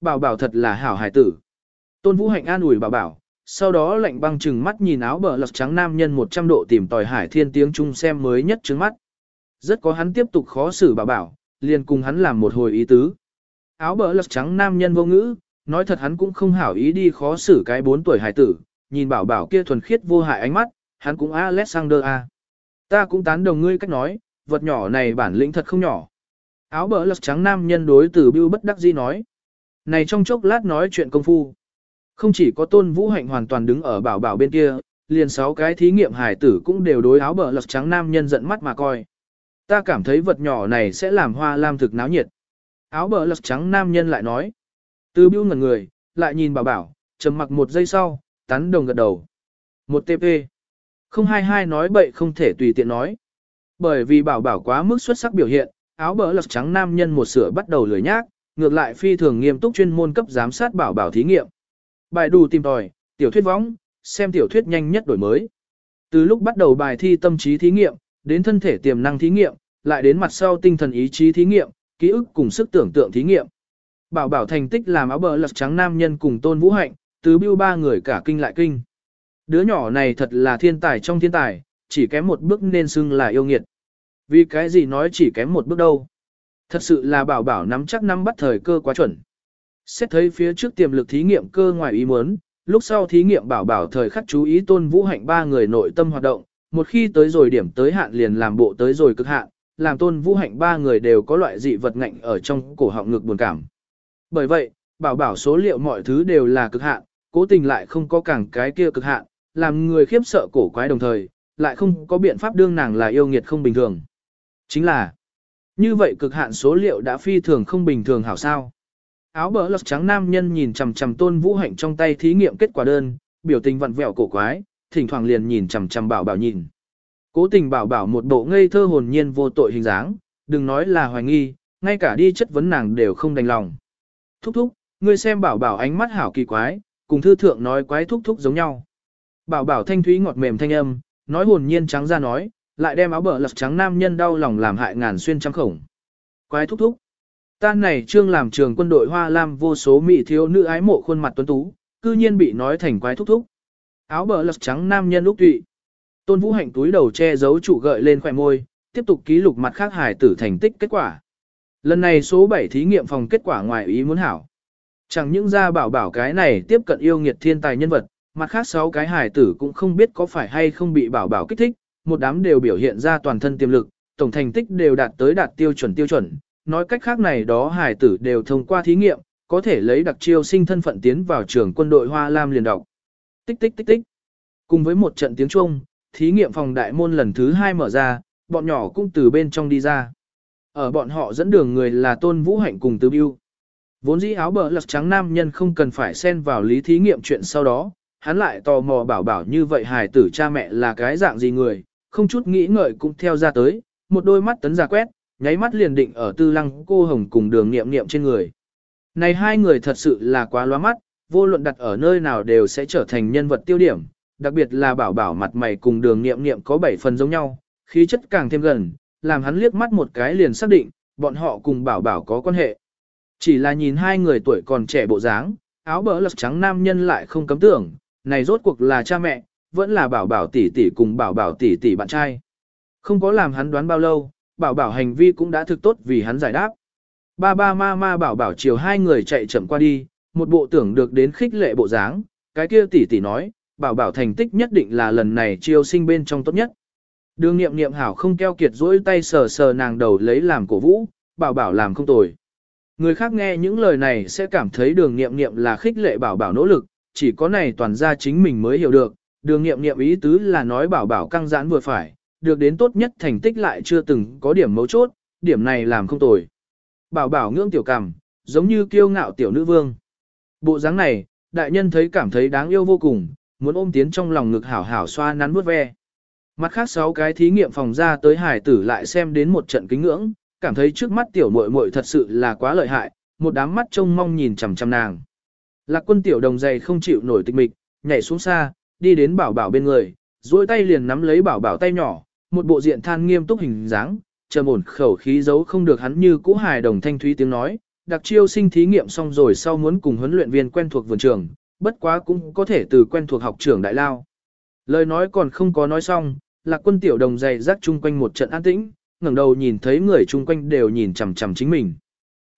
bảo bảo thật là hảo hài tử. Tôn Vũ Hạnh an ủi bảo bảo, sau đó lạnh băng chừng mắt nhìn áo bờ lật trắng nam nhân 100 độ tìm tòi hải thiên tiếng trung xem mới nhất trứng mắt. Rất có hắn tiếp tục khó xử bảo bảo, liền cùng hắn làm một hồi ý tứ. Áo bờ lật trắng nam nhân vô ngữ, nói thật hắn cũng không hảo ý đi khó xử cái 4 tuổi hải tử, nhìn bảo bảo kia thuần khiết vô hại ánh mắt, hắn cũng Alexander A. Ta cũng tán đồng ngươi cách nói, vật nhỏ này bản lĩnh thật không nhỏ. Áo bờ lật trắng nam nhân đối từ bưu bất đắc dĩ nói. Này trong chốc lát nói chuyện công phu. Không chỉ có tôn vũ hạnh hoàn toàn đứng ở bảo bảo bên kia, liền sáu cái thí nghiệm hải tử cũng đều đối áo bờ lật trắng nam nhân giận mắt mà coi. Ta cảm thấy vật nhỏ này sẽ làm hoa lam thực náo nhiệt. Áo bờ lật trắng nam nhân lại nói. Từ bưu ngẩn người, lại nhìn bảo bảo, trầm mặc một giây sau, tán đồng gật đầu. Một TP. 022 nói bậy không thể tùy tiện nói. Bởi vì bảo bảo quá mức xuất sắc biểu hiện, áo bờ lật trắng nam nhân một sửa bắt đầu lười nhác, ngược lại phi thường nghiêm túc chuyên môn cấp giám sát bảo bảo thí nghiệm. Bài đủ tìm tòi, tiểu thuyết võng, xem tiểu thuyết nhanh nhất đổi mới. Từ lúc bắt đầu bài thi tâm trí thí nghiệm, đến thân thể tiềm năng thí nghiệm, lại đến mặt sau tinh thần ý chí thí nghiệm, ký ức cùng sức tưởng tượng thí nghiệm. Bảo bảo thành tích làm áo bờ lật trắng nam nhân cùng tôn vũ hạnh, từ biêu ba người cả kinh lại kinh. Đứa nhỏ này thật là thiên tài trong thiên tài, chỉ kém một bước nên xưng là yêu nghiệt. Vì cái gì nói chỉ kém một bước đâu. Thật sự là bảo bảo nắm chắc năm bắt thời cơ quá chuẩn. Xét thấy phía trước tiềm lực thí nghiệm cơ ngoài ý muốn, lúc sau thí nghiệm bảo bảo thời khắc chú ý tôn vũ hạnh ba người nội tâm hoạt động, một khi tới rồi điểm tới hạn liền làm bộ tới rồi cực hạn, làm tôn vũ hạnh ba người đều có loại dị vật ngạnh ở trong cổ họng ngực buồn cảm. Bởi vậy, bảo bảo số liệu mọi thứ đều là cực hạn, cố tình lại không có càng cái kia cực hạn, làm người khiếp sợ cổ quái đồng thời, lại không có biện pháp đương nàng là yêu nghiệt không bình thường. Chính là, như vậy cực hạn số liệu đã phi thường không bình thường hảo sao. Áo bờ lật trắng nam nhân nhìn chằm chằm tôn vũ hạnh trong tay thí nghiệm kết quả đơn, biểu tình vặn vẹo cổ quái, thỉnh thoảng liền nhìn chằm chằm bảo bảo nhìn. Cố tình bảo bảo một bộ ngây thơ hồn nhiên vô tội hình dáng, đừng nói là hoài nghi, ngay cả đi chất vấn nàng đều không đành lòng. Thúc thúc, ngươi xem bảo bảo ánh mắt hảo kỳ quái, cùng thư thượng nói quái thúc thúc giống nhau. Bảo bảo thanh thúy ngọt mềm thanh âm, nói hồn nhiên trắng ra nói, lại đem áo bờ lật trắng nam nhân đau lòng làm hại ngàn xuyên trăm khổng. Quái thúc thúc. Tan này trương làm trường quân đội Hoa Lam vô số mỹ thiếu nữ ái mộ khuôn mặt tuấn tú, cư nhiên bị nói thành quái thúc thúc. Áo bờ lật trắng nam nhân lúc tụy. Tôn Vũ Hạnh túi đầu che giấu trụ gợi lên khỏe môi, tiếp tục ký lục mặt khác hải tử thành tích kết quả. Lần này số 7 thí nghiệm phòng kết quả ngoài ý muốn hảo. Chẳng những ra bảo bảo cái này tiếp cận yêu nghiệt thiên tài nhân vật, mặt khác sáu cái hải tử cũng không biết có phải hay không bị bảo bảo kích thích, một đám đều biểu hiện ra toàn thân tiềm lực, tổng thành tích đều đạt tới đạt tiêu chuẩn tiêu chuẩn, nói cách khác này đó hải tử đều thông qua thí nghiệm, có thể lấy đặc chiêu sinh thân phận tiến vào trường quân đội Hoa Lam liền đọc. Tích tích tích tích. Cùng với một trận tiếng chuông, thí nghiệm phòng đại môn lần thứ hai mở ra, bọn nhỏ cũng từ bên trong đi ra. Ở bọn họ dẫn đường người là Tôn Vũ Hạnh cùng Từ Biêu. Vốn dĩ áo bờ lật trắng nam nhân không cần phải xen vào lý thí nghiệm chuyện sau đó, hắn lại tò mò bảo bảo như vậy hài tử cha mẹ là cái dạng gì người, không chút nghĩ ngợi cũng theo ra tới, một đôi mắt tấn ra quét, nháy mắt liền định ở tư lăng cô hồng cùng đường nghiệm nghiệm trên người. Này hai người thật sự là quá loa mắt, vô luận đặt ở nơi nào đều sẽ trở thành nhân vật tiêu điểm, đặc biệt là bảo bảo mặt mày cùng đường nghiệm nghiệm có bảy phần giống nhau, khí chất càng thêm gần, làm hắn liếc mắt một cái liền xác định, bọn họ cùng bảo bảo có quan hệ. Chỉ là nhìn hai người tuổi còn trẻ bộ dáng, áo bờ lật trắng nam nhân lại không cấm tưởng, này rốt cuộc là cha mẹ, vẫn là bảo bảo tỷ tỷ cùng bảo bảo tỷ tỷ bạn trai. Không có làm hắn đoán bao lâu, bảo bảo hành vi cũng đã thực tốt vì hắn giải đáp. Ba ba ma ma bảo bảo chiều hai người chạy chậm qua đi, một bộ tưởng được đến khích lệ bộ dáng, cái kia tỷ tỷ nói, bảo bảo thành tích nhất định là lần này chiêu sinh bên trong tốt nhất. Đường nghiệm nghiệm hảo không keo kiệt dỗi tay sờ sờ nàng đầu lấy làm cổ vũ, bảo bảo làm không tồi. Người khác nghe những lời này sẽ cảm thấy đường nghiệm nghiệm là khích lệ bảo bảo nỗ lực, chỉ có này toàn ra chính mình mới hiểu được, đường nghiệm nghiệm ý tứ là nói bảo bảo căng giãn vừa phải, được đến tốt nhất thành tích lại chưa từng có điểm mấu chốt, điểm này làm không tồi. Bảo bảo ngưỡng tiểu cằm, giống như kiêu ngạo tiểu nữ vương. Bộ dáng này, đại nhân thấy cảm thấy đáng yêu vô cùng, muốn ôm tiến trong lòng ngực hảo hảo xoa nắn vuốt ve. Mặt khác sáu cái thí nghiệm phòng ra tới hải tử lại xem đến một trận kính ngưỡng, cảm thấy trước mắt tiểu muội muội thật sự là quá lợi hại, một đám mắt trông mong nhìn chằm chằm nàng. Lạc quân tiểu đồng dày không chịu nổi tịch mịch, nhảy xuống xa, đi đến bảo bảo bên người, duỗi tay liền nắm lấy bảo bảo tay nhỏ, một bộ diện than nghiêm túc hình dáng, trầm ổn khẩu khí giấu không được hắn như cũ hài đồng thanh thúy tiếng nói, đặc chiêu sinh thí nghiệm xong rồi sau muốn cùng huấn luyện viên quen thuộc vườn trường, bất quá cũng có thể từ quen thuộc học trưởng đại lao. Lời nói còn không có nói xong, lạc quân tiểu đồng dày rắc chung quanh một trận an tĩnh, ngẩng đầu nhìn thấy người chung quanh đều nhìn chằm chằm chính mình.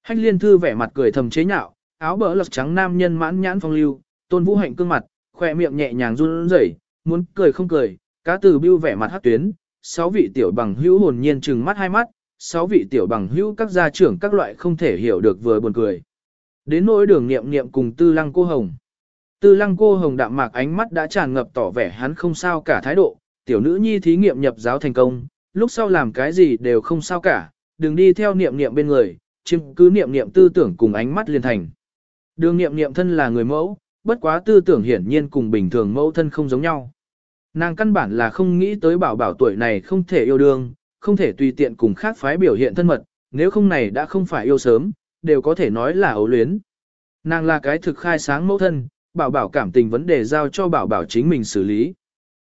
Hách liên thư vẻ mặt cười thầm chế nhạo, áo bờ lật trắng nam nhân mãn nhãn phong lưu, tôn vũ hạnh cương mặt, khoe miệng nhẹ nhàng run rẩy, muốn cười không cười, cá từ bưu vẻ mặt hát tuyến, sáu vị tiểu bằng hữu hồn nhiên trừng mắt hai mắt, sáu vị tiểu bằng hữu các gia trưởng các loại không thể hiểu được vừa buồn cười. Đến nỗi đường nghiệm nghiệm cùng tư lăng cô hồng. Tư lăng cô hồng đạm mạc ánh mắt đã tràn ngập tỏ vẻ hắn không sao cả thái độ, tiểu nữ nhi thí nghiệm nhập giáo thành công, lúc sau làm cái gì đều không sao cả, đừng đi theo niệm niệm bên người, chiếm cứ niệm niệm tư tưởng cùng ánh mắt liên thành. Đường niệm niệm thân là người mẫu, bất quá tư tưởng hiển nhiên cùng bình thường mẫu thân không giống nhau. Nàng căn bản là không nghĩ tới bảo bảo tuổi này không thể yêu đương, không thể tùy tiện cùng khác phái biểu hiện thân mật, nếu không này đã không phải yêu sớm, đều có thể nói là ấu luyến. Nàng là cái thực khai sáng mẫu thân, bảo bảo cảm tình vấn đề giao cho bảo bảo chính mình xử lý.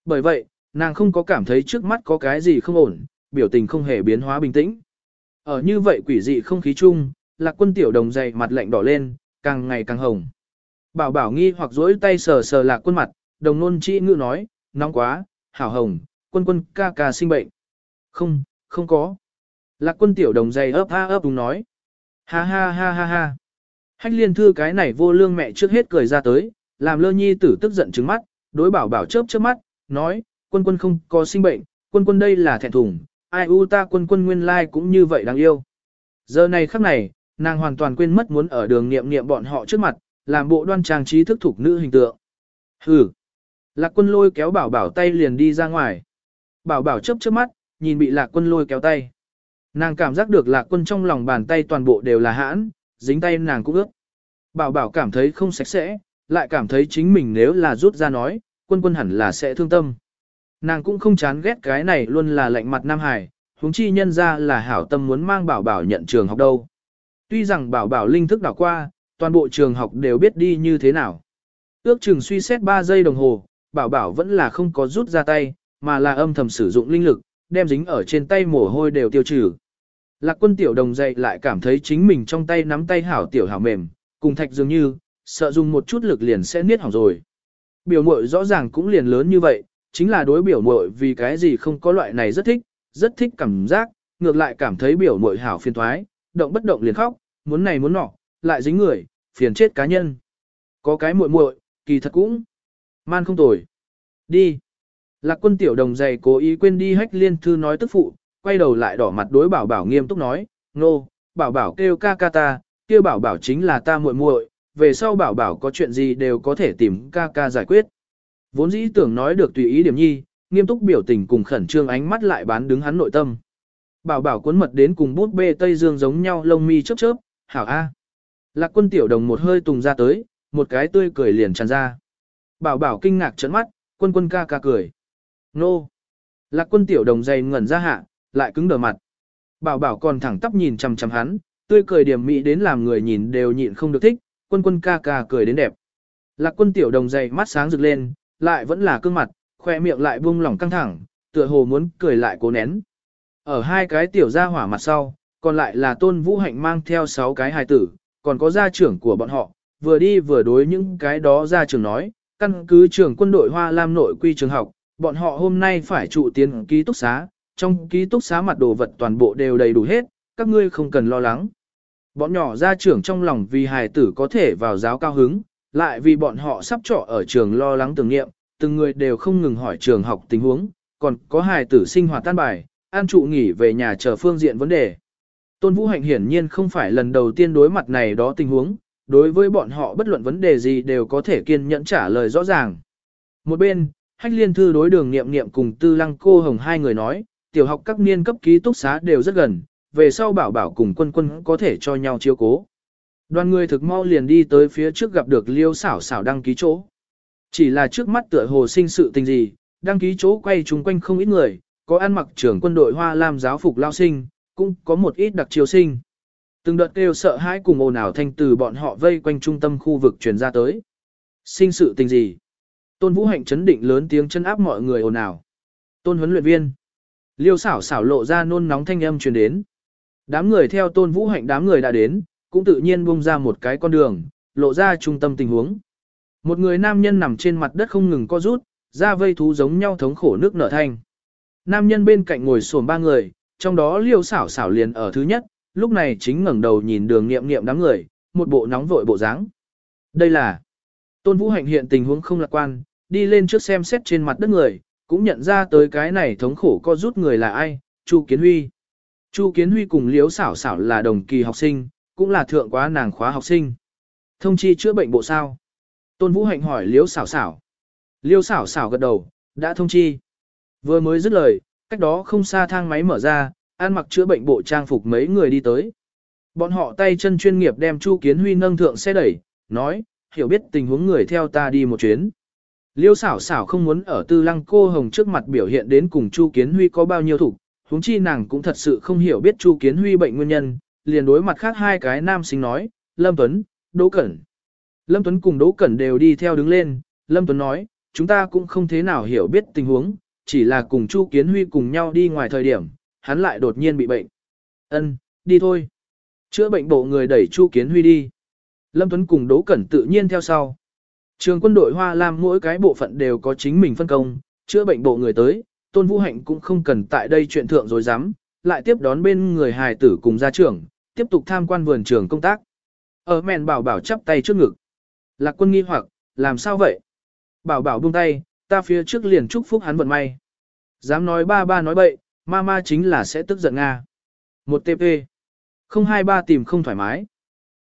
Bởi vậy, nàng không có cảm thấy trước mắt có cái gì không ổn, biểu tình không hề biến hóa bình tĩnh. Ở như vậy quỷ dị không khí chung, lạc quân tiểu đồng dày mặt lạnh đỏ lên, càng ngày càng hồng. Bảo bảo nghi hoặc dối tay sờ sờ lạc quân mặt, đồng nôn chỉ ngữ nói, nóng quá, hảo hồng, quân quân ca ca sinh bệnh. Không, không có. Lạc quân tiểu đồng dày ấp ha ấp đúng nói. Ha ha ha ha ha. Hách liên thư cái này vô lương mẹ trước hết cười ra tới, làm lơ nhi tử tức giận trứng mắt, đối bảo bảo chớp chớp mắt, nói, quân quân không có sinh bệnh, quân quân đây là thẹn thùng, ai u ta quân quân nguyên lai cũng như vậy đáng yêu. Giờ này khắc này, nàng hoàn toàn quên mất muốn ở đường niệm niệm bọn họ trước mặt, làm bộ đoan trang trí thức thuộc nữ hình tượng. Hừ. Lạc quân lôi kéo bảo bảo tay liền đi ra ngoài. Bảo bảo chớp chớp mắt, nhìn bị lạc quân lôi kéo tay. Nàng cảm giác được lạc quân trong lòng bàn tay toàn bộ đều là hãn, dính tay nàng cũng ướt. Bảo bảo cảm thấy không sạch sẽ, lại cảm thấy chính mình nếu là rút ra nói, quân quân hẳn là sẽ thương tâm. Nàng cũng không chán ghét cái này luôn là lạnh mặt Nam Hải, huống chi nhân ra là hảo tâm muốn mang bảo bảo nhận trường học đâu. Tuy rằng bảo bảo linh thức đảo qua, toàn bộ trường học đều biết đi như thế nào. Ước chừng suy xét 3 giây đồng hồ, bảo bảo vẫn là không có rút ra tay, mà là âm thầm sử dụng linh lực, đem dính ở trên tay mồ hôi đều tiêu trừ. Lạc quân tiểu đồng dậy lại cảm thấy chính mình trong tay nắm tay hảo tiểu hảo mềm, cùng thạch dường như, sợ dùng một chút lực liền sẽ niết hỏng rồi. Biểu muội rõ ràng cũng liền lớn như vậy, chính là đối biểu muội vì cái gì không có loại này rất thích, rất thích cảm giác, ngược lại cảm thấy biểu muội hảo phiền thoái, động bất động liền khóc, muốn này muốn nọ, lại dính người, phiền chết cá nhân. Có cái muội muội, kỳ thật cũng man không tồi. Đi. Lạc quân tiểu đồng dày cố ý quên đi hách liên thư nói tức phụ, quay đầu lại đỏ mặt đối bảo bảo nghiêm túc nói, nô, bảo bảo kêu ca ca ta, kêu bảo bảo chính là ta muội muội, về sau bảo bảo có chuyện gì đều có thể tìm ca ca giải quyết. Vốn dĩ tưởng nói được tùy ý điểm nhi, nghiêm túc biểu tình cùng khẩn trương ánh mắt lại bán đứng hắn nội tâm. Bảo bảo cuốn mật đến cùng bút bê Tây Dương giống nhau lông mi chớp chớp, hảo a. Lạc quân tiểu đồng một hơi tùng ra tới, một cái tươi cười liền tràn ra. Bảo bảo kinh ngạc trấn mắt, quân quân ca ca cười. Nô. Lạc quân tiểu đồng dày ngẩn ra hạ, lại cứng đờ mặt. Bảo bảo còn thẳng tắp nhìn chằm chằm hắn, tươi cười điểm mỹ đến làm người nhìn đều nhịn không được thích, quân quân ca ca cười đến đẹp. Lạc quân tiểu đồng dày mắt sáng rực lên, lại vẫn là cương mặt, khoe miệng lại buông lỏng căng thẳng, tựa hồ muốn cười lại cố nén. Ở hai cái tiểu gia hỏa mặt sau, còn lại là tôn vũ hạnh mang theo sáu cái hài tử, còn có gia trưởng của bọn họ, vừa đi vừa đối những cái đó gia trưởng nói, căn cứ trưởng quân đội Hoa Lam nội quy trường học, bọn họ hôm nay phải trụ tiến ký túc xá, trong ký túc xá mặt đồ vật toàn bộ đều đầy đủ hết, các ngươi không cần lo lắng. Bọn nhỏ gia trưởng trong lòng vì hài tử có thể vào giáo cao hứng, lại vì bọn họ sắp trọ ở trường lo lắng tưởng niệm, từng người đều không ngừng hỏi trường học tình huống, còn có hài tử sinh hoạt tan bài, an trụ nghỉ về nhà chờ phương diện vấn đề. Tôn Vũ Hạnh hiển nhiên không phải lần đầu tiên đối mặt này đó tình huống, đối với bọn họ bất luận vấn đề gì đều có thể kiên nhẫn trả lời rõ ràng. Một bên, Hách Liên Thư đối đường nghiệm nghiệm cùng Tư Lăng Cô Hồng hai người nói, tiểu học các niên cấp ký túc xá đều rất gần, về sau bảo bảo cùng quân quân có thể cho nhau chiếu cố. Đoàn người thực mau liền đi tới phía trước gặp được liêu xảo xảo đăng ký chỗ. Chỉ là trước mắt tựa hồ sinh sự tình gì, đăng ký chỗ quay chung quanh không ít người, có ăn mặc trưởng quân đội hoa lam giáo phục lao sinh, cũng có một ít đặc chiêu sinh. Từng đợt kêu sợ hãi cùng ồn ào thanh từ bọn họ vây quanh trung tâm khu vực truyền ra tới. Sinh sự tình gì? Tôn Vũ Hạnh chấn định lớn tiếng chân áp mọi người ồn ào. Tôn huấn luyện viên. Liêu xảo xảo lộ ra nôn nóng thanh âm truyền đến. Đám người theo Tôn Vũ Hạnh đám người đã đến, cũng tự nhiên buông ra một cái con đường, lộ ra trung tâm tình huống. Một người nam nhân nằm trên mặt đất không ngừng co rút, ra vây thú giống nhau thống khổ nước nở thanh. Nam nhân bên cạnh ngồi xổm ba người, trong đó liêu xảo xảo liền ở thứ nhất, lúc này chính ngẩng đầu nhìn đường nghiệm nghiệm đám người, một bộ nóng vội bộ dáng. Đây là Tôn Vũ Hạnh hiện tình huống không lạc quan, đi lên trước xem xét trên mặt đất người, cũng nhận ra tới cái này thống khổ co rút người là ai, Chu Kiến Huy. Chu Kiến Huy cùng Liễu Xảo Xảo là đồng kỳ học sinh, cũng là thượng quá nàng khóa học sinh. Thông chi chữa bệnh bộ sao? Tôn Vũ Hạnh hỏi Liễu Xảo Xảo. Liễu Xảo Xảo gật đầu, đã thông chi. Vừa mới dứt lời, cách đó không xa thang máy mở ra, an mặc chữa bệnh bộ trang phục mấy người đi tới. Bọn họ tay chân chuyên nghiệp đem Chu Kiến Huy nâng thượng xe đẩy, nói, hiểu biết tình huống người theo ta đi một chuyến. Liêu xảo xảo không muốn ở tư lăng cô hồng trước mặt biểu hiện đến cùng Chu Kiến Huy có bao nhiêu thủ, huống chi nàng cũng thật sự không hiểu biết Chu Kiến Huy bệnh nguyên nhân, liền đối mặt khác hai cái nam sinh nói, Lâm Tuấn, Đỗ Cẩn. Lâm Tuấn cùng Đỗ Cẩn đều đi theo đứng lên, Lâm Tuấn nói, chúng ta cũng không thế nào hiểu biết tình huống, chỉ là cùng Chu Kiến Huy cùng nhau đi ngoài thời điểm, hắn lại đột nhiên bị bệnh. Ân, đi thôi. Chữa bệnh bộ người đẩy Chu Kiến Huy đi. Lâm Tuấn cùng Đỗ Cẩn tự nhiên theo sau. Trường quân đội Hoa Lam mỗi cái bộ phận đều có chính mình phân công, chữa bệnh bộ người tới, Tôn Vũ Hạnh cũng không cần tại đây chuyện thượng rồi dám, lại tiếp đón bên người hài tử cùng gia trưởng, tiếp tục tham quan vườn trường công tác. Ở mèn bảo bảo chắp tay trước ngực. Lạc quân nghi hoặc, làm sao vậy? Bảo bảo buông tay, ta phía trước liền chúc phúc hắn vận may. Dám nói ba ba nói bậy, mama chính là sẽ tức giận Nga. Một TP. 023 tìm không thoải mái.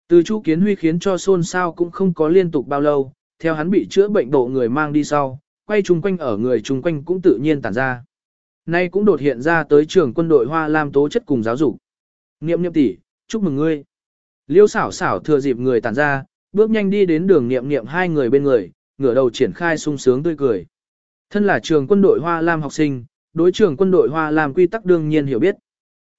Từ Chu Kiến Huy khiến cho xôn xao cũng không có liên tục bao lâu, theo hắn bị chữa bệnh độ người mang đi sau, quay chung quanh ở người chung quanh cũng tự nhiên tản ra. Nay cũng đột hiện ra tới trường quân đội Hoa Lam tố chất cùng giáo dục. Niệm niệm tỷ, chúc mừng ngươi. Liêu xảo xảo thừa dịp người tản ra, bước nhanh đi đến đường niệm niệm hai người bên người, ngửa đầu triển khai sung sướng tươi cười. Thân là trường quân đội Hoa Lam học sinh, đối trường quân đội Hoa Lam quy tắc đương nhiên hiểu biết.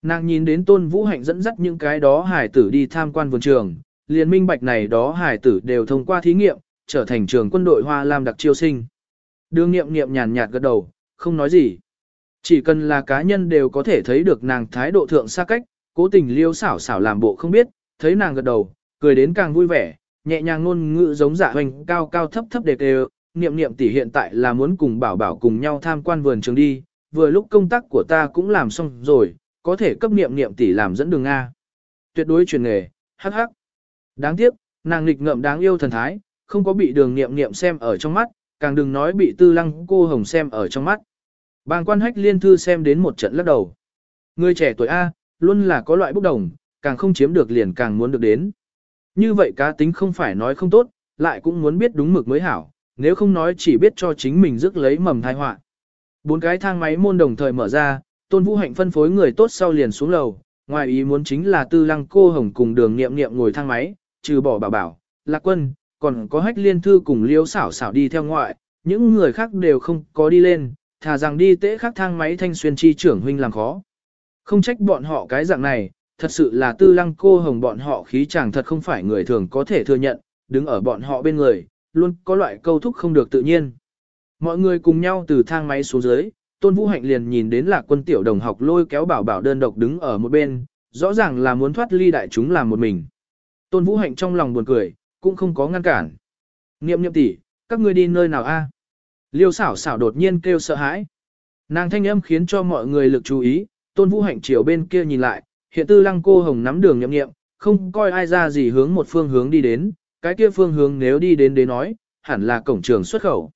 Nàng nhìn đến tôn vũ hạnh dẫn dắt những cái đó hải tử đi tham quan vườn trường, liền minh bạch này đó hải tử đều thông qua thí nghiệm, trở thành trường quân đội Hoa Lam đặc chiêu sinh. Đường nghiệm nghiệm nhàn nhạt gật đầu, không nói gì. Chỉ cần là cá nhân đều có thể thấy được nàng thái độ thượng xa cách, cố tình liêu xảo xảo làm bộ không biết, thấy nàng gật đầu, cười đến càng vui vẻ, nhẹ nhàng ngôn ngữ giống dạ hoành cao cao thấp thấp đẹp đều, niệm niệm tỷ hiện tại là muốn cùng bảo bảo cùng nhau tham quan vườn trường đi, vừa lúc công tác của ta cũng làm xong rồi, có thể cấp niệm niệm tỷ làm dẫn đường nga. Tuyệt đối truyền nghề, hắc hắc. Đáng tiếc, nàng nghịch ngợm đáng yêu thần thái, không có bị đường niệm niệm xem ở trong mắt, càng đừng nói bị tư lăng cô hồng xem ở trong mắt. Bàng quan hách liên thư xem đến một trận lắc đầu. Người trẻ tuổi A, luôn là có loại bốc đồng, càng không chiếm được liền càng muốn được đến. Như vậy cá tính không phải nói không tốt, lại cũng muốn biết đúng mực mới hảo, nếu không nói chỉ biết cho chính mình rước lấy mầm thai họa. Bốn cái thang máy môn đồng thời mở ra, Tôn Vũ Hạnh phân phối người tốt sau liền xuống lầu, ngoài ý muốn chính là Tư Lăng cô hồng cùng Đường Nghiệm Nghiệm ngồi thang máy, trừ bỏ bảo bảo, Lạc Quân, còn có Hách Liên Thư cùng Liêu xảo xảo đi theo ngoại, những người khác đều không có đi lên, thà rằng đi tễ khác thang máy thanh xuyên chi trưởng huynh làm khó. Không trách bọn họ cái dạng này, thật sự là Tư Lăng cô hồng bọn họ khí chàng thật không phải người thường có thể thừa nhận, đứng ở bọn họ bên người, luôn có loại câu thúc không được tự nhiên. Mọi người cùng nhau từ thang máy xuống dưới, Tôn Vũ Hạnh liền nhìn đến lạc quân tiểu đồng học lôi kéo bảo bảo đơn độc đứng ở một bên, rõ ràng là muốn thoát ly đại chúng làm một mình. Tôn Vũ Hạnh trong lòng buồn cười, cũng không có ngăn cản. Niệm niệm tỷ, các ngươi đi nơi nào a? Liêu xảo xảo đột nhiên kêu sợ hãi. Nàng thanh âm khiến cho mọi người lực chú ý, Tôn Vũ Hạnh chiều bên kia nhìn lại, hiện tư lăng cô hồng nắm đường niệm niệm, không coi ai ra gì hướng một phương hướng đi đến, cái kia phương hướng nếu đi đến đến nói, hẳn là cổng trường xuất khẩu.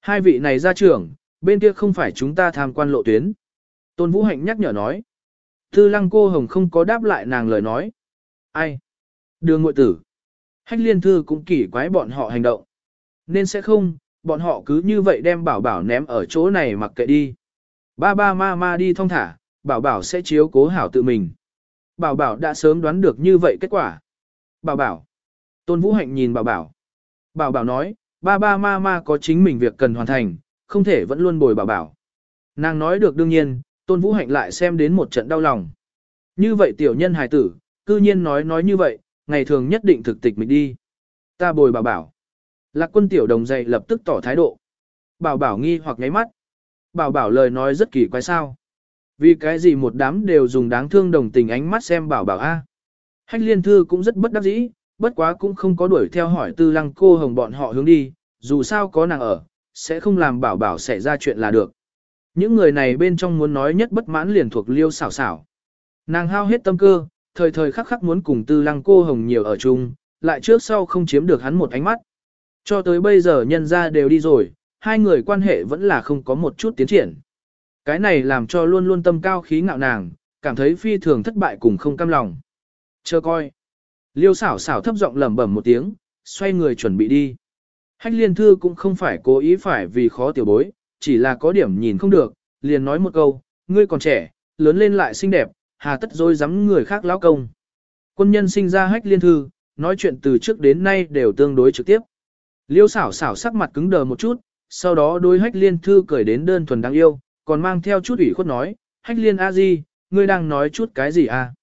Hai vị này ra trưởng, bên kia không phải chúng ta tham quan lộ tuyến. Tôn Vũ Hạnh nhắc nhở nói. Tư lăng cô hồng không có đáp lại nàng lời nói. Ai? Đường ngội tử. Hách liên thư cũng kỳ quái bọn họ hành động. Nên sẽ không, bọn họ cứ như vậy đem bảo bảo ném ở chỗ này mặc kệ đi. Ba ba ma ma đi thong thả, bảo bảo sẽ chiếu cố hảo tự mình. Bảo bảo đã sớm đoán được như vậy kết quả. Bảo bảo. Tôn Vũ Hạnh nhìn bảo bảo. Bảo bảo nói, ba ba ma ma có chính mình việc cần hoàn thành, không thể vẫn luôn bồi bảo bảo. Nàng nói được đương nhiên, Tôn Vũ Hạnh lại xem đến một trận đau lòng. Như vậy tiểu nhân hài tử, cư nhiên nói nói như vậy, ngày thường nhất định thực tịch mình đi. Ta bồi bảo bảo. Lạc quân tiểu đồng dậy lập tức tỏ thái độ. Bảo bảo nghi hoặc nháy mắt. Bảo bảo lời nói rất kỳ quái sao. Vì cái gì một đám đều dùng đáng thương đồng tình ánh mắt xem bảo bảo A. Hách liên thư cũng rất bất đắc dĩ, bất quá cũng không có đuổi theo hỏi tư lăng cô hồng bọn họ hướng đi, dù sao có nàng ở, sẽ không làm bảo bảo xảy ra chuyện là được. Những người này bên trong muốn nói nhất bất mãn liền thuộc liêu xảo xảo. Nàng hao hết tâm cơ, thời thời khắc khắc muốn cùng tư lăng cô hồng nhiều ở chung, lại trước sau không chiếm được hắn một ánh mắt. Cho tới bây giờ nhân ra đều đi rồi, hai người quan hệ vẫn là không có một chút tiến triển. Cái này làm cho luôn luôn tâm cao khí ngạo nàng, cảm thấy phi thường thất bại cùng không cam lòng. Chờ coi. Liêu xảo xảo thấp giọng lẩm bẩm một tiếng, xoay người chuẩn bị đi. Hách liên thư cũng không phải cố ý phải vì khó tiểu bối, chỉ là có điểm nhìn không được, liền nói một câu, ngươi còn trẻ, lớn lên lại xinh đẹp, hà tất dối dám người khác lão công. Quân nhân sinh ra hách liên thư, nói chuyện từ trước đến nay đều tương đối trực tiếp. Liêu xảo xảo sắc mặt cứng đờ một chút, sau đó đôi hách liên thư cười đến đơn thuần đáng yêu, còn mang theo chút ủy khuất nói, hách liên a di, ngươi đang nói chút cái gì à?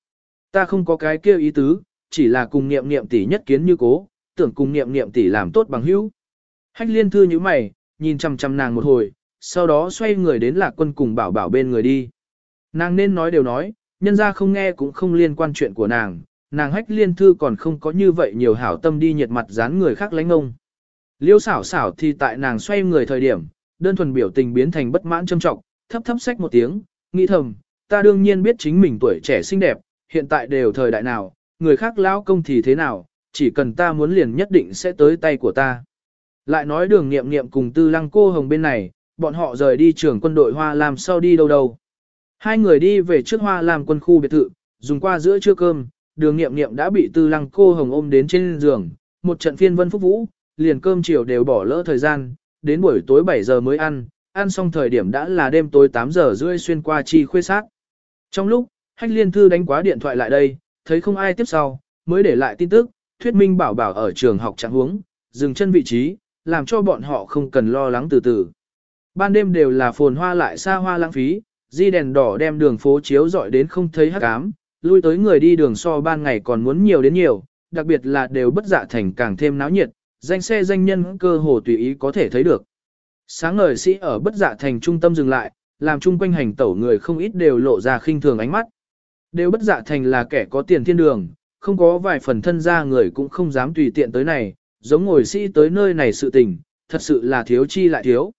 Ta không có cái kia ý tứ, chỉ là cùng niệm niệm tỷ nhất kiến như cố, tưởng cùng niệm niệm tỷ làm tốt bằng hữu. Hách liên thư như mày, nhìn chằm chằm nàng một hồi, sau đó xoay người đến lạc quân cùng bảo bảo bên người đi. Nàng nên nói đều nói, nhân ra không nghe cũng không liên quan chuyện của nàng, nàng hách liên thư còn không có như vậy nhiều hảo tâm đi nhiệt mặt dán người khác lánh ông. Liêu xảo xảo thì tại nàng xoay người thời điểm, đơn thuần biểu tình biến thành bất mãn châm trọng, thấp thấp sách một tiếng, nghĩ thầm, ta đương nhiên biết chính mình tuổi trẻ xinh đẹp, hiện tại đều thời đại nào, người khác lão công thì thế nào, chỉ cần ta muốn liền nhất định sẽ tới tay của ta. Lại nói đường nghiệm nghiệm cùng tư lăng cô hồng bên này, bọn họ rời đi trường quân đội Hoa Lam sau đi đâu đâu. Hai người đi về trước Hoa Lam quân khu biệt thự, dùng qua giữa trưa cơm, đường nghiệm nghiệm đã bị tư lăng cô hồng ôm đến trên giường, một trận phiên vân phúc vũ, liền cơm chiều đều bỏ lỡ thời gian, đến buổi tối 7 giờ mới ăn, ăn xong thời điểm đã là đêm tối 8 giờ rưỡi xuyên qua chi khuê sát. Trong lúc, Hách Liên Thư đánh quá điện thoại lại đây, thấy không ai tiếp sau, mới để lại tin tức, thuyết minh bảo bảo ở trường học trạng huống, dừng chân vị trí, làm cho bọn họ không cần lo lắng từ từ. Ban đêm đều là phồn hoa lại xa hoa lãng phí, di đèn đỏ đem đường phố chiếu dọi đến không thấy hắc ám, lui tới người đi đường so ban ngày còn muốn nhiều đến nhiều, đặc biệt là đều bất dạ thành càng thêm náo nhiệt, danh xe danh nhân cơ hồ tùy ý có thể thấy được. Sáng ngời sĩ ở bất dạ thành trung tâm dừng lại, làm chung quanh hành tẩu người không ít đều lộ ra khinh thường ánh mắt. Đều bất dạ thành là kẻ có tiền thiên đường, không có vài phần thân gia người cũng không dám tùy tiện tới này, giống ngồi sĩ tới nơi này sự tình, thật sự là thiếu chi lại thiếu.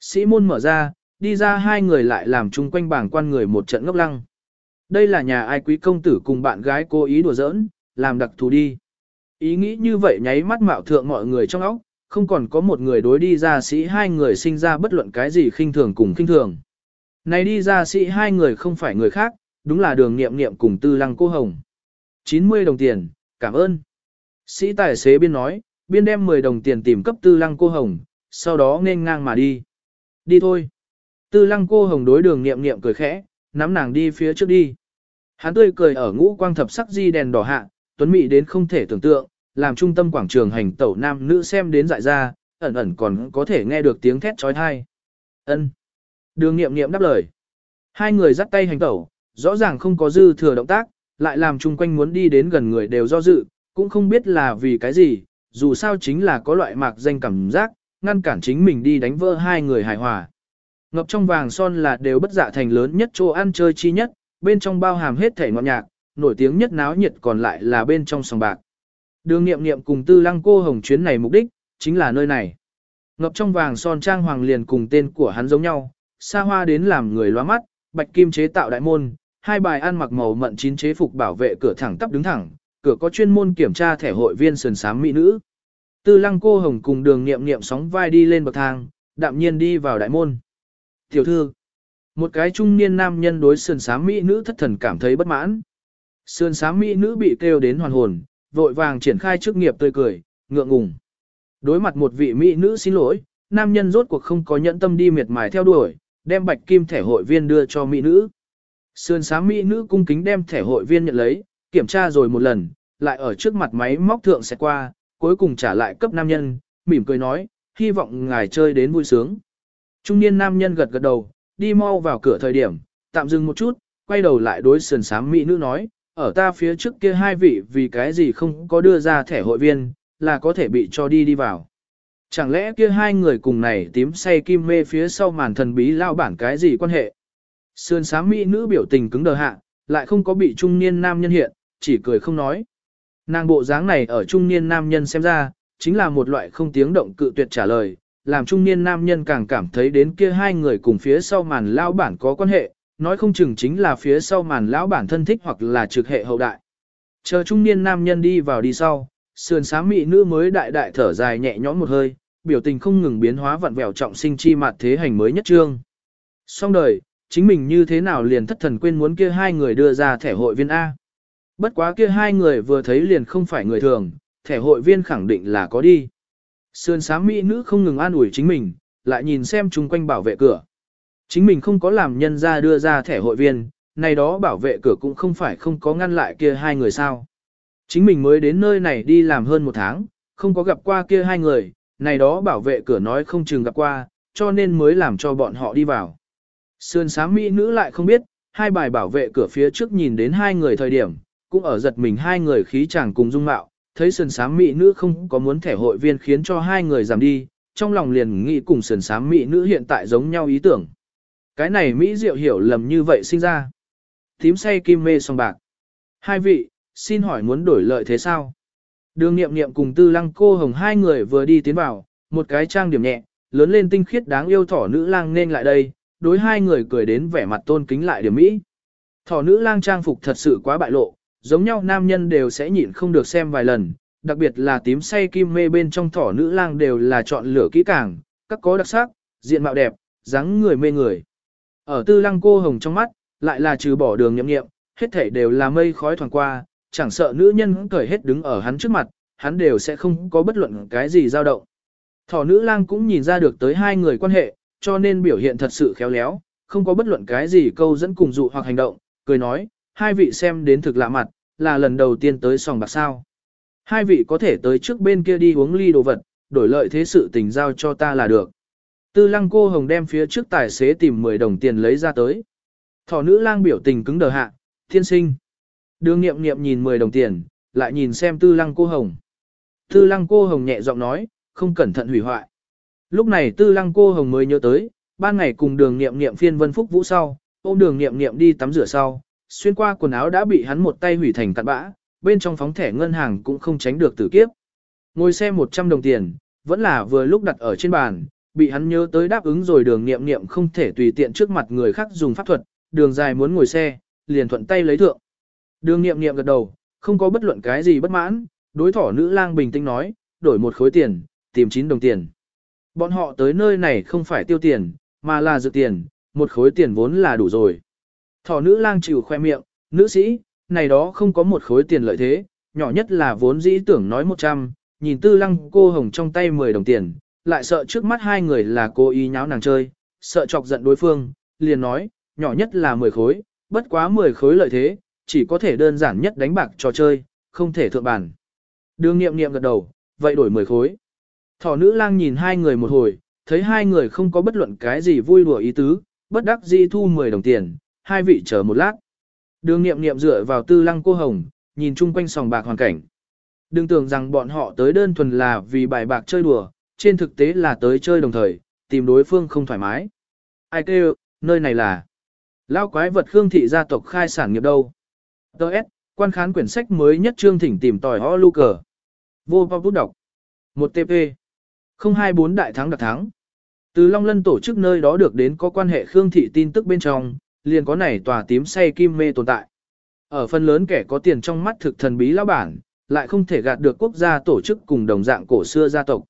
Sĩ môn mở ra, đi ra hai người lại làm chung quanh bảng quan người một trận ngốc lăng. Đây là nhà ai quý công tử cùng bạn gái cố ý đùa giỡn, làm đặc thù đi. Ý nghĩ như vậy nháy mắt mạo thượng mọi người trong óc, không còn có một người đối đi ra sĩ hai người sinh ra bất luận cái gì khinh thường cùng khinh thường. Này đi ra sĩ hai người không phải người khác, đúng là đường nghiệm nghiệm cùng tư lăng cô hồng. 90 đồng tiền, cảm ơn. Sĩ tài xế biên nói, biên đem 10 đồng tiền tìm cấp tư lăng cô hồng, sau đó nên ngang mà đi. Đi thôi. Tư lăng cô hồng đối đường nghiệm nghiệm cười khẽ, nắm nàng đi phía trước đi. Hắn tươi cười ở ngũ quang thập sắc di đèn đỏ hạ, tuấn mỹ đến không thể tưởng tượng, làm trung tâm quảng trường hành tẩu nam nữ xem đến dại ra, ẩn ẩn còn có thể nghe được tiếng thét trói thai. Ân. Đường nghiệm nghiệm đáp lời. Hai người dắt tay hành tẩu, rõ ràng không có dư thừa động tác, lại làm chung quanh muốn đi đến gần người đều do dự, cũng không biết là vì cái gì, dù sao chính là có loại mạc danh cảm giác, ngăn cản chính mình đi đánh vỡ hai người hài hòa. Ngập trong vàng son là đều bất dạ thành lớn nhất chỗ ăn chơi chi nhất, bên trong bao hàm hết thể ngọt nhạc, nổi tiếng nhất náo nhiệt còn lại là bên trong sòng bạc. Đường nghiệm nghiệm cùng tư lăng cô hồng chuyến này mục đích, chính là nơi này. Ngập trong vàng son trang hoàng liền cùng tên của hắn giống nhau, xa hoa đến làm người loa mắt, bạch kim chế tạo đại môn, hai bài ăn mặc màu mận chín chế phục bảo vệ cửa thẳng tắp đứng thẳng, cửa có chuyên môn kiểm tra thẻ hội viên sườn sám mỹ nữ. Tư lăng cô hồng cùng đường nghiệm nghiệm sóng vai đi lên bậc thang, đạm nhiên đi vào đại môn. Tiểu thư, một cái trung niên nam nhân đối sườn sám mỹ nữ thất thần cảm thấy bất mãn. Sườn sám mỹ nữ bị kêu đến hoàn hồn, vội vàng triển khai chức nghiệp tươi cười, ngượng ngùng. Đối mặt một vị mỹ nữ xin lỗi, nam nhân rốt cuộc không có nhẫn tâm đi miệt mài theo đuổi, đem bạch kim thẻ hội viên đưa cho mỹ nữ. Sườn sám mỹ nữ cung kính đem thẻ hội viên nhận lấy, kiểm tra rồi một lần, lại ở trước mặt máy móc thượng sẽ qua, cuối cùng trả lại cấp nam nhân, mỉm cười nói, hy vọng ngài chơi đến vui sướng. Trung niên nam nhân gật gật đầu, đi mau vào cửa thời điểm, tạm dừng một chút, quay đầu lại đối sườn sám mỹ nữ nói, ở ta phía trước kia hai vị vì cái gì không có đưa ra thẻ hội viên, là có thể bị cho đi đi vào. Chẳng lẽ kia hai người cùng này tím say kim mê phía sau màn thần bí lao bản cái gì quan hệ? Sườn sám mỹ nữ biểu tình cứng đờ hạ, lại không có bị trung niên nam nhân hiện, chỉ cười không nói. Nàng bộ dáng này ở trung niên nam nhân xem ra, chính là một loại không tiếng động cự tuyệt trả lời, làm trung niên nam nhân càng cảm thấy đến kia hai người cùng phía sau màn lão bản có quan hệ, nói không chừng chính là phía sau màn lão bản thân thích hoặc là trực hệ hậu đại. Chờ trung niên nam nhân đi vào đi sau, sườn sám mỹ nữ mới đại đại thở dài nhẹ nhõm một hơi, biểu tình không ngừng biến hóa vặn vẹo trọng sinh chi mặt thế hành mới nhất trương. Xong đời, chính mình như thế nào liền thất thần quên muốn kia hai người đưa ra thẻ hội viên A. Bất quá kia hai người vừa thấy liền không phải người thường, thẻ hội viên khẳng định là có đi. Sườn sám mỹ nữ không ngừng an ủi chính mình, lại nhìn xem chung quanh bảo vệ cửa. Chính mình không có làm nhân ra đưa ra thẻ hội viên, này đó bảo vệ cửa cũng không phải không có ngăn lại kia hai người sao. Chính mình mới đến nơi này đi làm hơn một tháng, không có gặp qua kia hai người, này đó bảo vệ cửa nói không chừng gặp qua, cho nên mới làm cho bọn họ đi vào. Sườn sám mỹ nữ lại không biết, hai bài bảo vệ cửa phía trước nhìn đến hai người thời điểm, cũng ở giật mình hai người khí chàng cùng dung mạo, thấy sườn sám mỹ nữ không có muốn thẻ hội viên khiến cho hai người giảm đi, trong lòng liền nghĩ cùng sườn sám mỹ nữ hiện tại giống nhau ý tưởng. Cái này Mỹ diệu hiểu lầm như vậy sinh ra. Tím say kim mê song bạc. Hai vị, xin hỏi muốn đổi lợi thế sao? Đường nghiệm nghiệm cùng tư lăng cô hồng hai người vừa đi tiến vào, một cái trang điểm nhẹ, lớn lên tinh khiết đáng yêu thỏ nữ lang nên lại đây, đối hai người cười đến vẻ mặt tôn kính lại điểm mỹ. Thỏ nữ lang trang phục thật sự quá bại lộ, giống nhau nam nhân đều sẽ nhịn không được xem vài lần, đặc biệt là tím say kim mê bên trong thỏ nữ lang đều là chọn lựa kỹ càng, các có đặc sắc, diện mạo đẹp, dáng người mê người. Ở tư lăng cô hồng trong mắt, lại là trừ bỏ đường nhậm nghiệm, hết thảy đều là mây khói thoảng qua, chẳng sợ nữ nhân cởi hết đứng ở hắn trước mặt, hắn đều sẽ không có bất luận cái gì dao động. Thỏ nữ lang cũng nhìn ra được tới hai người quan hệ, cho nên biểu hiện thật sự khéo léo, không có bất luận cái gì câu dẫn cùng dụ hoặc hành động, cười nói, hai vị xem đến thực lạ mặt, là lần đầu tiên tới sòng bạc sao. Hai vị có thể tới trước bên kia đi uống ly đồ vật, đổi lợi thế sự tình giao cho ta là được. Tư lăng cô hồng đem phía trước tài xế tìm 10 đồng tiền lấy ra tới. Thỏ nữ lang biểu tình cứng đờ hạ, thiên sinh. Đường nghiệm nghiệm nhìn 10 đồng tiền, lại nhìn xem tư lăng cô hồng. Tư lăng cô hồng nhẹ giọng nói, không cẩn thận hủy hoại. Lúc này tư lăng cô hồng mới nhớ tới, ban ngày cùng đường nghiệm nghiệm phiên vân phúc vũ sau, ôm đường nghiệm nghiệm đi tắm rửa sau, xuyên qua quần áo đã bị hắn một tay hủy thành cặn bã, bên trong phóng thẻ ngân hàng cũng không tránh được tử kiếp. Ngồi xe 100 đồng tiền, vẫn là vừa lúc đặt ở trên bàn, bị hắn nhớ tới đáp ứng rồi đường nghiệm nghiệm không thể tùy tiện trước mặt người khác dùng pháp thuật, đường dài muốn ngồi xe, liền thuận tay lấy thượng. Đường nghiệm nghiệm gật đầu, không có bất luận cái gì bất mãn, đối thỏ nữ lang bình tĩnh nói, đổi một khối tiền, tìm 9 đồng tiền. Bọn họ tới nơi này không phải tiêu tiền, mà là dự tiền, một khối tiền vốn là đủ rồi. Thỏ nữ lang chịu khoe miệng, nữ sĩ, này đó không có một khối tiền lợi thế, nhỏ nhất là vốn dĩ tưởng nói 100, nhìn tư lăng cô hồng trong tay 10 đồng tiền, lại sợ trước mắt hai người là cô ý nháo nàng chơi, sợ chọc giận đối phương, liền nói, nhỏ nhất là 10 khối, bất quá 10 khối lợi thế, chỉ có thể đơn giản nhất đánh bạc trò chơi, không thể thượng bản. Đường nghiệm nghiệm gật đầu, vậy đổi 10 khối. Thỏ nữ lang nhìn hai người một hồi, thấy hai người không có bất luận cái gì vui đùa ý tứ, bất đắc dĩ thu 10 đồng tiền, hai vị chờ một lát. Đường nghiệm nghiệm dựa vào tư lăng cô hồng, nhìn chung quanh sòng bạc hoàn cảnh. Đừng tưởng rằng bọn họ tới đơn thuần là vì bài bạc chơi đùa, trên thực tế là tới chơi đồng thời, tìm đối phương không thoải mái. Ai kêu, nơi này là lao quái vật Khương thị gia tộc khai sản nghiệp đâu. Đợt, quan khán quyển sách mới nhất trương thỉnh tìm tòi ho lu cờ. Vô bao bút đọc. Một TP. 024 đại thắng đặc thắng. Từ Long Lân tổ chức nơi đó được đến có quan hệ Khương thị tin tức bên trong, liền có này tòa tím say kim mê tồn tại. Ở phần lớn kẻ có tiền trong mắt thực thần bí lão bản, lại không thể gạt được quốc gia tổ chức cùng đồng dạng cổ xưa gia tộc.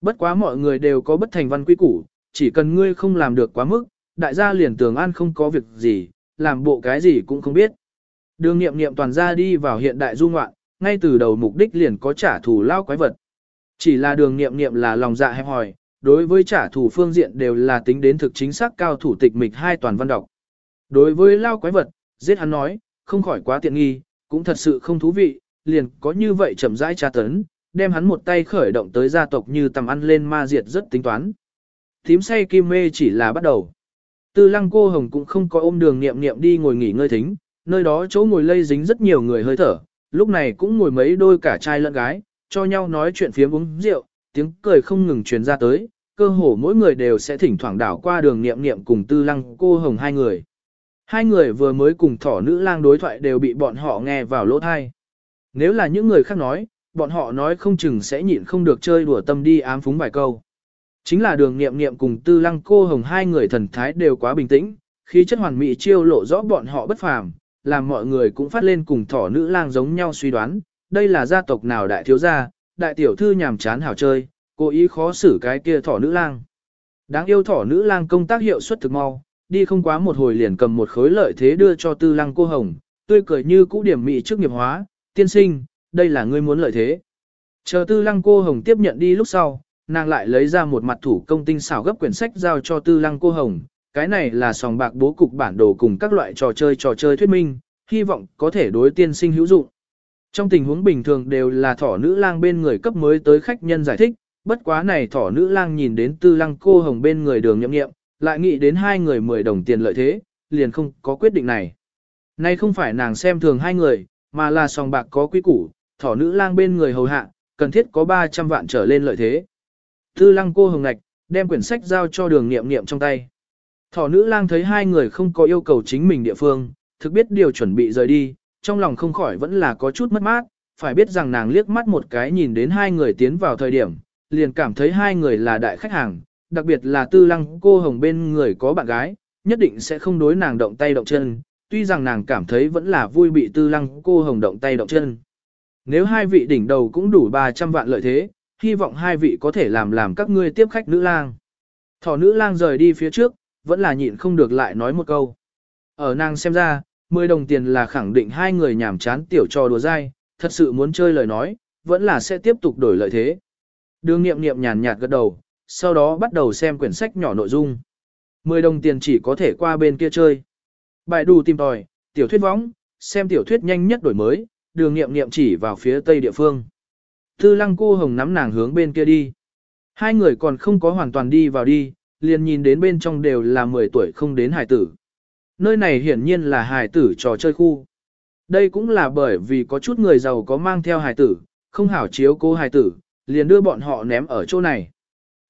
Bất quá mọi người đều có bất thành văn quy củ, chỉ cần ngươi không làm được quá mức, đại gia liền tưởng an không có việc gì, làm bộ cái gì cũng không biết. Đường nghiệm nghiệm toàn ra đi vào hiện đại du ngoạn, ngay từ đầu mục đích liền có trả thù lao quái vật. Chỉ là đường nghiệm nghiệm là lòng dạ hẹp hòi, đối với trả thù phương diện đều là tính đến thực chính xác cao thủ tịch mịch hai toàn văn đọc. Đối với lao quái vật, giết hắn nói, không khỏi quá tiện nghi, cũng thật sự không thú vị, liền có như vậy chậm rãi tra tấn, đem hắn một tay khởi động tới gia tộc như tầm ăn lên ma diệt rất tính toán. Thím say kim mê chỉ là bắt đầu. Tư lăng cô hồng cũng không có ôm đường nghiệm nghiệm đi ngồi nghỉ ngơi thính, nơi đó chỗ ngồi lây dính rất nhiều người hơi thở, lúc này cũng ngồi mấy đôi cả trai lẫn gái, cho nhau nói chuyện phiếm uống rượu, tiếng cười không ngừng truyền ra tới, cơ hồ mỗi người đều sẽ thỉnh thoảng đảo qua đường nghiệm nghiệm cùng tư lăng cô hồng hai người. Hai người vừa mới cùng thỏ nữ lang đối thoại đều bị bọn họ nghe vào lỗ thai. Nếu là những người khác nói, bọn họ nói không chừng sẽ nhịn không được chơi đùa tâm đi ám phúng vài câu. Chính là đường nghiệm nghiệm cùng tư lăng cô hồng hai người thần thái đều quá bình tĩnh, khí chất hoàn mỹ chiêu lộ rõ bọn họ bất phàm, làm mọi người cũng phát lên cùng thỏ nữ lang giống nhau suy đoán, đây là gia tộc nào đại thiếu gia, đại tiểu thư nhàm chán hảo chơi, cố ý khó xử cái kia thỏ nữ lang. Đáng yêu thỏ nữ lang công tác hiệu suất thực mau, đi không quá một hồi liền cầm một khối lợi thế đưa cho tư lăng cô hồng, tươi cười như cũ điểm mị trước nghiệp hóa, tiên sinh, đây là ngươi muốn lợi thế. Chờ tư lăng cô hồng tiếp nhận đi lúc sau, nàng lại lấy ra một mặt thủ công tinh xảo gấp quyển sách giao cho tư lăng cô hồng, cái này là sòng bạc bố cục bản đồ cùng các loại trò chơi trò chơi thuyết minh, hy vọng có thể đối tiên sinh hữu dụng. Trong tình huống bình thường đều là thỏ nữ lang bên người cấp mới tới khách nhân giải thích, bất quá này thỏ nữ lang nhìn đến tư lăng cô hồng bên người đường nhậm nghiệm, lại nghĩ đến hai người 10 đồng tiền lợi thế, liền không có quyết định này. Nay không phải nàng xem thường hai người, mà là sòng bạc có quý củ, thỏ nữ lang bên người hầu hạ, cần thiết có 300 vạn trở lên lợi thế. Tư lăng cô hồng ngạch, đem quyển sách giao cho đường nghiệm nghiệm trong tay. Thỏ nữ lang thấy hai người không có yêu cầu chính mình địa phương, thực biết điều chuẩn bị rời đi, trong lòng không khỏi vẫn là có chút mất mát, phải biết rằng nàng liếc mắt một cái nhìn đến hai người tiến vào thời điểm, liền cảm thấy hai người là đại khách hàng, đặc biệt là tư lăng cô hồng bên người có bạn gái, nhất định sẽ không đối nàng động tay động chân, tuy rằng nàng cảm thấy vẫn là vui bị tư lăng cô hồng động tay động chân. Nếu hai vị đỉnh đầu cũng đủ 300 vạn lợi thế, hy vọng hai vị có thể làm làm các ngươi tiếp khách nữ lang. Thỏ nữ lang rời đi phía trước, vẫn là nhịn không được lại nói một câu. Ở nàng xem ra, 10 đồng tiền là khẳng định hai người nhảm chán tiểu trò đùa dai, thật sự muốn chơi lời nói, vẫn là sẽ tiếp tục đổi lợi thế. Đường nghiệm nghiệm nhàn nhạt gật đầu, sau đó bắt đầu xem quyển sách nhỏ nội dung. 10 đồng tiền chỉ có thể qua bên kia chơi. Bài đủ tìm tòi, tiểu thuyết võng, xem tiểu thuyết nhanh nhất đổi mới, đường nghiệm nghiệm chỉ vào phía tây địa phương. Tư lăng cô hồng nắm nàng hướng bên kia đi. Hai người còn không có hoàn toàn đi vào đi, liền nhìn đến bên trong đều là 10 tuổi không đến hải tử. Nơi này hiển nhiên là hài tử trò chơi khu. Đây cũng là bởi vì có chút người giàu có mang theo hài tử, không hảo chiếu cô hài tử, liền đưa bọn họ ném ở chỗ này.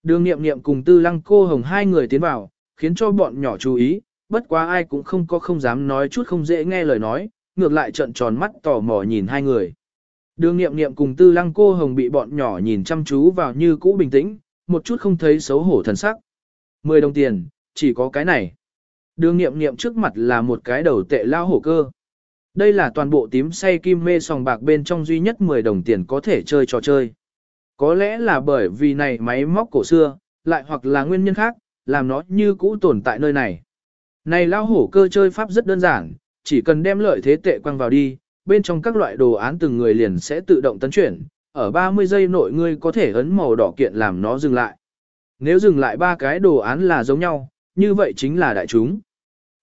Đường niệm niệm cùng tư lăng cô hồng hai người tiến vào, khiến cho bọn nhỏ chú ý, bất quá ai cũng không có không dám nói chút không dễ nghe lời nói, ngược lại trợn tròn mắt tò mò nhìn hai người. Đường niệm niệm cùng tư lăng cô hồng bị bọn nhỏ nhìn chăm chú vào như cũ bình tĩnh, một chút không thấy xấu hổ thần sắc. Mười đồng tiền, chỉ có cái này. Đường nghiệm nghiệm trước mặt là một cái đầu tệ lao hổ cơ. Đây là toàn bộ tím say kim mê sòng bạc bên trong duy nhất 10 đồng tiền có thể chơi trò chơi. Có lẽ là bởi vì này máy móc cổ xưa, lại hoặc là nguyên nhân khác, làm nó như cũ tồn tại nơi này. Này lao hổ cơ chơi pháp rất đơn giản, chỉ cần đem lợi thế tệ quăng vào đi, bên trong các loại đồ án từng người liền sẽ tự động tấn chuyển, ở 30 giây nội ngươi có thể ấn màu đỏ kiện làm nó dừng lại. Nếu dừng lại ba cái đồ án là giống nhau, như vậy chính là đại chúng.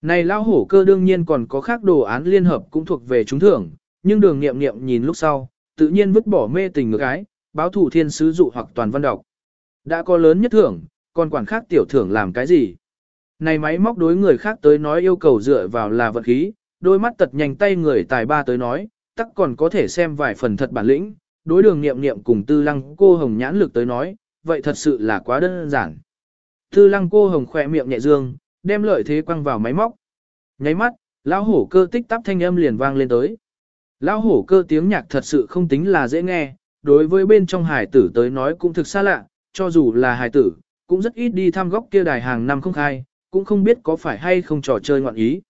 Này lao hổ cơ đương nhiên còn có khác đồ án liên hợp cũng thuộc về chúng thưởng, nhưng đường nghiệm nghiệm nhìn lúc sau, tự nhiên vứt bỏ mê tình ngược ái, báo thủ thiên sứ dụ hoặc toàn văn đọc. Đã có lớn nhất thưởng, còn quản khác tiểu thưởng làm cái gì? Này máy móc đối người khác tới nói yêu cầu dựa vào là vật khí, đôi mắt tật nhanh tay người tài ba tới nói, tắc còn có thể xem vài phần thật bản lĩnh, đối đường nghiệm nghiệm cùng tư lăng cô hồng nhãn lực tới nói, vậy thật sự là quá đơn giản. Tư lăng cô hồng khỏe miệng nhẹ dương, đem lợi thế quăng vào máy móc. Nháy mắt, lão hổ cơ tích tắp thanh âm liền vang lên tới. Lão hổ cơ tiếng nhạc thật sự không tính là dễ nghe, đối với bên trong hải tử tới nói cũng thực xa lạ, cho dù là hải tử, cũng rất ít đi thăm góc kia đài hàng năm không khai, cũng không biết có phải hay không trò chơi ngoạn ý.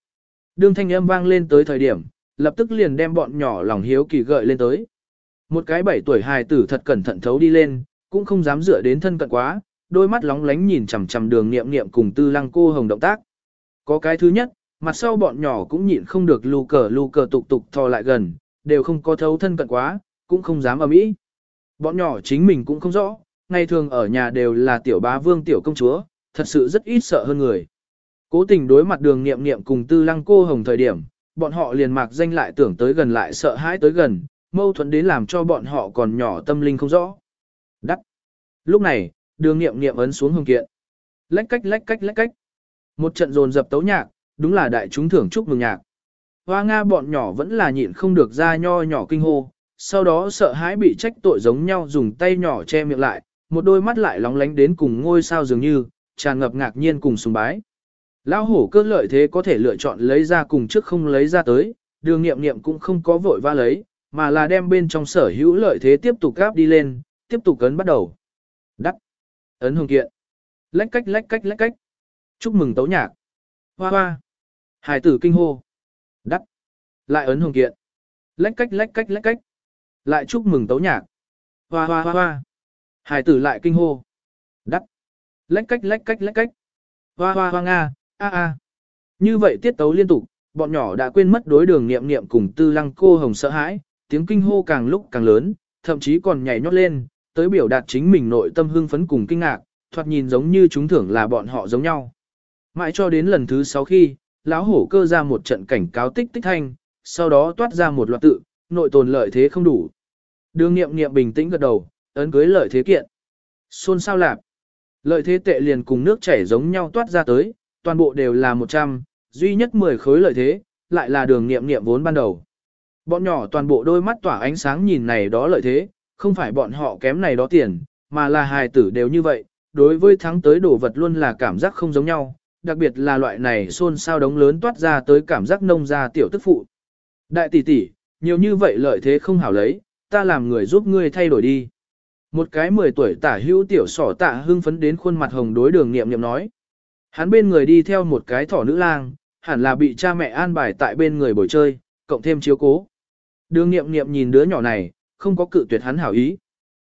Đương thanh âm vang lên tới thời điểm, lập tức liền đem bọn nhỏ lòng hiếu kỳ gợi lên tới. Một cái bảy tuổi hài tử thật cẩn thận thấu đi lên, cũng không dám dựa đến thân cận quá, đôi mắt lóng lánh nhìn chằm chằm đường niệm niệm cùng tư lăng cô hồng động tác. Có cái thứ nhất, mặt sau bọn nhỏ cũng nhịn không được lù cờ lù cờ tục tục thò lại gần, đều không có thấu thân cận quá, cũng không dám ở mỹ. Bọn nhỏ chính mình cũng không rõ, ngày thường ở nhà đều là tiểu bá vương tiểu công chúa, thật sự rất ít sợ hơn người. Cố tình đối mặt đường nghiệm nghiệm cùng tư lăng cô hồng thời điểm, bọn họ liền mạc danh lại tưởng tới gần lại sợ hãi tới gần, mâu thuẫn đến làm cho bọn họ còn nhỏ tâm linh không rõ. Đắc. Lúc này, đường nghiệm nghiệm ấn xuống hồng kiện. Lách cách lách cách lách cách. Một trận dồn dập tấu nhạc, đúng là đại chúng thưởng chúc mừng nhạc. Hoa Nga bọn nhỏ vẫn là nhịn không được ra nho nhỏ kinh hô, sau đó sợ hãi bị trách tội giống nhau dùng tay nhỏ che miệng lại, một đôi mắt lại lóng lánh đến cùng ngôi sao dường như, tràn ngập ngạc nhiên cùng sùng bái. Lão hổ cơ lợi thế có thể lựa chọn lấy ra cùng trước không lấy ra tới, đường nghiệm nghiệm cũng không có vội va lấy, mà là đem bên trong sở hữu lợi thế tiếp tục gáp đi lên, tiếp tục cấn bắt đầu. Đắc. Ấn hồng kiện. Lách cách lách cách lách cách. Chúc mừng tấu nhạc. Hoa hoa. Hải tử kinh hô. Đắc. Lại ấn hồng kiện. Lách cách lách cách lách cách. Lại chúc mừng tấu nhạc. Hoa hoa hoa hoa. Hải tử lại kinh hô. Đắc. Lách cách lách cách lách cách. Hoa hoa hoa nga, a a. Như vậy tiết tấu liên tục, bọn nhỏ đã quên mất đối đường niệm niệm cùng tư lăng cô hồng sợ hãi, tiếng kinh hô càng lúc càng lớn, thậm chí còn nhảy nhót lên, tới biểu đạt chính mình nội tâm hưng phấn cùng kinh ngạc, thoạt nhìn giống như chúng thưởng là bọn họ giống nhau. Mãi cho đến lần thứ sáu khi, lão hổ cơ ra một trận cảnh cáo tích tích thanh, sau đó toát ra một loạt tự, nội tồn lợi thế không đủ. Đường nghiệm nghiệm bình tĩnh gật đầu, ấn cưới lợi thế kiện. Xôn sao lạp. Lợi thế tệ liền cùng nước chảy giống nhau toát ra tới, toàn bộ đều là 100, duy nhất 10 khối lợi thế, lại là đường nghiệm nghiệm vốn ban đầu. Bọn nhỏ toàn bộ đôi mắt tỏa ánh sáng nhìn này đó lợi thế, không phải bọn họ kém này đó tiền, mà là hài tử đều như vậy, đối với thắng tới đồ vật luôn là cảm giác không giống nhau, đặc biệt là loại này xôn xao đống lớn toát ra tới cảm giác nông ra tiểu tức phụ. Đại tỷ tỷ, nhiều như vậy lợi thế không hảo lấy, ta làm người giúp ngươi thay đổi đi. Một cái 10 tuổi tả hữu tiểu sỏ tạ hưng phấn đến khuôn mặt hồng đối đường nghiệm nghiệm nói. Hắn bên người đi theo một cái thỏ nữ lang, hẳn là bị cha mẹ an bài tại bên người bồi chơi, cộng thêm chiếu cố. Đường nghiệm nghiệm nhìn đứa nhỏ này, không có cự tuyệt hắn hảo ý.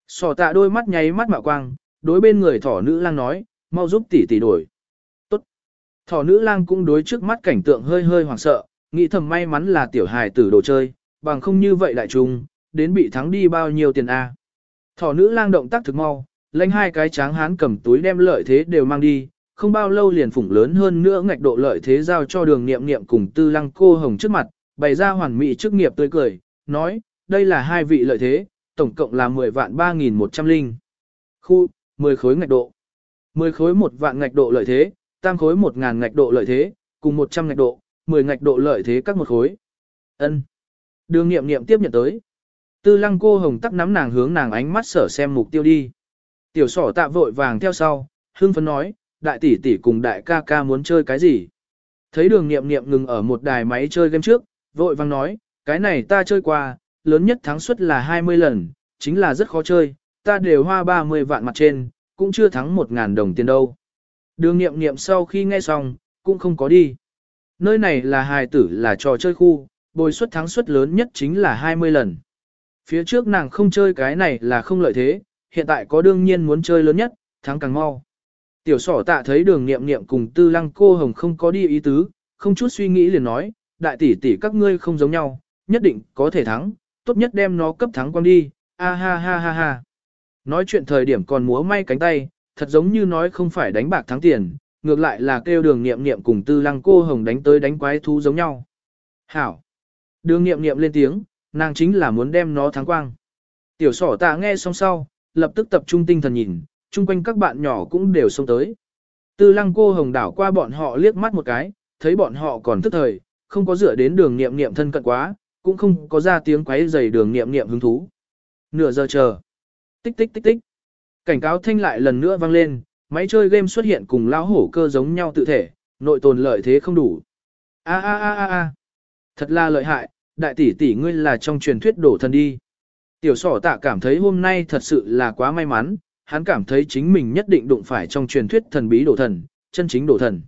Sỏ tạ đôi mắt nháy mắt mạo quang, đối bên người thỏ nữ lang nói, mau giúp tỷ tỷ đổi. Tốt. Thỏ nữ lang cũng đối trước mắt cảnh tượng hơi hơi hoảng sợ, nghĩ thầm may mắn là tiểu hài tử đồ chơi, bằng không như vậy đại trùng, đến bị thắng đi bao nhiêu tiền a. Thỏ nữ lang động tác thực mau, lãnh hai cái tráng hán cầm túi đem lợi thế đều mang đi, không bao lâu liền phủng lớn hơn nữa ngạch độ lợi thế giao cho đường niệm niệm cùng tư lăng cô hồng trước mặt, bày ra hoàn mỹ chức nghiệp tươi cười, nói, đây là hai vị lợi thế, tổng cộng là 10 vạn 3.100 linh. Khu, 10 khối ngạch độ. 10 khối 1 vạn ngạch độ lợi thế, tam khối 1.000 ngạch độ lợi thế, cùng 100 ngạch độ, 10 ngạch độ lợi thế các một khối. ân Đường nghiệm nghiệm tiếp nhận tới. Tư lăng cô hồng tắc nắm nàng hướng nàng ánh mắt sở xem mục tiêu đi. Tiểu sỏ tạ vội vàng theo sau, hương phấn nói, đại tỷ tỷ cùng đại ca ca muốn chơi cái gì. Thấy đường nghiệm nghiệm ngừng ở một đài máy chơi game trước, vội vàng nói, cái này ta chơi qua, lớn nhất thắng suất là 20 lần, chính là rất khó chơi, ta đều hoa 30 vạn mặt trên, cũng chưa thắng 1.000 đồng tiền đâu. Đường nghiệm nghiệm sau khi nghe xong, cũng không có đi. Nơi này là hài tử là trò chơi khu, bồi suất thắng suất lớn nhất chính là 20 lần. Phía trước nàng không chơi cái này là không lợi thế, hiện tại có đương nhiên muốn chơi lớn nhất, thắng càng mau. Tiểu sỏ tạ thấy đường nghiệm nghiệm cùng tư lăng cô hồng không có đi ý tứ, không chút suy nghĩ liền nói, đại tỷ tỷ các ngươi không giống nhau, nhất định có thể thắng, tốt nhất đem nó cấp thắng quang đi, a ha ha ha ha. Nói chuyện thời điểm còn múa may cánh tay, thật giống như nói không phải đánh bạc thắng tiền, ngược lại là kêu đường nghiệm nghiệm cùng tư lăng cô hồng đánh tới đánh quái thú giống nhau. Hảo! Đường nghiệm nghiệm lên tiếng, nàng chính là muốn đem nó thắng quang. Tiểu sỏ tạ nghe xong sau, lập tức tập trung tinh thần nhìn, chung quanh các bạn nhỏ cũng đều xông tới. Tư lăng cô hồng đảo qua bọn họ liếc mắt một cái, thấy bọn họ còn thức thời, không có dựa đến đường nghiệm nghiệm thân cận quá, cũng không có ra tiếng quấy rầy đường nghiệm nghiệm hứng thú. Nửa giờ chờ. Tích tích tích tích. Cảnh cáo thanh lại lần nữa vang lên, máy chơi game xuất hiện cùng lão hổ cơ giống nhau tự thể, nội tồn lợi thế không đủ. A a a a a. Thật là lợi hại, đại tỷ tỷ ngươi là trong truyền thuyết đổ thần đi. Tiểu sỏ tạ cảm thấy hôm nay thật sự là quá may mắn, hắn cảm thấy chính mình nhất định đụng phải trong truyền thuyết thần bí đổ thần, chân chính đổ thần.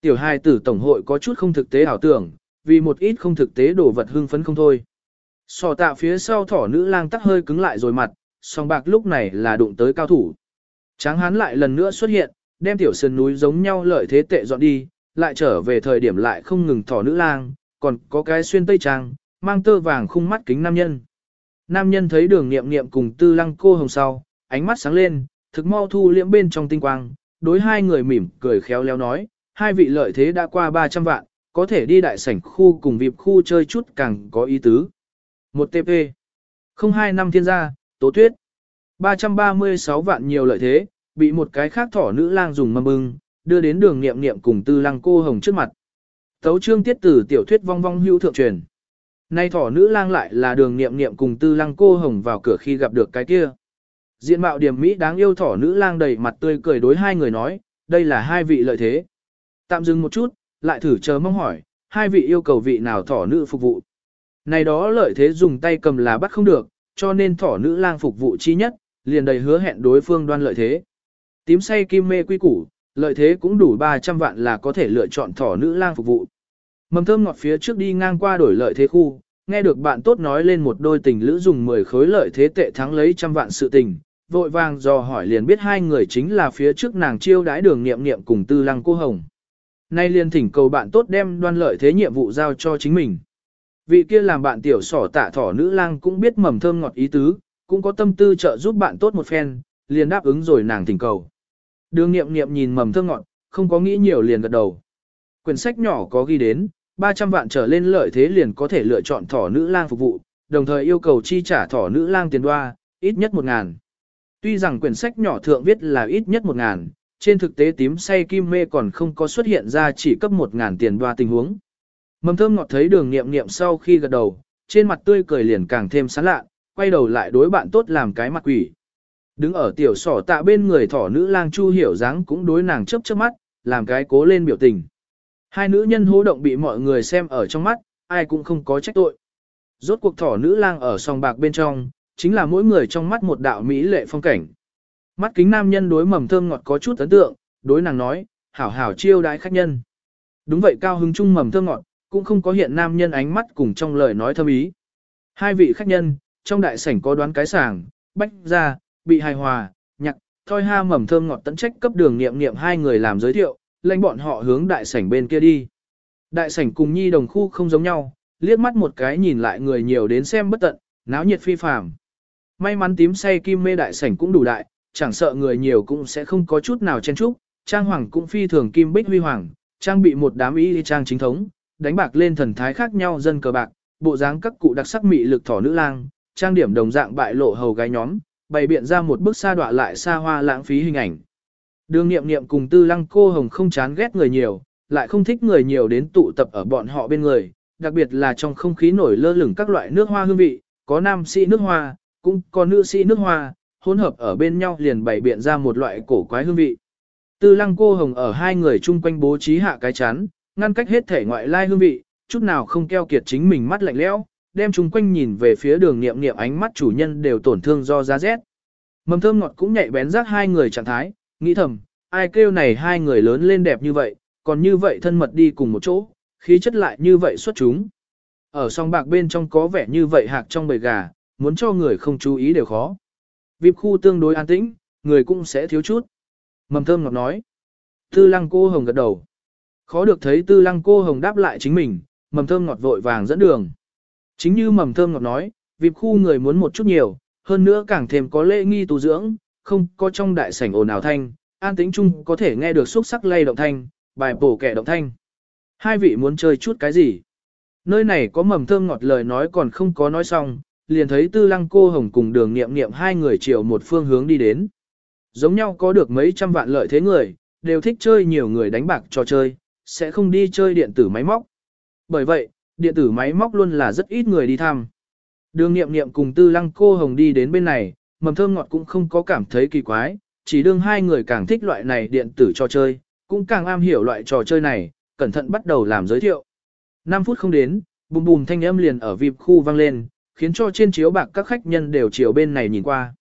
Tiểu hai tử tổng hội có chút không thực tế ảo tưởng, vì một ít không thực tế đổ vật hưng phấn không thôi. sò tạ phía sau thỏ nữ lang tắc hơi cứng lại rồi mặt, song bạc lúc này là đụng tới cao thủ. Tráng hán lại lần nữa xuất hiện, đem tiểu sơn núi giống nhau lợi thế tệ dọn đi, lại trở về thời điểm lại không ngừng thỏ nữ lang, còn có cái xuyên tây trang, mang tơ vàng khung mắt kính nam nhân. Nam nhân thấy đường nghiệm nghiệm cùng tư lăng cô hồng sau, ánh mắt sáng lên, thực mau thu liễm bên trong tinh quang, đối hai người mỉm cười khéo léo nói, hai vị lợi thế đã qua 300 vạn, có thể đi đại sảnh khu cùng vịp khu chơi chút càng có ý tứ. Một TP. 02 năm thiên gia, tố tuyết. 336 vạn nhiều lợi thế, bị một cái khác thỏ nữ lang dùng mâm bưng, đưa đến đường nghiệm nghiệm cùng tư lăng cô hồng trước mặt. Tấu trương tiết tử tiểu thuyết vong vong hữu thượng truyền. Nay thỏ nữ lang lại là đường nghiệm nghiệm cùng tư lăng cô hồng vào cửa khi gặp được cái kia. Diện mạo điểm Mỹ đáng yêu thỏ nữ lang đầy mặt tươi cười đối hai người nói, đây là hai vị lợi thế. Tạm dừng một chút, lại thử chờ mong hỏi, hai vị yêu cầu vị nào thỏ nữ phục vụ. Này đó lợi thế dùng tay cầm là bắt không được, cho nên thỏ nữ lang phục vụ chi nhất, liền đầy hứa hẹn đối phương đoan lợi thế. Tím say kim mê quy củ, lợi thế cũng đủ 300 vạn là có thể lựa chọn thỏ nữ lang phục vụ. Mầm thơm ngọt phía trước đi ngang qua đổi lợi thế khu, nghe được bạn tốt nói lên một đôi tình lữ dùng 10 khối lợi thế tệ thắng lấy trăm vạn sự tình, vội vàng dò hỏi liền biết hai người chính là phía trước nàng chiêu đái đường nghiệm nghiệm cùng tư lăng cô hồng. Nay liền thỉnh cầu bạn tốt đem đoan lợi thế nhiệm vụ giao cho chính mình. Vị kia làm bạn tiểu sỏ tạ thỏ nữ lang cũng biết mầm thơm ngọt ý tứ, cũng có tâm tư trợ giúp bạn tốt một phen, liền đáp ứng rồi nàng thỉnh cầu. Đường nghiệm nghiệm nhìn mầm thơm ngọt, không có nghĩ nhiều liền gật đầu. Quyển sách nhỏ có ghi đến, 300 vạn trở lên lợi thế liền có thể lựa chọn thỏ nữ lang phục vụ, đồng thời yêu cầu chi trả thỏ nữ lang tiền đoa, ít nhất 1 ngàn. Tuy rằng quyển sách nhỏ thượng viết là ít nhất 1 ngàn, trên thực tế tím say kim mê còn không có xuất hiện ra chỉ cấp 1 ngàn tiền đoa tình huống. Mầm thơm ngọt thấy đường nghiệm nghiệm sau khi gật đầu, trên mặt tươi cười liền càng thêm sán lạ, quay đầu lại đối bạn tốt làm cái mặt quỷ. Đứng ở tiểu sỏ tạ bên người thỏ nữ lang chu hiểu dáng cũng đối nàng chớp chớp mắt, làm cái cố lên biểu tình. Hai nữ nhân hố động bị mọi người xem ở trong mắt, ai cũng không có trách tội. Rốt cuộc thỏ nữ lang ở song bạc bên trong, chính là mỗi người trong mắt một đạo mỹ lệ phong cảnh. Mắt kính nam nhân đối mầm thơm ngọt có chút ấn tượng, đối nàng nói, hảo hảo chiêu đái khách nhân. Đúng vậy cao hứng chung mầm thơm ngọt, cũng không có hiện nam nhân ánh mắt cùng trong lời nói thâm ý. Hai vị khách nhân, trong đại sảnh có đoán cái sảng, bách ra, bị hài hòa, nhạc, thoi ha mầm thơm ngọt tấn trách cấp đường nghiệm nghiệm hai người làm giới thiệu, lãnh bọn họ hướng đại sảnh bên kia đi. Đại sảnh cùng nhi đồng khu không giống nhau, liếc mắt một cái nhìn lại người nhiều đến xem bất tận, náo nhiệt phi phàm. May mắn tím say kim mê đại sảnh cũng đủ đại, chẳng sợ người nhiều cũng sẽ không có chút nào chen chúc, trang hoàng cũng phi thường kim bích huy hoàng, trang bị một đám y trang chính thống, đánh bạc lên thần thái khác nhau dân cờ bạc, bộ dáng các cụ đặc sắc mị lực thỏ nữ lang, trang điểm đồng dạng bại lộ hầu gái nhóm, bày biện ra một bức xa đọa lại xa hoa lãng phí hình ảnh. Đường nghiệm nghiệm cùng tư lăng cô hồng không chán ghét người nhiều, lại không thích người nhiều đến tụ tập ở bọn họ bên người, đặc biệt là trong không khí nổi lơ lửng các loại nước hoa hương vị, có nam sĩ nước hoa, cũng có nữ sĩ nước hoa, hỗn hợp ở bên nhau liền bày biện ra một loại cổ quái hương vị. Tư lăng cô hồng ở hai người chung quanh bố trí hạ cái chán, ngăn cách hết thể ngoại lai hương vị, chút nào không keo kiệt chính mình mắt lạnh lẽo, đem chung quanh nhìn về phía đường nghiệm nghiệm ánh mắt chủ nhân đều tổn thương do giá rét. Mầm thơm ngọt cũng nhạy bén rác hai người trạng thái, nghĩ thầm, ai kêu này hai người lớn lên đẹp như vậy, còn như vậy thân mật đi cùng một chỗ, khí chất lại như vậy xuất chúng. Ở song bạc bên trong có vẻ như vậy hạc trong bầy gà, muốn cho người không chú ý đều khó. Vịp khu tương đối an tĩnh, người cũng sẽ thiếu chút. Mầm thơm ngọt nói. Tư lăng cô hồng gật đầu. Khó được thấy tư lăng cô hồng đáp lại chính mình, mầm thơm ngọt vội vàng dẫn đường. Chính như mầm thơm ngọt nói, vịp khu người muốn một chút nhiều, hơn nữa càng thêm có lễ nghi tu dưỡng, không có trong đại sảnh ồn ào thanh, an tĩnh chung có thể nghe được xúc sắc lay động thanh, bài bổ kẻ động thanh. Hai vị muốn chơi chút cái gì? Nơi này có mầm thơm ngọt lời nói còn không có nói xong, liền thấy tư lăng cô hồng cùng đường nghiệm nghiệm hai người chiều một phương hướng đi đến. Giống nhau có được mấy trăm vạn lợi thế người, đều thích chơi nhiều người đánh bạc trò chơi, sẽ không đi chơi điện tử máy móc. Bởi vậy, điện tử máy móc luôn là rất ít người đi thăm. Đường nghiệm nghiệm cùng tư lăng cô hồng đi đến bên này, mầm thơm ngọt cũng không có cảm thấy kỳ quái, chỉ đương hai người càng thích loại này điện tử trò chơi, cũng càng am hiểu loại trò chơi này, cẩn thận bắt đầu làm giới thiệu. 5 phút không đến, bùm bùm thanh âm liền ở vịp khu vang lên, khiến cho trên chiếu bạc các khách nhân đều chiều bên này nhìn qua.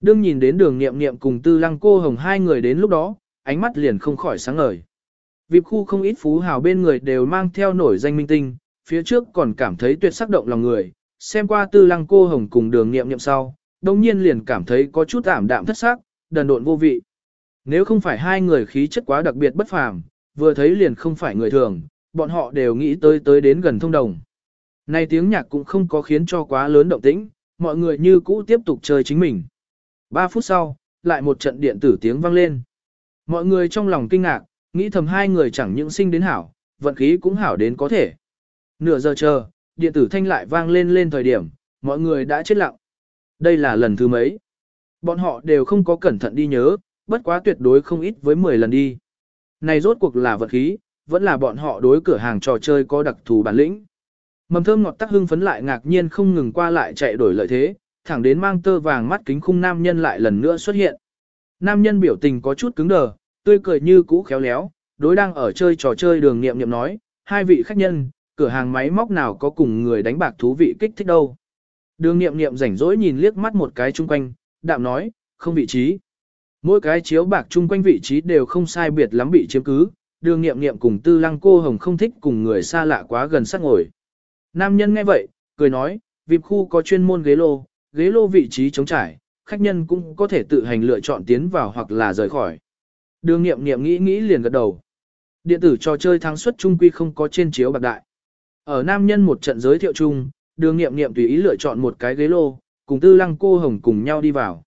Đương nhìn đến đường nghiệm nghiệm cùng tư lăng cô hồng hai người đến lúc đó, ánh mắt liền không khỏi sáng ngời. Vịp khu không ít phú hào bên người đều mang theo nổi danh minh tinh, phía trước còn cảm thấy tuyệt sắc động lòng người, xem qua tư lăng cô hồng cùng đường nghiệm nghiệm sau, đồng nhiên liền cảm thấy có chút ảm đạm thất sắc, đần độn vô vị. Nếu không phải hai người khí chất quá đặc biệt bất phàm, vừa thấy liền không phải người thường, bọn họ đều nghĩ tới tới đến gần thông đồng này tiếng nhạc cũng không có khiến cho quá lớn động tĩnh, mọi người như cũ tiếp tục chơi chính mình. 3 phút sau, lại một trận điện tử tiếng vang lên. Mọi người trong lòng kinh ngạc, nghĩ thầm hai người chẳng những sinh đến hảo, vận khí cũng hảo đến có thể. Nửa giờ chờ, điện tử thanh lại vang lên lên thời điểm, mọi người đã chết lặng. Đây là lần thứ mấy. Bọn họ đều không có cẩn thận đi nhớ, bất quá tuyệt đối không ít với 10 lần đi. Này rốt cuộc là vật khí, vẫn là bọn họ đối cửa hàng trò chơi có đặc thù bản lĩnh. Mầm thơm ngọt tắc hưng phấn lại ngạc nhiên không ngừng qua lại chạy đổi lợi thế, thẳng đến mang tơ vàng mắt kính khung nam nhân lại lần nữa xuất hiện. Nam nhân biểu tình có chút cứng đờ, tươi cười như cũ khéo léo, đối đang ở chơi trò chơi đường nghiệm nghiệm nói, hai vị khách nhân, cửa hàng máy móc nào có cùng người đánh bạc thú vị kích thích đâu. Đường nghiệm nghiệm rảnh rỗi nhìn liếc mắt một cái chung quanh, đạm nói, không vị trí. Mỗi cái chiếu bạc chung quanh vị trí đều không sai biệt lắm bị chiếm cứ, đường nghiệm nghiệm cùng tư lăng cô hồng không thích cùng người xa lạ quá gần sát ngồi. Nam nhân nghe vậy, cười nói, vip khu có chuyên môn ghế lô, ghế lô vị trí trống trải, khách nhân cũng có thể tự hành lựa chọn tiến vào hoặc là rời khỏi. Đường nghiệm nghiệm nghĩ nghĩ liền gật đầu. Điện tử trò chơi thắng suất trung quy không có trên chiếu bạc đại. Ở nam nhân một trận giới thiệu chung, đường nghiệm nghiệm tùy ý lựa chọn một cái ghế lô, cùng tư lăng cô hồng cùng nhau đi vào.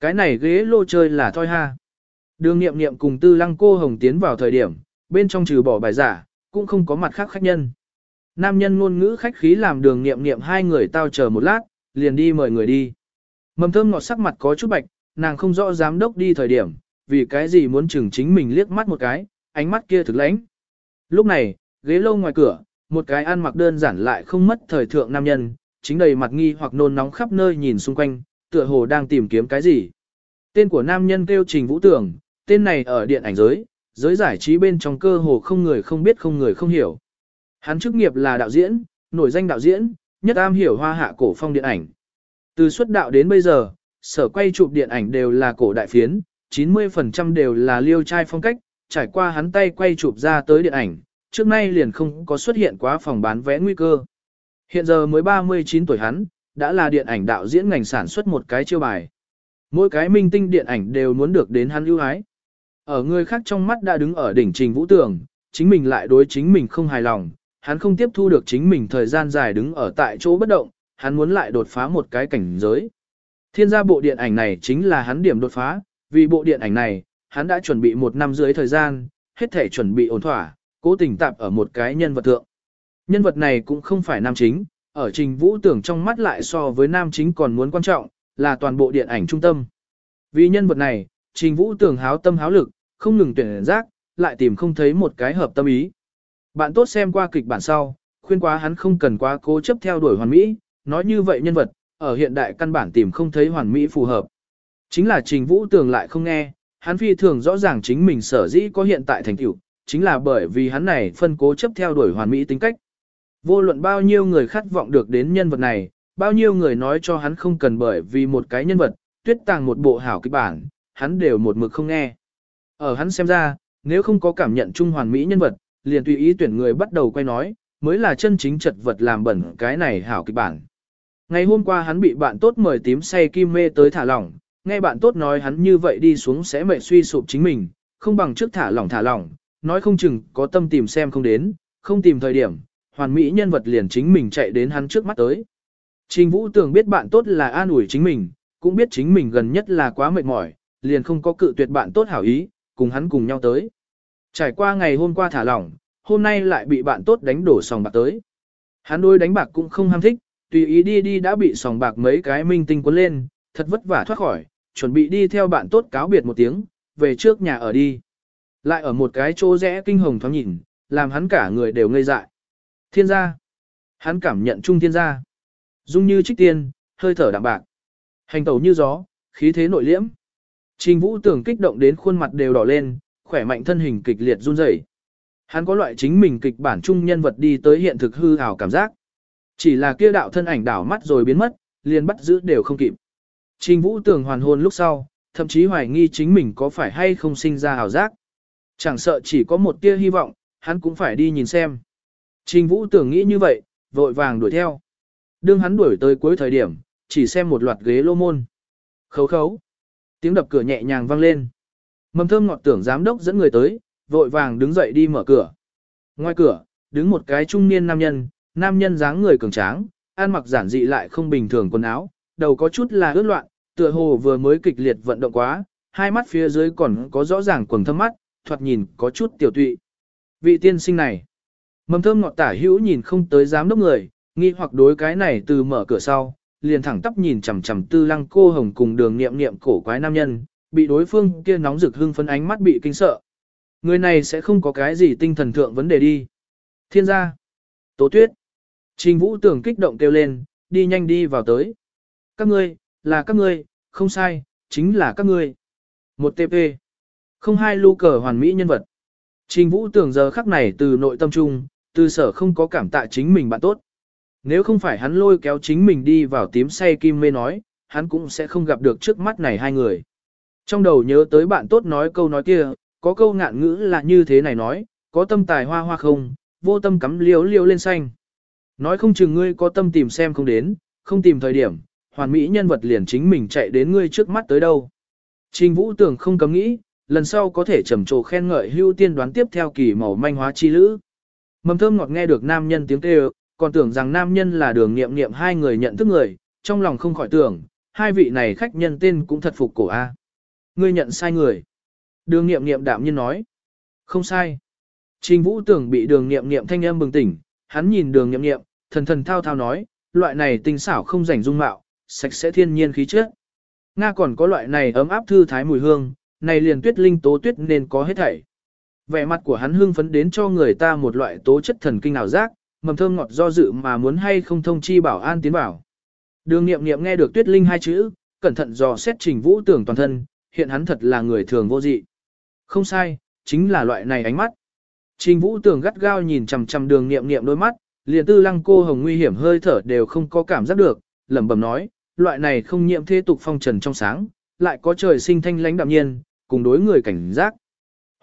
Cái này ghế lô chơi là thôi ha. Đường nghiệm nghiệm cùng tư lăng cô hồng tiến vào thời điểm, bên trong trừ bỏ bài giả, cũng không có mặt khác khách nhân. Nam nhân ngôn ngữ khách khí làm đường nghiệm nghiệm hai người tao chờ một lát, liền đi mời người đi. Mầm thơm ngọt sắc mặt có chút bạch, nàng không rõ giám đốc đi thời điểm, vì cái gì muốn chừng chính mình liếc mắt một cái, ánh mắt kia thực lãnh. Lúc này, ghế lâu ngoài cửa, một cái ăn mặc đơn giản lại không mất thời thượng nam nhân, chính đầy mặt nghi hoặc nôn nóng khắp nơi nhìn xung quanh, tựa hồ đang tìm kiếm cái gì. Tên của nam nhân kêu Trình Vũ Tưởng, tên này ở điện ảnh giới, giới giải trí bên trong cơ hồ không người không biết không người không hiểu. Hắn chức nghiệp là đạo diễn, nổi danh đạo diễn, nhất am hiểu hoa hạ cổ phong điện ảnh. Từ xuất đạo đến bây giờ, sở quay chụp điện ảnh đều là cổ đại phiến, 90% đều là liêu trai phong cách, trải qua hắn tay quay chụp ra tới điện ảnh, trước nay liền không có xuất hiện quá phòng bán vé nguy cơ. Hiện giờ mới 39 tuổi hắn, đã là điện ảnh đạo diễn ngành sản xuất một cái chiêu bài. Mỗi cái minh tinh điện ảnh đều muốn được đến hắn ưu ái. Ở người khác trong mắt đã đứng ở đỉnh trình vũ tường, chính mình lại đối chính mình không hài lòng, hắn không tiếp thu được chính mình thời gian dài đứng ở tại chỗ bất động, hắn muốn lại đột phá một cái cảnh giới. Thiên gia bộ điện ảnh này chính là hắn điểm đột phá, vì bộ điện ảnh này, hắn đã chuẩn bị một năm dưới thời gian, hết thể chuẩn bị ổn thỏa, cố tình tạp ở một cái nhân vật thượng. Nhân vật này cũng không phải nam chính, ở trình vũ tưởng trong mắt lại so với nam chính còn muốn quan trọng, là toàn bộ điện ảnh trung tâm. Vì nhân vật này, trình vũ tưởng háo tâm háo lực, không ngừng tuyển giác, lại tìm không thấy một cái hợp tâm ý. Bạn tốt xem qua kịch bản sau, khuyên quá hắn không cần quá cố chấp theo đuổi hoàn mỹ, nói như vậy nhân vật, ở hiện đại căn bản tìm không thấy hoàn mỹ phù hợp. Chính là trình vũ tường lại không nghe, hắn phi thường rõ ràng chính mình sở dĩ có hiện tại thành tựu, chính là bởi vì hắn này phân cố chấp theo đuổi hoàn mỹ tính cách. Vô luận bao nhiêu người khát vọng được đến nhân vật này, bao nhiêu người nói cho hắn không cần bởi vì một cái nhân vật, tuyết tàng một bộ hảo kịch bản, hắn đều một mực không nghe. Ở hắn xem ra, nếu không có cảm nhận chung hoàn mỹ nhân vật, liền tùy ý tuyển người bắt đầu quay nói, mới là chân chính chật vật làm bẩn cái này hảo kịch bản. Ngày hôm qua hắn bị bạn tốt mời tím say kim mê tới thả lỏng, nghe bạn tốt nói hắn như vậy đi xuống sẽ mệt suy sụp chính mình, không bằng trước thả lỏng thả lỏng, nói không chừng có tâm tìm xem không đến, không tìm thời điểm, hoàn mỹ nhân vật liền chính mình chạy đến hắn trước mắt tới. Trình Vũ tưởng biết bạn tốt là an ủi chính mình, cũng biết chính mình gần nhất là quá mệt mỏi, liền không có cự tuyệt bạn tốt hảo ý, cùng hắn cùng nhau tới. Trải qua ngày hôm qua thả lỏng, hôm nay lại bị bạn tốt đánh đổ sòng bạc tới. Hắn đôi đánh bạc cũng không ham thích, tùy ý đi đi đã bị sòng bạc mấy cái minh tinh cuốn lên, thật vất vả thoát khỏi, chuẩn bị đi theo bạn tốt cáo biệt một tiếng, về trước nhà ở đi. Lại ở một cái chỗ rẽ kinh hồng thoáng nhìn, làm hắn cả người đều ngây dại. Thiên gia. Hắn cảm nhận trung thiên gia. Dung như trích tiên, hơi thở đạm bạc. Hành tẩu như gió, khí thế nội liễm. Trình vũ tưởng kích động đến khuôn mặt đều đỏ lên, khỏe mạnh thân hình kịch liệt run rẩy. Hắn có loại chính mình kịch bản trung nhân vật đi tới hiện thực hư ảo cảm giác. Chỉ là kia đạo thân ảnh đảo mắt rồi biến mất, liền bắt giữ đều không kịp. Trình vũ tưởng hoàn hồn lúc sau, thậm chí hoài nghi chính mình có phải hay không sinh ra ảo giác. Chẳng sợ chỉ có một tia hy vọng, hắn cũng phải đi nhìn xem. Trình Vũ tưởng nghĩ như vậy, vội vàng đuổi theo. Đương hắn đuổi tới cuối thời điểm, chỉ xem một loạt ghế lô môn. Khấu khấu. Tiếng đập cửa nhẹ nhàng vang lên. Mầm thơm ngọt tưởng giám đốc dẫn người tới, vội vàng đứng dậy đi mở cửa. Ngoài cửa, đứng một cái trung niên nam nhân, nam nhân dáng người cường tráng, ăn mặc giản dị lại không bình thường quần áo, đầu có chút là ướt loạn, tựa hồ vừa mới kịch liệt vận động quá, hai mắt phía dưới còn có rõ ràng quầng thâm mắt, thoạt nhìn có chút tiểu tụy. Vị tiên sinh này, mầm thơm ngọt tả hữu nhìn không tới giám đốc người, nghi hoặc đối cái này từ mở cửa sau, liền thẳng tắp nhìn chằm chằm tư lăng cô hồng cùng đường niệm niệm cổ quái nam nhân, bị đối phương kia nóng rực hưng phấn ánh mắt bị kinh sợ. Người này sẽ không có cái gì tinh thần thượng vấn đề đi. Thiên gia, tố tuyết, trình vũ tưởng kích động kêu lên, đi nhanh đi vào tới. Các ngươi, là các ngươi, không sai, chính là các ngươi. Một TP. Không hai lưu cờ hoàn mỹ nhân vật. Trình Vũ tưởng giờ khắc này từ nội tâm trung, từ sở không có cảm tạ chính mình bạn tốt. Nếu không phải hắn lôi kéo chính mình đi vào tím say kim mê nói, hắn cũng sẽ không gặp được trước mắt này hai người. Trong đầu nhớ tới bạn tốt nói câu nói kia, có câu ngạn ngữ là như thế này nói, có tâm tài hoa hoa không, vô tâm cắm liếu liếu lên xanh. Nói không chừng ngươi có tâm tìm xem không đến, không tìm thời điểm, hoàn mỹ nhân vật liền chính mình chạy đến ngươi trước mắt tới đâu. Trình Vũ tưởng không cấm nghĩ, lần sau có thể trầm trồ khen ngợi hưu tiên đoán tiếp theo kỳ màu manh hóa chi lữ. Mầm thơm ngọt nghe được nam nhân tiếng kêu, còn tưởng rằng nam nhân là đường nghiệm nghiệm hai người nhận thức người, trong lòng không khỏi tưởng, hai vị này khách nhân tên cũng thật phục cổ A. Ngươi nhận sai người. Đường nghiệm nghiệm đạm nhiên nói. Không sai. Trình vũ tưởng bị đường nghiệm nghiệm thanh âm bừng tỉnh, hắn nhìn đường nghiệm nghiệm, thần thần thao thao nói, loại này tinh xảo không rảnh dung mạo, sạch sẽ thiên nhiên khí chất. Nga còn có loại này ấm áp thư thái mùi hương, này liền tuyết linh tố tuyết nên có hết thảy. Vẻ mặt của hắn hưng phấn đến cho người ta một loại tố chất thần kinh ảo giác, mầm thơm ngọt do dự mà muốn hay không thông chi bảo an tiến bảo. Đường nghiệm nghiệm nghe được tuyết linh hai chữ, cẩn thận dò xét trình vũ tưởng toàn thân, hiện hắn thật là người thường vô dị. Không sai, chính là loại này ánh mắt. Trình vũ tưởng gắt gao nhìn chằm chằm đường nghiệm nghiệm đôi mắt, liền tư lăng cô hồng nguy hiểm hơi thở đều không có cảm giác được, lẩm bẩm nói, loại này không nhiễm thế tục phong trần trong sáng, lại có trời sinh thanh lãnh đạm nhiên, cùng đối người cảnh giác.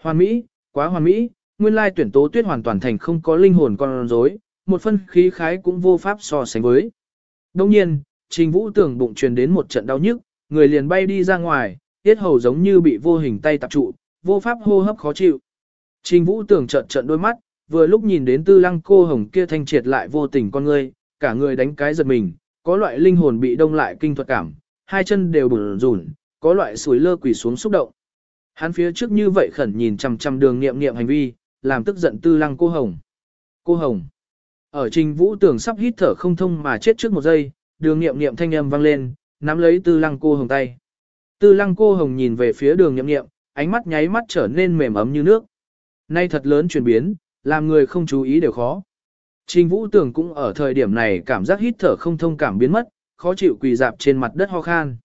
Hoàn mỹ, quá hoàn mỹ, nguyên lai tuyển tố tuyết hoàn toàn thành không có linh hồn con rối, một phân khí khái cũng vô pháp so sánh với. Đồng nhiên, trình vũ tưởng bụng truyền đến một trận đau nhức, người liền bay đi ra ngoài, tiết hầu giống như bị vô hình tay tập trụ, vô pháp hô hấp khó chịu. Trình vũ tưởng trận trận đôi mắt, vừa lúc nhìn đến tư lăng cô hồng kia thanh triệt lại vô tình con ngươi cả người đánh cái giật mình, có loại linh hồn bị đông lại kinh thuật cảm, hai chân đều bùn rùn, có loại sủi lơ quỷ xuống xúc động. Hắn phía trước như vậy khẩn nhìn chằm chằm đường nghiệm nghiệm hành vi, làm tức giận tư lăng cô hồng. Cô hồng. Ở trình vũ tưởng sắp hít thở không thông mà chết trước một giây, đường nghiệm nghiệm thanh âm vang lên, nắm lấy tư lăng cô hồng tay. Tư lăng cô hồng nhìn về phía đường nhậm nghiệm, ánh mắt nháy mắt trở nên mềm ấm như nước. Nay thật lớn chuyển biến, làm người không chú ý đều khó. Trình vũ tưởng cũng ở thời điểm này cảm giác hít thở không thông cảm biến mất, khó chịu quỳ dạp trên mặt đất ho khan.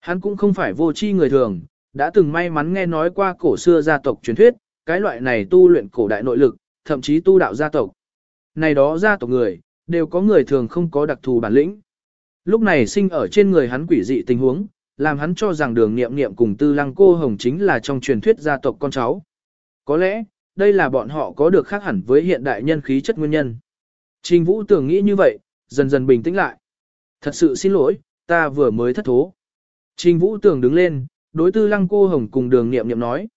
Hắn cũng không phải vô tri người thường, đã từng may mắn nghe nói qua cổ xưa gia tộc truyền thuyết, cái loại này tu luyện cổ đại nội lực, thậm chí tu đạo gia tộc. Này đó gia tộc người, đều có người thường không có đặc thù bản lĩnh. Lúc này sinh ở trên người hắn quỷ dị tình huống, làm hắn cho rằng đường nghiệm nghiệm cùng tư lăng cô hồng chính là trong truyền thuyết gia tộc con cháu. Có lẽ, đây là bọn họ có được khác hẳn với hiện đại nhân khí chất nguyên nhân. Trình Vũ tưởng nghĩ như vậy, dần dần bình tĩnh lại. Thật sự xin lỗi, ta vừa mới thất thố. Trình Vũ tưởng đứng lên, đối tư lăng cô hồng cùng đường nghiệm nghiệm nói.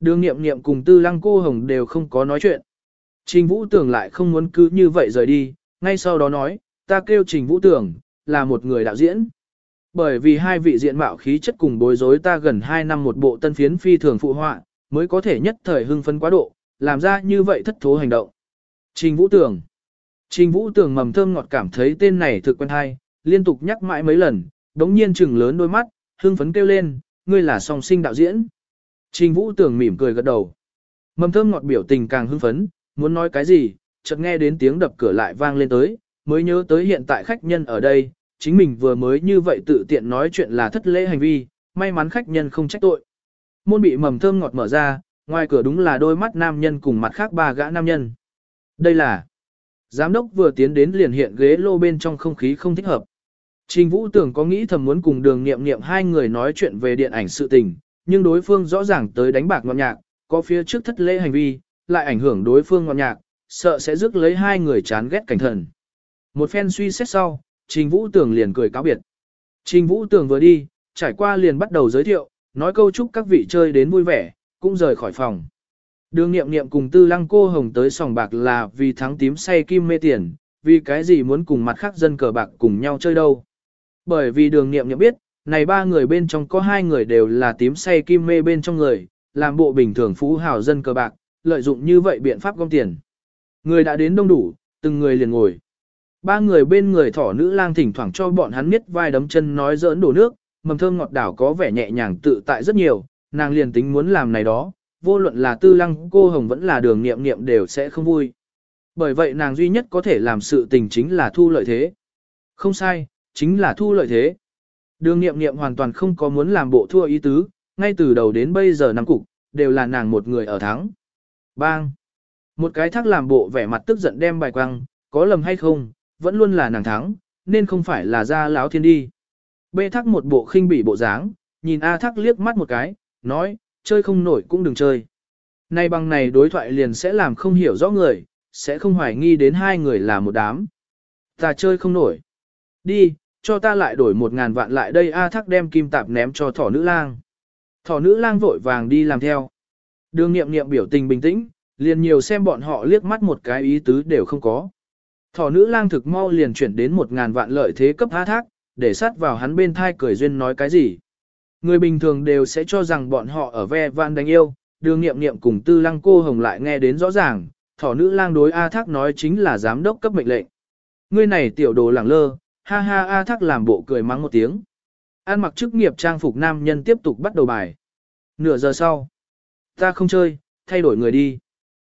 Đường nghiệm nghiệm cùng tư lăng cô hồng đều không có nói chuyện. Trình Vũ tưởng lại không muốn cứ như vậy rời đi, ngay sau đó nói, ta kêu Trình Vũ tưởng, là một người đạo diễn. Bởi vì hai vị diện mạo khí chất cùng bối rối ta gần 2 năm một bộ tân phiến phi thường phụ họa, mới có thể nhất thời hưng phấn quá độ, làm ra như vậy thất thố hành động. Trình Vũ tưởng. Trình Vũ tưởng mầm thơm ngọt cảm thấy tên này thực quen hay, liên tục nhắc mãi mấy lần, đống nhiên chừng lớn đôi mắt, hưng phấn kêu lên, ngươi là song sinh đạo diễn. Trình Vũ tưởng mỉm cười gật đầu. Mầm thơm ngọt biểu tình càng hưng phấn, muốn nói cái gì, chợt nghe đến tiếng đập cửa lại vang lên tới, mới nhớ tới hiện tại khách nhân ở đây, chính mình vừa mới như vậy tự tiện nói chuyện là thất lễ hành vi, may mắn khách nhân không trách tội. Môn bị mầm thơm ngọt mở ra, ngoài cửa đúng là đôi mắt nam nhân cùng mặt khác ba gã nam nhân. Đây là Giám đốc vừa tiến đến liền hiện ghế lô bên trong không khí không thích hợp. Trình Vũ tưởng có nghĩ thầm muốn cùng đường nghiệm nghiệm hai người nói chuyện về điện ảnh sự tình, nhưng đối phương rõ ràng tới đánh bạc ngọn nhạc, có phía trước thất lễ hành vi, lại ảnh hưởng đối phương ngọn nhạc, sợ sẽ rước lấy hai người chán ghét cảnh thần. Một phen suy xét sau, Trình Vũ Tường liền cười cáo biệt. Trình Vũ Tường vừa đi, trải qua liền bắt đầu giới thiệu, nói câu chúc các vị chơi đến vui vẻ, cũng rời khỏi phòng. Đường nghiệm nghiệm cùng tư lăng cô hồng tới sòng bạc là vì thắng tím say kim mê tiền, vì cái gì muốn cùng mặt khác dân cờ bạc cùng nhau chơi đâu. Bởi vì đường nghiệm nghiệm biết, này ba người bên trong có hai người đều là tím say kim mê bên trong người, làm bộ bình thường phú hào dân cờ bạc, lợi dụng như vậy biện pháp gom tiền. Người đã đến đông đủ, từng người liền ngồi. Ba người bên người thỏ nữ lang thỉnh thoảng cho bọn hắn miết vai đấm chân nói giỡn đổ nước, mầm thơm ngọt đảo có vẻ nhẹ nhàng tự tại rất nhiều, nàng liền tính muốn làm này đó, vô luận là tư lăng cô hồng vẫn là đường nghiệm nghiệm đều sẽ không vui. Bởi vậy nàng duy nhất có thể làm sự tình chính là thu lợi thế. Không sai, chính là thu lợi thế. Đường nghiệm nghiệm hoàn toàn không có muốn làm bộ thua ý tứ, ngay từ đầu đến bây giờ năm cục, đều là nàng một người ở thắng. Bang! Một cái thác làm bộ vẻ mặt tức giận đem bài quăng, có lầm hay không, vẫn luôn là nàng thắng, nên không phải là ra láo thiên đi. Bê thắc một bộ khinh bỉ bộ dáng, nhìn A thắc liếc mắt một cái, nói, chơi không nổi cũng đừng chơi. Nay bằng này đối thoại liền sẽ làm không hiểu rõ người, sẽ không hoài nghi đến hai người là một đám. Ta chơi không nổi. Đi, cho ta lại đổi một ngàn vạn lại đây A thắc đem kim tạp ném cho thỏ nữ lang. Thỏ nữ lang vội vàng đi làm theo. Đường nghiệm nghiệm biểu tình bình tĩnh, liền nhiều xem bọn họ liếc mắt một cái ý tứ đều không có. Thỏ nữ lang thực mau liền chuyển đến một ngàn vạn lợi thế cấp A thác, để sát vào hắn bên thai cười duyên nói cái gì. Người bình thường đều sẽ cho rằng bọn họ ở ve van đánh yêu, đường nghiệm nghiệm cùng tư lăng cô hồng lại nghe đến rõ ràng, thỏ nữ lang đối A thác nói chính là giám đốc cấp mệnh lệnh. Ngươi này tiểu đồ lẳng lơ, ha ha A thác làm bộ cười mắng một tiếng. An mặc chức nghiệp trang phục nam nhân tiếp tục bắt đầu bài. Nửa giờ sau, ta không chơi, thay đổi người đi.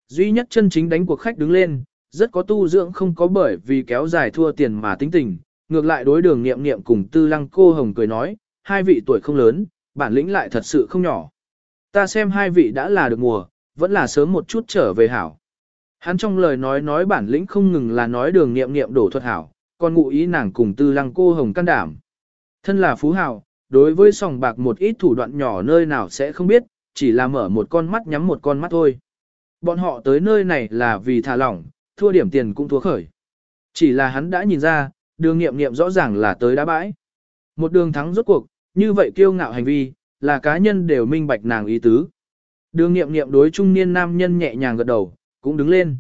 Duy nhất chân chính đánh cuộc khách đứng lên, rất có tu dưỡng không có bởi vì kéo dài thua tiền mà tính tình, ngược lại đối đường nghiệm nghiệm cùng tư lăng cô hồng cười nói, hai vị tuổi không lớn, bản lĩnh lại thật sự không nhỏ. Ta xem hai vị đã là được mùa, vẫn là sớm một chút trở về hảo. Hắn trong lời nói nói bản lĩnh không ngừng là nói đường nghiệm nghiệm đổ thuật hảo, còn ngụ ý nàng cùng tư lăng cô hồng can đảm. Thân là phú hảo, đối với sòng bạc một ít thủ đoạn nhỏ nơi nào sẽ không biết, chỉ là mở một con mắt nhắm một con mắt thôi. Bọn họ tới nơi này là vì thả lỏng, thua điểm tiền cũng thua khởi. Chỉ là hắn đã nhìn ra, đường nghiệm nghiệm rõ ràng là tới đá bãi. Một đường thắng rốt cuộc, như vậy kiêu ngạo hành vi, là cá nhân đều minh bạch nàng ý tứ. Đường nghiệm nghiệm đối trung niên nam nhân nhẹ nhàng gật đầu, cũng đứng lên.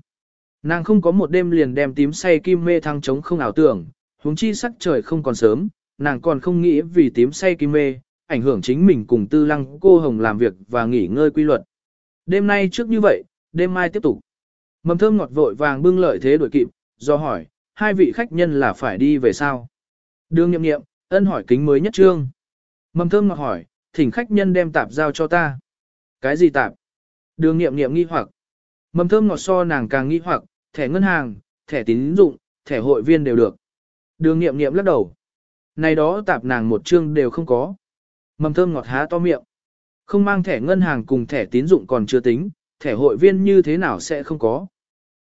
Nàng không có một đêm liền đem tím say kim mê thăng chống không ảo tưởng, huống chi sắc trời không còn sớm, nàng còn không nghĩ vì tím say kim mê, ảnh hưởng chính mình cùng tư lăng cô hồng làm việc và nghỉ ngơi quy luật. Đêm nay trước như vậy, đêm mai tiếp tục. Mầm thơm ngọt vội vàng bưng lợi thế đuổi kịp, do hỏi, hai vị khách nhân là phải đi về sao? Đường nhậm nghiệm, ân hỏi kính mới nhất trương. Mầm thơm ngọt hỏi, thỉnh khách nhân đem tạp giao cho ta. Cái gì tạp? Đường nghiệm nghiệm nghi hoặc. Mầm thơm ngọt so nàng càng nghi hoặc, thẻ ngân hàng, thẻ tín dụng, thẻ hội viên đều được. Đường nghiệm nghiệm lắc đầu. Này đó tạp nàng một chương đều không có. Mầm thơm ngọt há to miệng. Không mang thẻ ngân hàng cùng thẻ tín dụng còn chưa tính, thẻ hội viên như thế nào sẽ không có.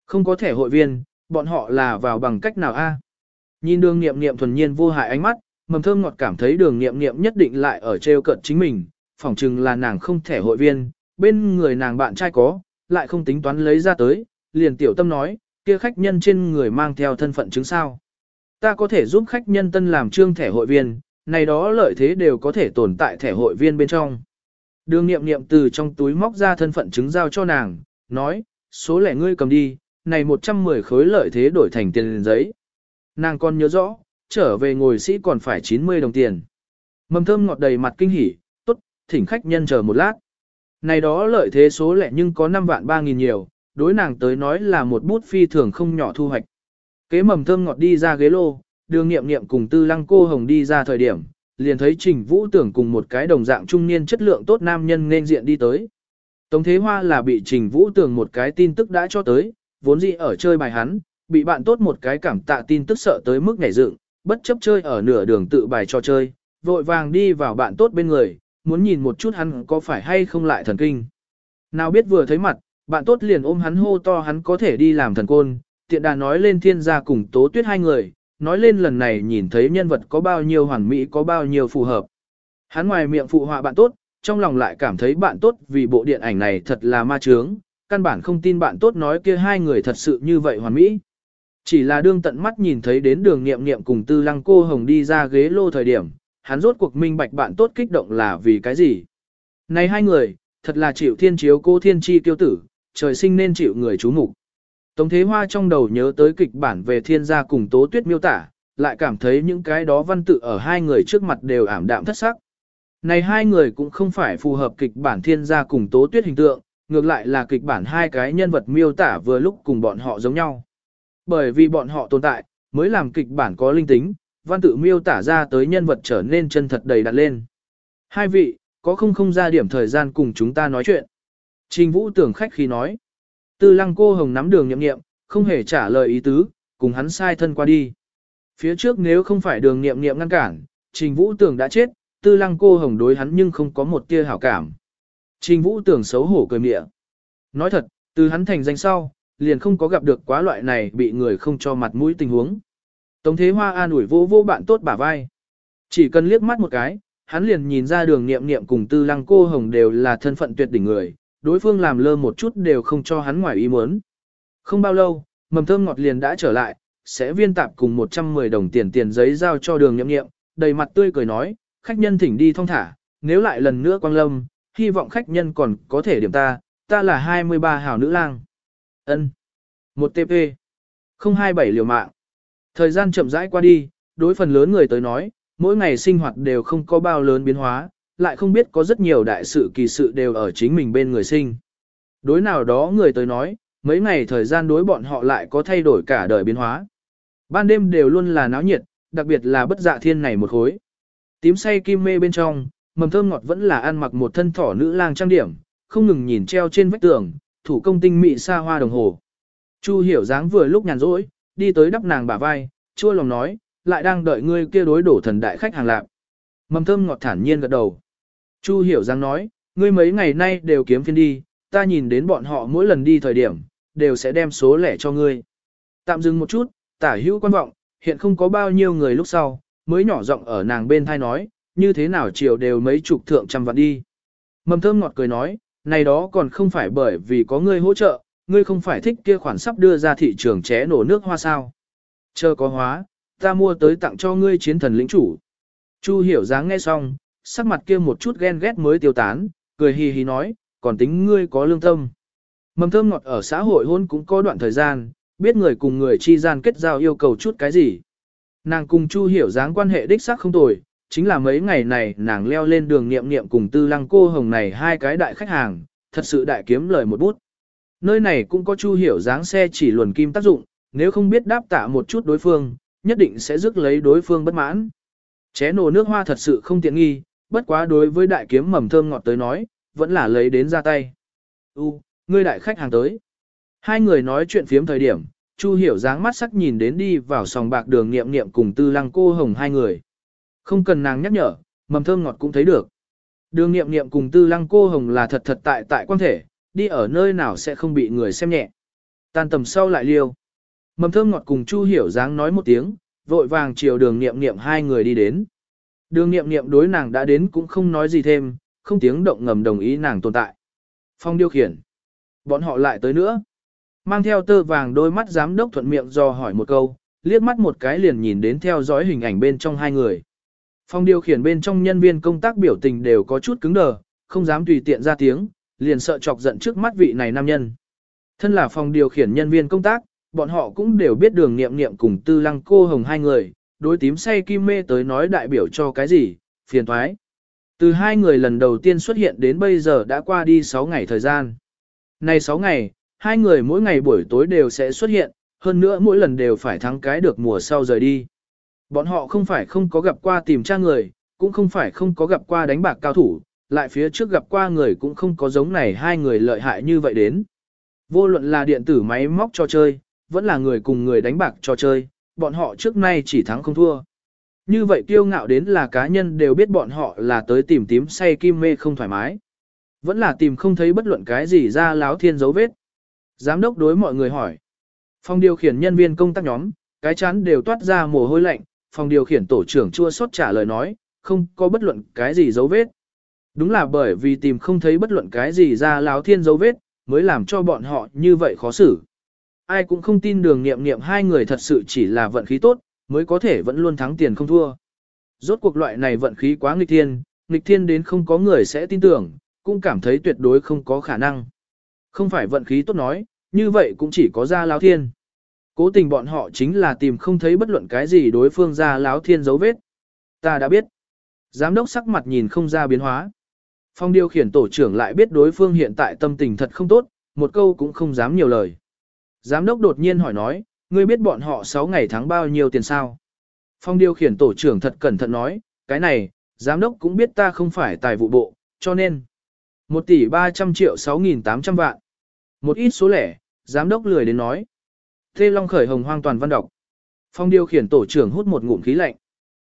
Không có thẻ hội viên, bọn họ là vào bằng cách nào a? Nhìn đường nghiệm nghiệm thuần nhiên vô hại ánh mắt, mầm thơm ngọt cảm thấy đường nghiệm nghiệm nhất định lại ở treo cận chính mình, phỏng chừng là nàng không thẻ hội viên, bên người nàng bạn trai có, lại không tính toán lấy ra tới, liền tiểu tâm nói, kia khách nhân trên người mang theo thân phận chứng sao. Ta có thể giúp khách nhân tân làm trương thẻ hội viên, này đó lợi thế đều có thể tồn tại thẻ hội viên bên trong. Đường nghiệm nghiệm từ trong túi móc ra thân phận chứng giao cho nàng, nói, số lẻ ngươi cầm đi, này 110 khối lợi thế đổi thành tiền giấy. Nàng còn nhớ rõ, trở về ngồi sĩ còn phải 90 đồng tiền. Mầm thơm ngọt đầy mặt kinh hỉ, tốt, thỉnh khách nhân chờ một lát. Này đó lợi thế số lẻ nhưng có 5 vạn 3 nghìn nhiều, đối nàng tới nói là một bút phi thường không nhỏ thu hoạch. Kế mầm thơm ngọt đi ra ghế lô, đường nghiệm nghiệm cùng tư lăng cô hồng đi ra thời điểm, liền thấy trình vũ tưởng cùng một cái đồng dạng trung niên chất lượng tốt nam nhân nên diện đi tới. Tống Thế Hoa là bị trình vũ tưởng một cái tin tức đã cho tới, vốn dĩ ở chơi bài hắn, bị bạn tốt một cái cảm tạ tin tức sợ tới mức nhảy dựng, bất chấp chơi ở nửa đường tự bài cho chơi, vội vàng đi vào bạn tốt bên người, muốn nhìn một chút hắn có phải hay không lại thần kinh. Nào biết vừa thấy mặt, bạn tốt liền ôm hắn hô to hắn có thể đi làm thần côn, tiện đà nói lên thiên gia cùng tố tuyết hai người, nói lên lần này nhìn thấy nhân vật có bao nhiêu hoàn mỹ có bao nhiêu phù hợp. Hắn ngoài miệng phụ họa bạn tốt, trong lòng lại cảm thấy bạn tốt vì bộ điện ảnh này thật là ma trướng, căn bản không tin bạn tốt nói kia hai người thật sự như vậy hoàn mỹ. Chỉ là đương tận mắt nhìn thấy đến đường nghiệm nghiệm cùng tư lăng cô hồng đi ra ghế lô thời điểm, hắn rốt cuộc minh bạch bạn tốt kích động là vì cái gì. Này hai người, thật là chịu thiên chiếu cô thiên chi tiêu tử, trời sinh nên chịu người chú mục. Tống Thế Hoa trong đầu nhớ tới kịch bản về thiên gia cùng tố tuyết miêu tả, lại cảm thấy những cái đó văn tự ở hai người trước mặt đều ảm đạm thất sắc. Này hai người cũng không phải phù hợp kịch bản thiên gia cùng tố tuyết hình tượng, ngược lại là kịch bản hai cái nhân vật miêu tả vừa lúc cùng bọn họ giống nhau. Bởi vì bọn họ tồn tại, mới làm kịch bản có linh tính, văn tự miêu tả ra tới nhân vật trở nên chân thật đầy đặt lên. Hai vị, có không không ra điểm thời gian cùng chúng ta nói chuyện. Trình Vũ tưởng khách khi nói. Tư lăng cô hồng nắm đường nhậm nghiệm, không hề trả lời ý tứ, cùng hắn sai thân qua đi. Phía trước nếu không phải đường nghiệm nghiệm ngăn cản, Trình Vũ tưởng đã chết, tư lăng cô hồng đối hắn nhưng không có một tia hảo cảm. Trình Vũ tưởng xấu hổ cười mịa. Nói thật, từ hắn thành danh sau, liền không có gặp được quá loại này bị người không cho mặt mũi tình huống. Tống Thế Hoa an ủi vô vô bạn tốt bả vai. Chỉ cần liếc mắt một cái, hắn liền nhìn ra đường nghiệm nghiệm cùng tư lăng cô hồng đều là thân phận tuyệt đỉnh người, đối phương làm lơ một chút đều không cho hắn ngoài ý muốn. Không bao lâu, mầm thơm ngọt liền đã trở lại, sẽ viên tạp cùng 110 đồng tiền tiền giấy giao cho đường nghiệm nghiệm, đầy mặt tươi cười nói, khách nhân thỉnh đi thong thả, nếu lại lần nữa quang lâm, hy vọng khách nhân còn có thể điểm ta, ta là 23 hào nữ lang. ân một TP. 027 liều mạng. Thời gian chậm rãi qua đi, đối phần lớn người tới nói, mỗi ngày sinh hoạt đều không có bao lớn biến hóa, lại không biết có rất nhiều đại sự kỳ sự đều ở chính mình bên người sinh. Đối nào đó người tới nói, mấy ngày thời gian đối bọn họ lại có thay đổi cả đời biến hóa. Ban đêm đều luôn là náo nhiệt, đặc biệt là bất dạ thiên này một khối. Tím say kim mê bên trong, mầm thơm ngọt vẫn là ăn mặc một thân thỏ nữ lang trang điểm, không ngừng nhìn treo trên vách tường, thủ công tinh mị xa hoa đồng hồ. Chu hiểu dáng vừa lúc nhàn rỗi, đi tới đắp nàng bả vai, chua lòng nói, lại đang đợi ngươi kia đối đổ thần đại khách hàng lạc. Mầm thơm ngọt thản nhiên gật đầu. Chu hiểu dáng nói, ngươi mấy ngày nay đều kiếm phiên đi, ta nhìn đến bọn họ mỗi lần đi thời điểm, đều sẽ đem số lẻ cho ngươi. Tạm dừng một chút, tả hữu quan vọng, hiện không có bao nhiêu người lúc sau, mới nhỏ giọng ở nàng bên thai nói, như thế nào chiều đều mấy chục thượng trăm vạn đi. Mầm thơm ngọt cười nói, này đó còn không phải bởi vì có ngươi hỗ trợ, ngươi không phải thích kia khoản sắp đưa ra thị trường ché nổ nước hoa sao. Chờ có hóa, ta mua tới tặng cho ngươi chiến thần lĩnh chủ. Chu hiểu dáng nghe xong, sắc mặt kia một chút ghen ghét mới tiêu tán, cười hì hì nói, còn tính ngươi có lương tâm. Mầm thơm ngọt ở xã hội hôn cũng có đoạn thời gian, biết người cùng người chi gian kết giao yêu cầu chút cái gì. Nàng cùng Chu hiểu dáng quan hệ đích xác không tồi, chính là mấy ngày này nàng leo lên đường nghiệm nghiệm cùng tư lăng cô hồng này hai cái đại khách hàng, thật sự đại kiếm lời một bút. Nơi này cũng có Chu hiểu dáng xe chỉ luồn kim tác dụng, nếu không biết đáp tạ một chút đối phương, nhất định sẽ rước lấy đối phương bất mãn. Ché nổ nước hoa thật sự không tiện nghi, bất quá đối với đại kiếm mầm thơm ngọt tới nói, vẫn là lấy đến ra tay. U, ngươi đại khách hàng tới. Hai người nói chuyện phiếm thời điểm, Chu hiểu dáng mắt sắc nhìn đến đi vào sòng bạc đường nghiệm nghiệm cùng tư lăng cô hồng hai người. Không cần nàng nhắc nhở, mầm thơm ngọt cũng thấy được. Đường nghiệm nghiệm cùng tư lăng cô hồng là thật thật tại tại quan thể, đi ở nơi nào sẽ không bị người xem nhẹ. Tan tầm sau lại liêu. Mầm thơm ngọt cùng Chu hiểu dáng nói một tiếng, vội vàng chiều đường nghiệm nghiệm hai người đi đến. Đường nghiệm nghiệm đối nàng đã đến cũng không nói gì thêm, không tiếng động ngầm đồng ý nàng tồn tại. Phong điều khiển. Bọn họ lại tới nữa. Mang theo tơ vàng đôi mắt giám đốc thuận miệng do hỏi một câu, liếc mắt một cái liền nhìn đến theo dõi hình ảnh bên trong hai người. Phong điều khiển bên trong nhân viên công tác biểu tình đều có chút cứng đờ, không dám tùy tiện ra tiếng, liền sợ chọc giận trước mắt vị này nam nhân. Thân là phòng điều khiển nhân viên công tác, bọn họ cũng đều biết đường nghiệm nghiệm cùng tư lăng cô hồng hai người, đối tím say kim mê tới nói đại biểu cho cái gì, phiền thoái. Từ hai người lần đầu tiên xuất hiện đến bây giờ đã qua đi 6 ngày thời gian. Này 6 ngày, hai người mỗi ngày buổi tối đều sẽ xuất hiện, hơn nữa mỗi lần đều phải thắng cái được mùa sau rời đi. Bọn họ không phải không có gặp qua tìm tra người, cũng không phải không có gặp qua đánh bạc cao thủ, lại phía trước gặp qua người cũng không có giống này hai người lợi hại như vậy đến. Vô luận là điện tử máy móc cho chơi, vẫn là người cùng người đánh bạc cho chơi, bọn họ trước nay chỉ thắng không thua. Như vậy kiêu ngạo đến là cá nhân đều biết bọn họ là tới tìm tím say kim mê không thoải mái. Vẫn là tìm không thấy bất luận cái gì ra láo thiên dấu vết. Giám đốc đối mọi người hỏi. Phòng điều khiển nhân viên công tác nhóm, cái chán đều toát ra mồ hôi lạnh, phòng điều khiển tổ trưởng chua xót trả lời nói, không có bất luận cái gì dấu vết. Đúng là bởi vì tìm không thấy bất luận cái gì ra láo thiên dấu vết, mới làm cho bọn họ như vậy khó xử. Ai cũng không tin đường nghiệm nghiệm hai người thật sự chỉ là vận khí tốt, mới có thể vẫn luôn thắng tiền không thua. Rốt cuộc loại này vận khí quá nghịch thiên, nghịch thiên đến không có người sẽ tin tưởng, cũng cảm thấy tuyệt đối không có khả năng. Không phải vận khí tốt nói, như vậy cũng chỉ có ra láo thiên. Cố tình bọn họ chính là tìm không thấy bất luận cái gì đối phương ra láo thiên dấu vết. Ta đã biết. Giám đốc sắc mặt nhìn không ra biến hóa. Phong điều khiển tổ trưởng lại biết đối phương hiện tại tâm tình thật không tốt, một câu cũng không dám nhiều lời. Giám đốc đột nhiên hỏi nói, ngươi biết bọn họ 6 ngày tháng bao nhiêu tiền sao? Phong điều khiển tổ trưởng thật cẩn thận nói, cái này, giám đốc cũng biết ta không phải tài vụ bộ, cho nên 1 tỷ 300 triệu 6.800 vạn. Một ít số lẻ, giám đốc lười đến nói. Thê Long khởi hồng hoang toàn văn đọc. Phong điều khiển tổ trưởng hút một ngụm khí lạnh.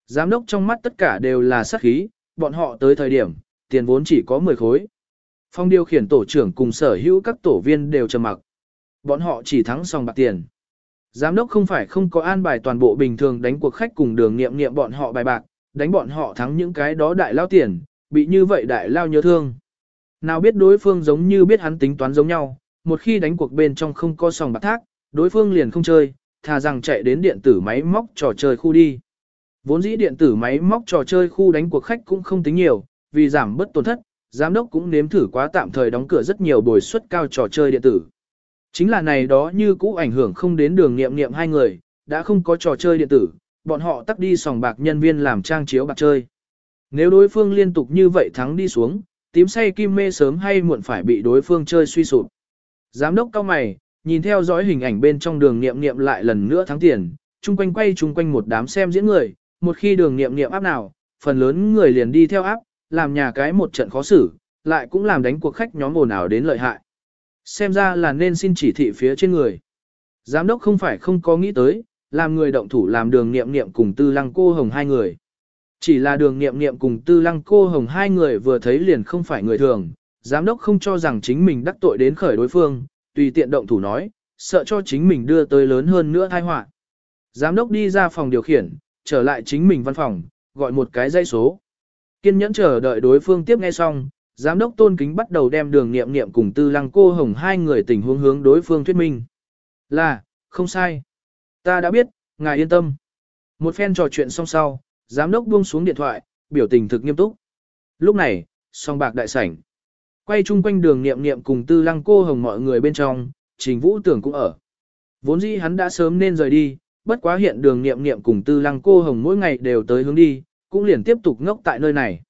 Giám đốc trong mắt tất cả đều là sát khí, bọn họ tới thời điểm, tiền vốn chỉ có 10 khối. Phong điều khiển tổ trưởng cùng sở hữu các tổ viên đều trầm mặc. Bọn họ chỉ thắng sòng bạc tiền. Giám đốc không phải không có an bài toàn bộ bình thường đánh cuộc khách cùng đường nghiệm nghiệm bọn họ bài bạc, đánh bọn họ thắng những cái đó đại lao tiền, bị như vậy đại lao nhớ thương. Nào biết đối phương giống như biết hắn tính toán giống nhau, một khi đánh cuộc bên trong không có sòng bạc thác, đối phương liền không chơi, thà rằng chạy đến điện tử máy móc trò chơi khu đi. Vốn dĩ điện tử máy móc trò chơi khu đánh cuộc khách cũng không tính nhiều, vì giảm bất tổn thất, giám đốc cũng nếm thử quá tạm thời đóng cửa rất nhiều bồi suất cao trò chơi điện tử. Chính là này đó như cũ ảnh hưởng không đến đường nghiệm nghiệm hai người, đã không có trò chơi điện tử, bọn họ tắt đi sòng bạc nhân viên làm trang chiếu bạc chơi. Nếu đối phương liên tục như vậy thắng đi xuống, tím say kim mê sớm hay muộn phải bị đối phương chơi suy sụp. Giám đốc cao mày, nhìn theo dõi hình ảnh bên trong đường nghiệm nghiệm lại lần nữa thắng tiền, chung quanh quay chung quanh một đám xem diễn người, một khi đường nghiệm nghiệm áp nào, phần lớn người liền đi theo áp, làm nhà cái một trận khó xử, lại cũng làm đánh cuộc khách nhóm ồn ào đến lợi hại. Xem ra là nên xin chỉ thị phía trên người. Giám đốc không phải không có nghĩ tới, làm người động thủ làm đường nghiệm nghiệm cùng tư lăng cô hồng hai người. Chỉ là đường nghiệm nghiệm cùng tư lăng cô hồng hai người vừa thấy liền không phải người thường, giám đốc không cho rằng chính mình đắc tội đến khởi đối phương, tùy tiện động thủ nói, sợ cho chính mình đưa tới lớn hơn nữa tai họa. Giám đốc đi ra phòng điều khiển, trở lại chính mình văn phòng, gọi một cái dây số. Kiên nhẫn chờ đợi đối phương tiếp nghe xong, giám đốc tôn kính bắt đầu đem đường nghiệm nghiệm cùng tư lăng cô hồng hai người tình huống hướng đối phương thuyết minh. Là, không sai. Ta đã biết, ngài yên tâm. Một phen trò chuyện xong sau, giám đốc buông xuống điện thoại, biểu tình thực nghiêm túc. Lúc này, song bạc đại sảnh. Quay chung quanh đường niệm niệm cùng tư lăng cô hồng mọi người bên trong, trình vũ tưởng cũng ở. Vốn dĩ hắn đã sớm nên rời đi, bất quá hiện đường niệm niệm cùng tư lăng cô hồng mỗi ngày đều tới hướng đi, cũng liền tiếp tục ngốc tại nơi này.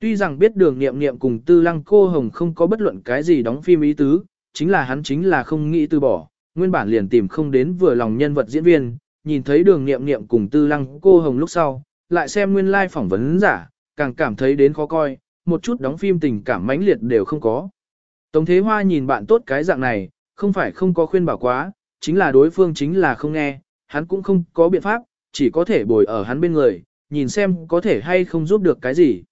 Tuy rằng biết đường niệm niệm cùng tư lăng cô hồng không có bất luận cái gì đóng phim ý tứ, chính là hắn chính là không nghĩ từ bỏ, nguyên bản liền tìm không đến vừa lòng nhân vật diễn viên, nhìn thấy đường niệm niệm cùng tư lăng cô hồng lúc sau, lại xem nguyên lai like phỏng vấn giả, càng cảm thấy đến khó coi, một chút đóng phim tình cảm mãnh liệt đều không có. Tống Thế Hoa nhìn bạn tốt cái dạng này, không phải không có khuyên bảo quá, chính là đối phương chính là không nghe, hắn cũng không có biện pháp, chỉ có thể bồi ở hắn bên người, nhìn xem có thể hay không giúp được cái gì.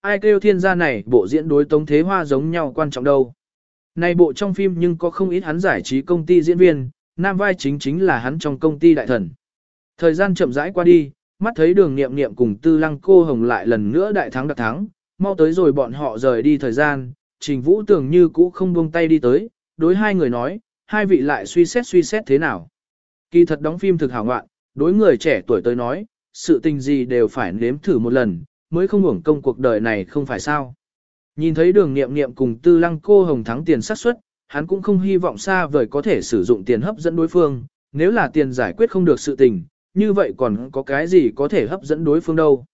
Ai kêu thiên gia này bộ diễn đối Tống Thế Hoa giống nhau quan trọng đâu. Này bộ trong phim nhưng có không ít hắn giải trí công ty diễn viên, nam vai chính chính là hắn trong công ty đại thần. Thời gian chậm rãi qua đi, mắt thấy đường nghiệm nghiệm cùng tư lăng cô hồng lại lần nữa đại thắng đặc thắng, mau tới rồi bọn họ rời đi thời gian, trình vũ tưởng như cũ không buông tay đi tới, đối hai người nói, hai vị lại suy xét suy xét thế nào. Kỳ thật đóng phim thực hảo ngoạn, đối người trẻ tuổi tới nói, sự tình gì đều phải nếm thử một lần, mới không hưởng công cuộc đời này không phải sao. Nhìn thấy đường nghiệm nghiệm cùng tư lăng cô hồng thắng tiền sát suất, hắn cũng không hy vọng xa vời có thể sử dụng tiền hấp dẫn đối phương, nếu là tiền giải quyết không được sự tình, như vậy còn có cái gì có thể hấp dẫn đối phương đâu.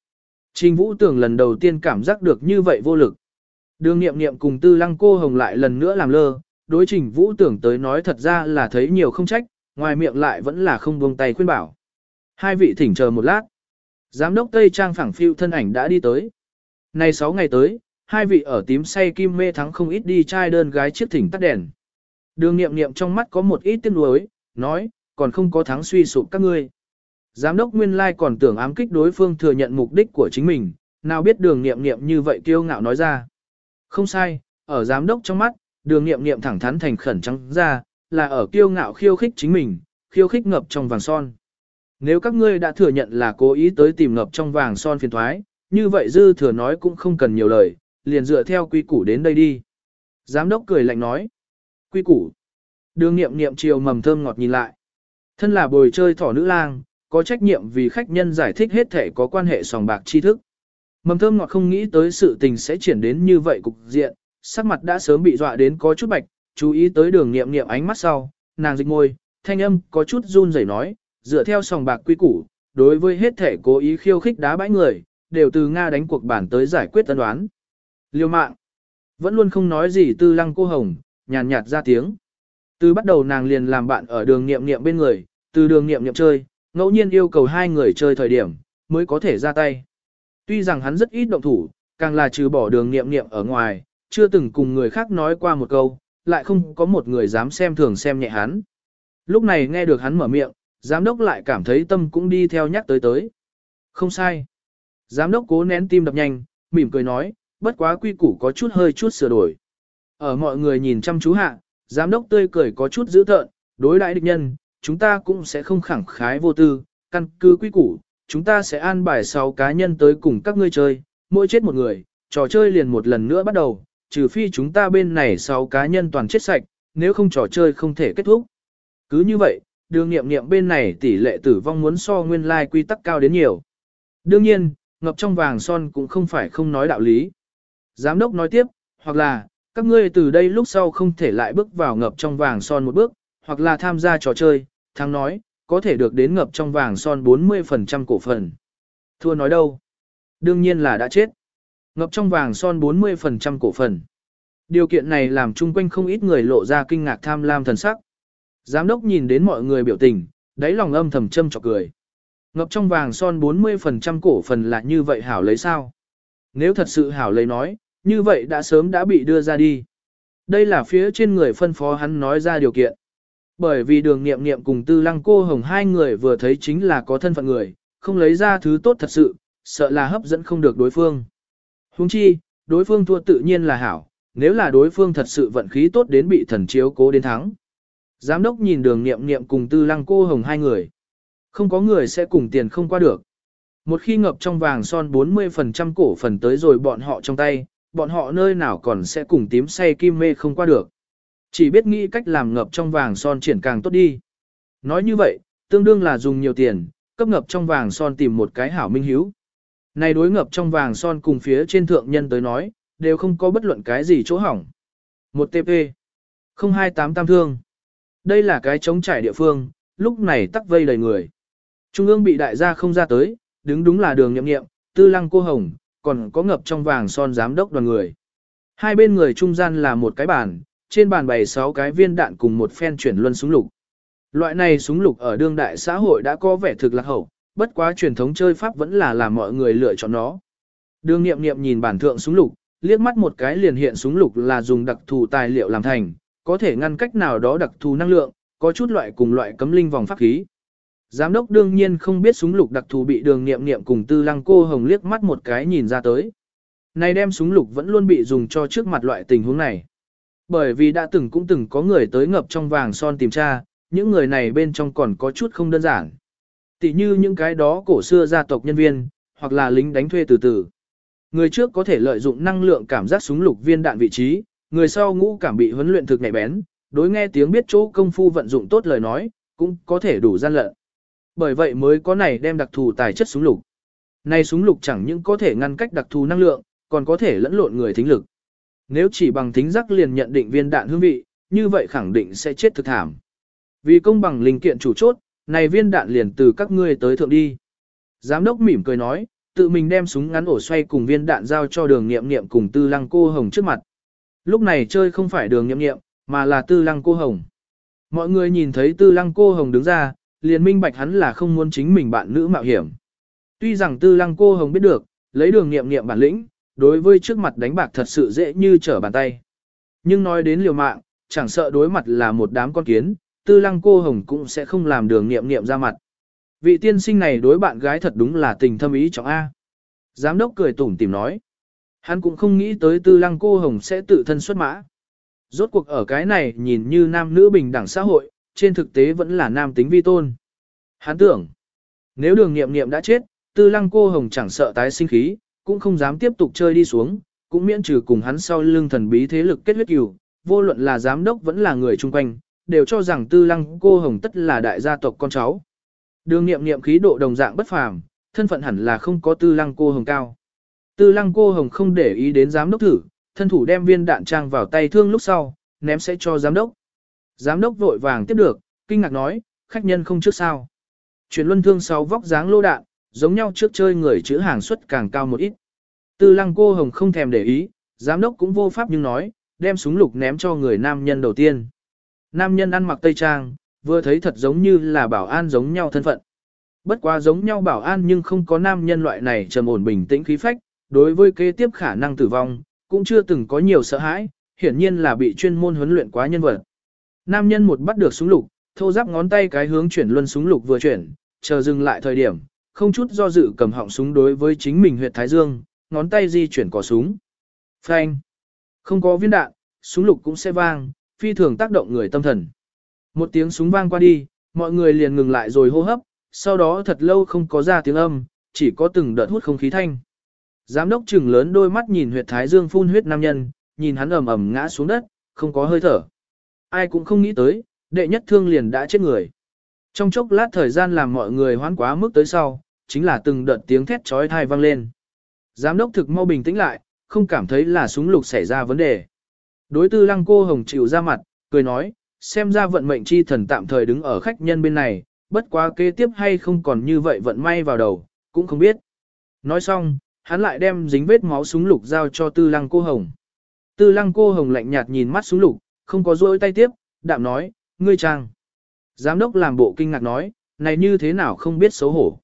Trình Vũ Tưởng lần đầu tiên cảm giác được như vậy vô lực. Đường nghiệm nghiệm cùng tư lăng cô hồng lại lần nữa làm lơ, đối trình Vũ Tưởng tới nói thật ra là thấy nhiều không trách, ngoài miệng lại vẫn là không buông tay khuyên bảo. Hai vị thỉnh chờ một lát. Giám đốc Tây Trang phẳng phiêu thân ảnh đã đi tới. Này 6 ngày tới, hai vị ở tím say kim mê thắng không ít đi trai đơn gái chiếc thỉnh tắt đèn. Đường nghiệm nghiệm trong mắt có một ít tiếc nuối, nói, còn không có thắng suy sụp các ngươi. Giám đốc Nguyên Lai còn tưởng ám kích đối phương thừa nhận mục đích của chính mình, nào biết đường nghiệm nghiệm như vậy kiêu ngạo nói ra. Không sai, ở giám đốc trong mắt, đường nghiệm nghiệm thẳng thắn thành khẩn trắng ra, là ở kiêu ngạo khiêu khích chính mình, khiêu khích ngập trong vàng son. Nếu các ngươi đã thừa nhận là cố ý tới tìm ngập trong vàng son phiền thoái, như vậy dư thừa nói cũng không cần nhiều lời, liền dựa theo quy củ đến đây đi. Giám đốc cười lạnh nói. Quy củ. Đường nghiệm nghiệm chiều mầm thơm ngọt nhìn lại. Thân là bồi chơi thỏ nữ lang, có trách nhiệm vì khách nhân giải thích hết thể có quan hệ sòng bạc tri thức. Mầm thơm ngọt không nghĩ tới sự tình sẽ triển đến như vậy cục diện, sắc mặt đã sớm bị dọa đến có chút bạch, chú ý tới đường nghiệm nghiệm ánh mắt sau, nàng dịch môi, thanh âm có chút run rẩy nói, dựa theo sòng bạc quy củ, đối với hết thể cố ý khiêu khích đá bãi người, đều từ Nga đánh cuộc bản tới giải quyết tân đoán. Liêu mạng, vẫn luôn không nói gì tư lăng cô hồng, nhàn nhạt ra tiếng. Từ bắt đầu nàng liền làm bạn ở đường nghiệm nghiệm bên người, từ đường nghiệm nghiệm chơi, ngẫu nhiên yêu cầu hai người chơi thời điểm, mới có thể ra tay. Tuy rằng hắn rất ít động thủ, càng là trừ bỏ đường nghiệm nghiệm ở ngoài, chưa từng cùng người khác nói qua một câu, lại không có một người dám xem thường xem nhẹ hắn. Lúc này nghe được hắn mở miệng, giám đốc lại cảm thấy tâm cũng đi theo nhắc tới tới. Không sai. Giám đốc cố nén tim đập nhanh, mỉm cười nói, bất quá quy củ có chút hơi chút sửa đổi. Ở mọi người nhìn chăm chú hạ, Giám đốc tươi cười có chút dữ tợn, đối đãi địch nhân, chúng ta cũng sẽ không khẳng khái vô tư, căn cứ quy củ, chúng ta sẽ an bài 6 cá nhân tới cùng các ngươi chơi, mỗi chết một người, trò chơi liền một lần nữa bắt đầu, trừ phi chúng ta bên này 6 cá nhân toàn chết sạch, nếu không trò chơi không thể kết thúc. Cứ như vậy, đường nghiệm nghiệm bên này tỷ lệ tử vong muốn so nguyên lai like quy tắc cao đến nhiều. Đương nhiên, ngập trong vàng son cũng không phải không nói đạo lý. Giám đốc nói tiếp, hoặc là, các ngươi từ đây lúc sau không thể lại bước vào ngập trong vàng son một bước, hoặc là tham gia trò chơi, thắng nói, có thể được đến ngập trong vàng son 40% cổ phần. Thua nói đâu? Đương nhiên là đã chết. Ngập trong vàng son 40% cổ phần. Điều kiện này làm chung quanh không ít người lộ ra kinh ngạc tham lam thần sắc. Giám đốc nhìn đến mọi người biểu tình, đáy lòng âm thầm châm chọc cười. Ngập trong vàng son 40% cổ phần là như vậy hảo lấy sao? Nếu thật sự hảo lấy nói, như vậy đã sớm đã bị đưa ra đi. Đây là phía trên người phân phó hắn nói ra điều kiện. Bởi vì đường nghiệm nghiệm cùng tư lăng cô hồng hai người vừa thấy chính là có thân phận người, không lấy ra thứ tốt thật sự, sợ là hấp dẫn không được đối phương. Huống chi, đối phương thua tự nhiên là hảo, nếu là đối phương thật sự vận khí tốt đến bị thần chiếu cố đến thắng. Giám đốc nhìn đường nghiệm nghiệm cùng tư lăng cô hồng hai người. Không có người sẽ cùng tiền không qua được. Một khi ngập trong vàng son 40% cổ phần tới rồi bọn họ trong tay, bọn họ nơi nào còn sẽ cùng tím say kim mê không qua được. Chỉ biết nghĩ cách làm ngập trong vàng son triển càng tốt đi. Nói như vậy, tương đương là dùng nhiều tiền, cấp ngập trong vàng son tìm một cái hảo minh hiếu. Này đối ngập trong vàng son cùng phía trên thượng nhân tới nói, đều không có bất luận cái gì chỗ hỏng. Một TP. 028 tam thương. Đây là cái chống trải địa phương, lúc này tắc vây đầy người. Trung ương bị đại gia không ra tới, đứng đúng là đường nhậm nghiệm, tư lăng cô hồng, còn có ngập trong vàng son giám đốc đoàn người. Hai bên người trung gian là một cái bàn, trên bàn bày 6 cái viên đạn cùng một phen chuyển luân súng lục. Loại này súng lục ở đương đại xã hội đã có vẻ thực lạc hậu, bất quá truyền thống chơi pháp vẫn là làm mọi người lựa chọn nó. Đường nghiệm nghiệm nhìn bản thượng súng lục, liếc mắt một cái liền hiện súng lục là dùng đặc thù tài liệu làm thành, có thể ngăn cách nào đó đặc thù năng lượng, có chút loại cùng loại cấm linh vòng pháp khí. Giám đốc đương nhiên không biết súng lục đặc thù bị đường nghiệm nghiệm cùng tư lăng cô hồng liếc mắt một cái nhìn ra tới. Này đem súng lục vẫn luôn bị dùng cho trước mặt loại tình huống này. Bởi vì đã từng cũng từng có người tới ngập trong vàng son tìm tra, những người này bên trong còn có chút không đơn giản. Tỷ như những cái đó cổ xưa gia tộc nhân viên, hoặc là lính đánh thuê từ từ. Người trước có thể lợi dụng năng lượng cảm giác súng lục viên đạn vị trí, người sau ngũ cảm bị huấn luyện thực nhạy bén, đối nghe tiếng biết chỗ công phu vận dụng tốt lời nói, cũng có thể đủ gian lận. Bởi vậy mới có này đem đặc thù tài chất súng lục. Này súng lục chẳng những có thể ngăn cách đặc thù năng lượng, còn có thể lẫn lộn người thính lực. Nếu chỉ bằng thính giác liền nhận định viên đạn hương vị, như vậy khẳng định sẽ chết thực thảm. Vì công bằng linh kiện chủ chốt, này viên đạn liền từ các ngươi tới thượng đi. Giám đốc mỉm cười nói, tự mình đem súng ngắn ổ xoay cùng viên đạn giao cho đường nghiệm nghiệm cùng tư lăng cô hồng trước mặt. Lúc này chơi không phải đường nghiệm nghiệm, mà là tư lăng cô hồng. Mọi người nhìn thấy tư lăng cô hồng đứng ra, liền minh bạch hắn là không muốn chính mình bạn nữ mạo hiểm. Tuy rằng tư lăng cô hồng biết được, lấy đường nghiệm nghiệm bản lĩnh, đối với trước mặt đánh bạc thật sự dễ như trở bàn tay. Nhưng nói đến liều mạng, chẳng sợ đối mặt là một đám con kiến, tư lăng cô hồng cũng sẽ không làm đường nghiệm nghiệm ra mặt. Vị tiên sinh này đối bạn gái thật đúng là tình thâm ý trọng A. Giám đốc cười tủm tìm nói. Hắn cũng không nghĩ tới tư lăng cô hồng sẽ tự thân xuất mã. Rốt cuộc ở cái này nhìn như nam nữ bình đẳng xã hội, trên thực tế vẫn là nam tính vi tôn. Hắn tưởng, nếu đường nghiệm nghiệm đã chết, tư lăng cô hồng chẳng sợ tái sinh khí, cũng không dám tiếp tục chơi đi xuống, cũng miễn trừ cùng hắn sau lưng thần bí thế lực kết huyết cửu, vô luận là giám đốc vẫn là người chung quanh, đều cho rằng tư lăng cô hồng tất là đại gia tộc con cháu. Đường nghiệm nghiệm khí độ đồng dạng bất phàm, thân phận hẳn là không có tư lăng cô hồng cao. Tư lăng cô hồng không để ý đến giám đốc thử, thân thủ đem viên đạn trang vào tay thương lúc sau, ném sẽ cho giám đốc. Giám đốc vội vàng tiếp được, kinh ngạc nói, khách nhân không trước sao. Chuyển luân thương sau vóc dáng lô đạn, giống nhau trước chơi người chữ hàng suất càng cao một ít. Tư lăng cô hồng không thèm để ý, giám đốc cũng vô pháp nhưng nói, đem súng lục ném cho người nam nhân đầu tiên. Nam nhân ăn mặc tây trang, vừa thấy thật giống như là bảo an giống nhau thân phận. Bất quá giống nhau bảo an nhưng không có nam nhân loại này trầm ổn bình tĩnh khí phách, đối với kế tiếp khả năng tử vong, cũng chưa từng có nhiều sợ hãi, hiển nhiên là bị chuyên môn huấn luyện quá nhân vật. Nam nhân một bắt được súng lục, thô giáp ngón tay cái hướng chuyển luân súng lục vừa chuyển, chờ dừng lại thời điểm, không chút do dự cầm họng súng đối với chính mình huyệt thái dương, ngón tay di chuyển cò súng. Phanh. Không có viên đạn, súng lục cũng sẽ vang, phi thường tác động người tâm thần. Một tiếng súng vang qua đi, mọi người liền ngừng lại rồi hô hấp, sau đó thật lâu không có ra tiếng âm, chỉ có từng đợt hút không khí thanh. Giám đốc trừng lớn đôi mắt nhìn huyệt thái dương phun huyết nam nhân, nhìn hắn ầm ầm ngã xuống đất, không có hơi thở. Ai cũng không nghĩ tới, đệ nhất thương liền đã chết người. Trong chốc lát thời gian làm mọi người hoán quá mức tới sau, chính là từng đợt tiếng thét trói thai vang lên. Giám đốc thực mau bình tĩnh lại, không cảm thấy là súng lục xảy ra vấn đề. Đối tư lăng cô hồng chịu ra mặt, cười nói, xem ra vận mệnh chi thần tạm thời đứng ở khách nhân bên này, bất quá kế tiếp hay không còn như vậy vận may vào đầu, cũng không biết. Nói xong, hắn lại đem dính vết máu súng lục giao cho tư lăng cô hồng. Tư lăng cô hồng lạnh nhạt nhìn mắt súng lục, không có rôi tay tiếp, đạm nói, ngươi trang. Giám đốc làm bộ kinh ngạc nói, này như thế nào không biết xấu hổ.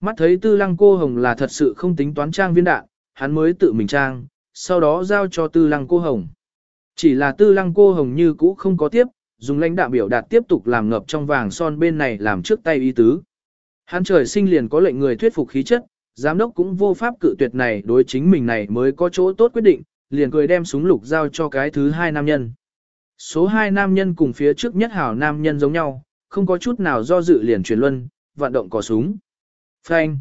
Mắt thấy tư lăng cô hồng là thật sự không tính toán trang viên đạn, hắn mới tự mình trang, sau đó giao cho tư lăng cô hồng. Chỉ là tư lăng cô hồng như cũ không có tiếp, dùng lãnh đạo biểu đạt tiếp tục làm ngập trong vàng son bên này làm trước tay y tứ. Hắn trời sinh liền có lệnh người thuyết phục khí chất, giám đốc cũng vô pháp cự tuyệt này đối chính mình này mới có chỗ tốt quyết định, liền cười đem súng lục giao cho cái thứ hai nam nhân. Số hai nam nhân cùng phía trước nhất hảo nam nhân giống nhau, không có chút nào do dự liền chuyển luân, vận động cò súng. Phanh.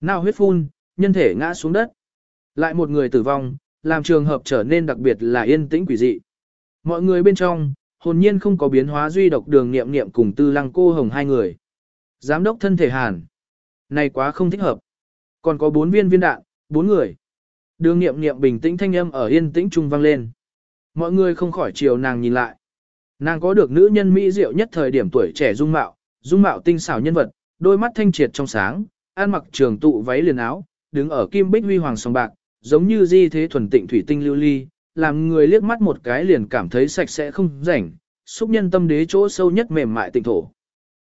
Nào huyết phun, nhân thể ngã xuống đất. Lại một người tử vong, làm trường hợp trở nên đặc biệt là yên tĩnh quỷ dị. Mọi người bên trong, hồn nhiên không có biến hóa duy độc đường nghiệm nghiệm cùng tư lăng cô hồng hai người. Giám đốc thân thể hàn. Này quá không thích hợp. Còn có bốn viên viên đạn, bốn người. Đường nghiệm nghiệm bình tĩnh thanh âm ở yên tĩnh trung vang lên. Mọi người không khỏi chiều nàng nhìn lại. Nàng có được nữ nhân mỹ diệu nhất thời điểm tuổi trẻ dung mạo, dung mạo tinh xảo nhân vật, đôi mắt thanh triệt trong sáng, ăn mặc trường tụ váy liền áo, đứng ở kim bích huy hoàng song bạc, giống như di thế thuần tịnh thủy tinh lưu ly, làm người liếc mắt một cái liền cảm thấy sạch sẽ không rảnh, xúc nhân tâm đế chỗ sâu nhất mềm mại tịnh thổ.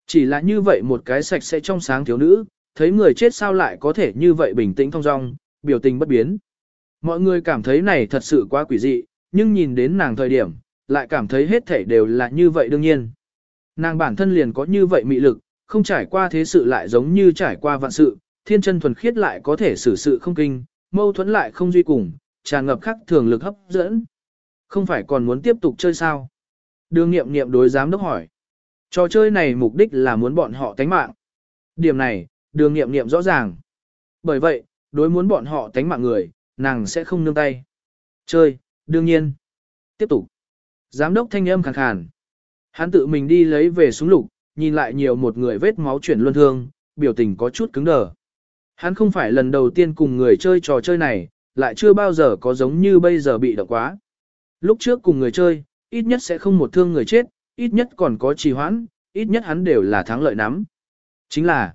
Chỉ là như vậy một cái sạch sẽ trong sáng thiếu nữ, thấy người chết sao lại có thể như vậy bình tĩnh thong dong, biểu tình bất biến. Mọi người cảm thấy này thật sự quá quỷ dị, nhưng nhìn đến nàng thời điểm, lại cảm thấy hết thảy đều là như vậy đương nhiên. Nàng bản thân liền có như vậy mị lực, không trải qua thế sự lại giống như trải qua vạn sự, thiên chân thuần khiết lại có thể xử sự không kinh, mâu thuẫn lại không duy cùng, tràn ngập khắc thường lực hấp dẫn. Không phải còn muốn tiếp tục chơi sao? Đường nghiệm nghiệm đối giám đốc hỏi. Trò chơi này mục đích là muốn bọn họ tánh mạng. Điểm này, đường nghiệm nghiệm rõ ràng. Bởi vậy, đối muốn bọn họ tánh mạng người, nàng sẽ không nương tay. Chơi, đương nhiên. Tiếp tục. Giám đốc thanh âm khàn khàn. Hắn tự mình đi lấy về súng lục, nhìn lại nhiều một người vết máu chuyển luân thương, biểu tình có chút cứng đờ. Hắn không phải lần đầu tiên cùng người chơi trò chơi này, lại chưa bao giờ có giống như bây giờ bị động quá. Lúc trước cùng người chơi, ít nhất sẽ không một thương người chết, ít nhất còn có trì hoãn, ít nhất hắn đều là thắng lợi nắm. Chính là,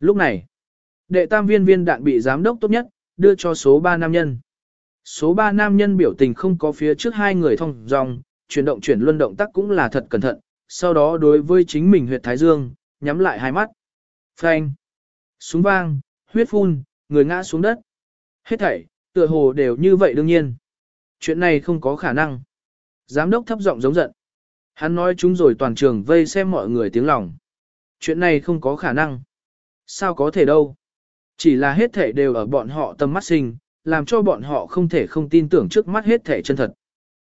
lúc này, đệ tam viên viên đạn bị giám đốc tốt nhất, đưa cho số 3 nam nhân. Số 3 nam nhân biểu tình không có phía trước hai người thông dòng, chuyển động chuyển luân động tác cũng là thật cẩn thận, sau đó đối với chính mình huyệt thái dương, nhắm lại hai mắt. Phanh. Súng vang, huyết phun, người ngã xuống đất. Hết thảy, tựa hồ đều như vậy đương nhiên. Chuyện này không có khả năng. Giám đốc thấp giọng giống giận. Hắn nói chúng rồi toàn trường vây xem mọi người tiếng lòng. Chuyện này không có khả năng. Sao có thể đâu. Chỉ là hết thể đều ở bọn họ tâm mắt sinh, làm cho bọn họ không thể không tin tưởng trước mắt hết thể chân thật.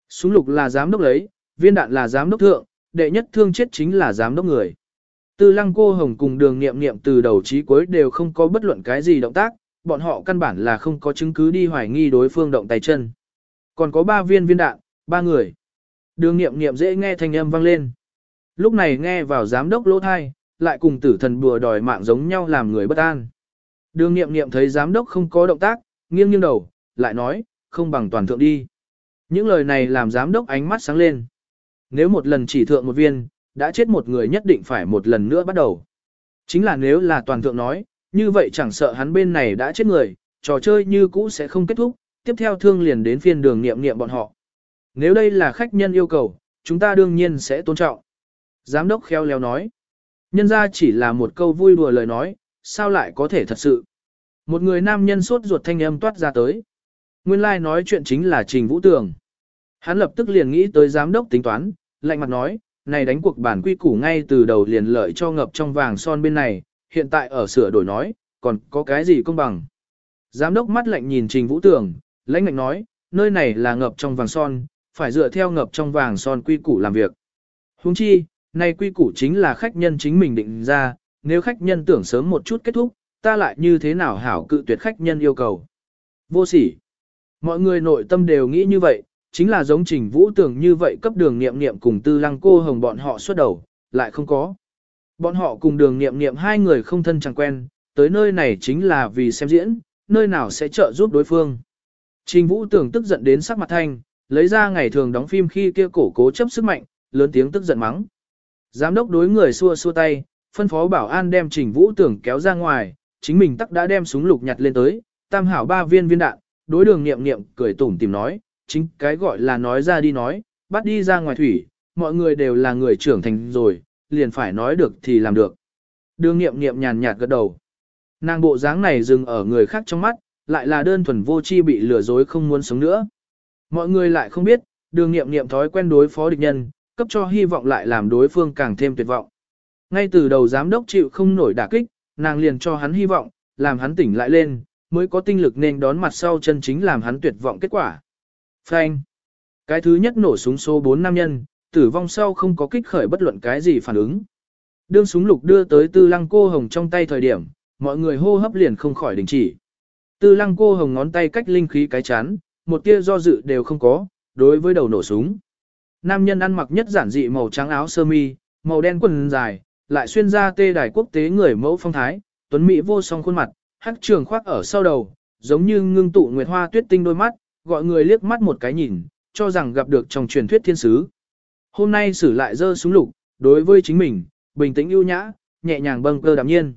Súng lục là giám đốc lấy, viên đạn là giám đốc thượng, đệ nhất thương chết chính là giám đốc người. Tư lăng cô hồng cùng đường nghiệm nghiệm từ đầu chí cuối đều không có bất luận cái gì động tác, bọn họ căn bản là không có chứng cứ đi hoài nghi đối phương động tay chân. Còn có ba viên viên đạn, ba người. Đường nghiệm nghiệm dễ nghe thanh âm vang lên. Lúc này nghe vào giám đốc lỗ thai, lại cùng tử thần bùa đòi mạng giống nhau làm người bất an. Đường nghiệm nghiệm thấy giám đốc không có động tác, nghiêng nghiêng đầu, lại nói, không bằng toàn thượng đi. Những lời này làm giám đốc ánh mắt sáng lên. Nếu một lần chỉ thượng một viên, đã chết một người nhất định phải một lần nữa bắt đầu. Chính là nếu là toàn thượng nói, như vậy chẳng sợ hắn bên này đã chết người, trò chơi như cũ sẽ không kết thúc, tiếp theo thương liền đến phiên đường nghiệm nghiệm bọn họ. Nếu đây là khách nhân yêu cầu, chúng ta đương nhiên sẽ tôn trọng. Giám đốc khéo léo nói. Nhân ra chỉ là một câu vui đùa lời nói, sao lại có thể thật sự. Một người nam nhân suốt ruột thanh âm toát ra tới. Nguyên lai like nói chuyện chính là Trình Vũ Tường. Hắn lập tức liền nghĩ tới giám đốc tính toán, lạnh mặt nói, này đánh cuộc bản quy củ ngay từ đầu liền lợi cho ngập trong vàng son bên này, hiện tại ở sửa đổi nói, còn có cái gì công bằng. Giám đốc mắt lạnh nhìn Trình Vũ Tường, lãnh lạnh nói, nơi này là ngập trong vàng son, phải dựa theo ngập trong vàng son quy củ làm việc. Huống chi, này quy củ chính là khách nhân chính mình định ra, nếu khách nhân tưởng sớm một chút kết thúc, ta lại như thế nào hảo cự tuyệt khách nhân yêu cầu. Vô sỉ. Mọi người nội tâm đều nghĩ như vậy, chính là giống trình vũ tưởng như vậy cấp đường nghiệm nghiệm cùng tư lăng cô hồng bọn họ xuất đầu, lại không có. Bọn họ cùng đường nghiệm nghiệm hai người không thân chẳng quen, tới nơi này chính là vì xem diễn, nơi nào sẽ trợ giúp đối phương. Trình vũ tưởng tức giận đến sắc mặt thanh, lấy ra ngày thường đóng phim khi kia cổ cố chấp sức mạnh, lớn tiếng tức giận mắng. Giám đốc đối người xua xua tay, phân phó bảo an đem trình vũ tưởng kéo ra ngoài, chính mình tắc đã đem súng lục nhặt lên tới, tam hảo ba viên viên đạn, đối đường nghiệm nghiệm cười tủm tìm nói, chính cái gọi là nói ra đi nói, bắt đi ra ngoài thủy, mọi người đều là người trưởng thành rồi, liền phải nói được thì làm được. Đường nghiệm nghiệm nhàn nhạt gật đầu. Nàng bộ dáng này dừng ở người khác trong mắt, lại là đơn thuần vô chi bị lừa dối không muốn sống nữa. Mọi người lại không biết, đường nghiệm nghiệm thói quen đối phó địch nhân, cấp cho hy vọng lại làm đối phương càng thêm tuyệt vọng. Ngay từ đầu giám đốc chịu không nổi đả kích, nàng liền cho hắn hy vọng, làm hắn tỉnh lại lên, mới có tinh lực nên đón mặt sau chân chính làm hắn tuyệt vọng kết quả. Phanh. Cái thứ nhất nổ súng số 4 nam nhân, tử vong sau không có kích khởi bất luận cái gì phản ứng. Đương súng lục đưa tới tư lăng cô hồng trong tay thời điểm, mọi người hô hấp liền không khỏi đình chỉ. Tư lăng cô hồng ngón tay cách linh khí cái chán, một tia do dự đều không có, đối với đầu nổ súng. Nam nhân ăn mặc nhất giản dị màu trắng áo sơ mi, màu đen quần dài, lại xuyên ra tê đài quốc tế người mẫu phong thái, tuấn mỹ vô song khuôn mặt, hắc trường khoác ở sau đầu, giống như ngưng tụ nguyệt hoa tuyết tinh đôi mắt, gọi người liếc mắt một cái nhìn, cho rằng gặp được trong truyền thuyết thiên sứ. Hôm nay xử lại dơ súng lục, đối với chính mình, bình tĩnh ưu nhã, nhẹ nhàng bâng cơ đạm nhiên.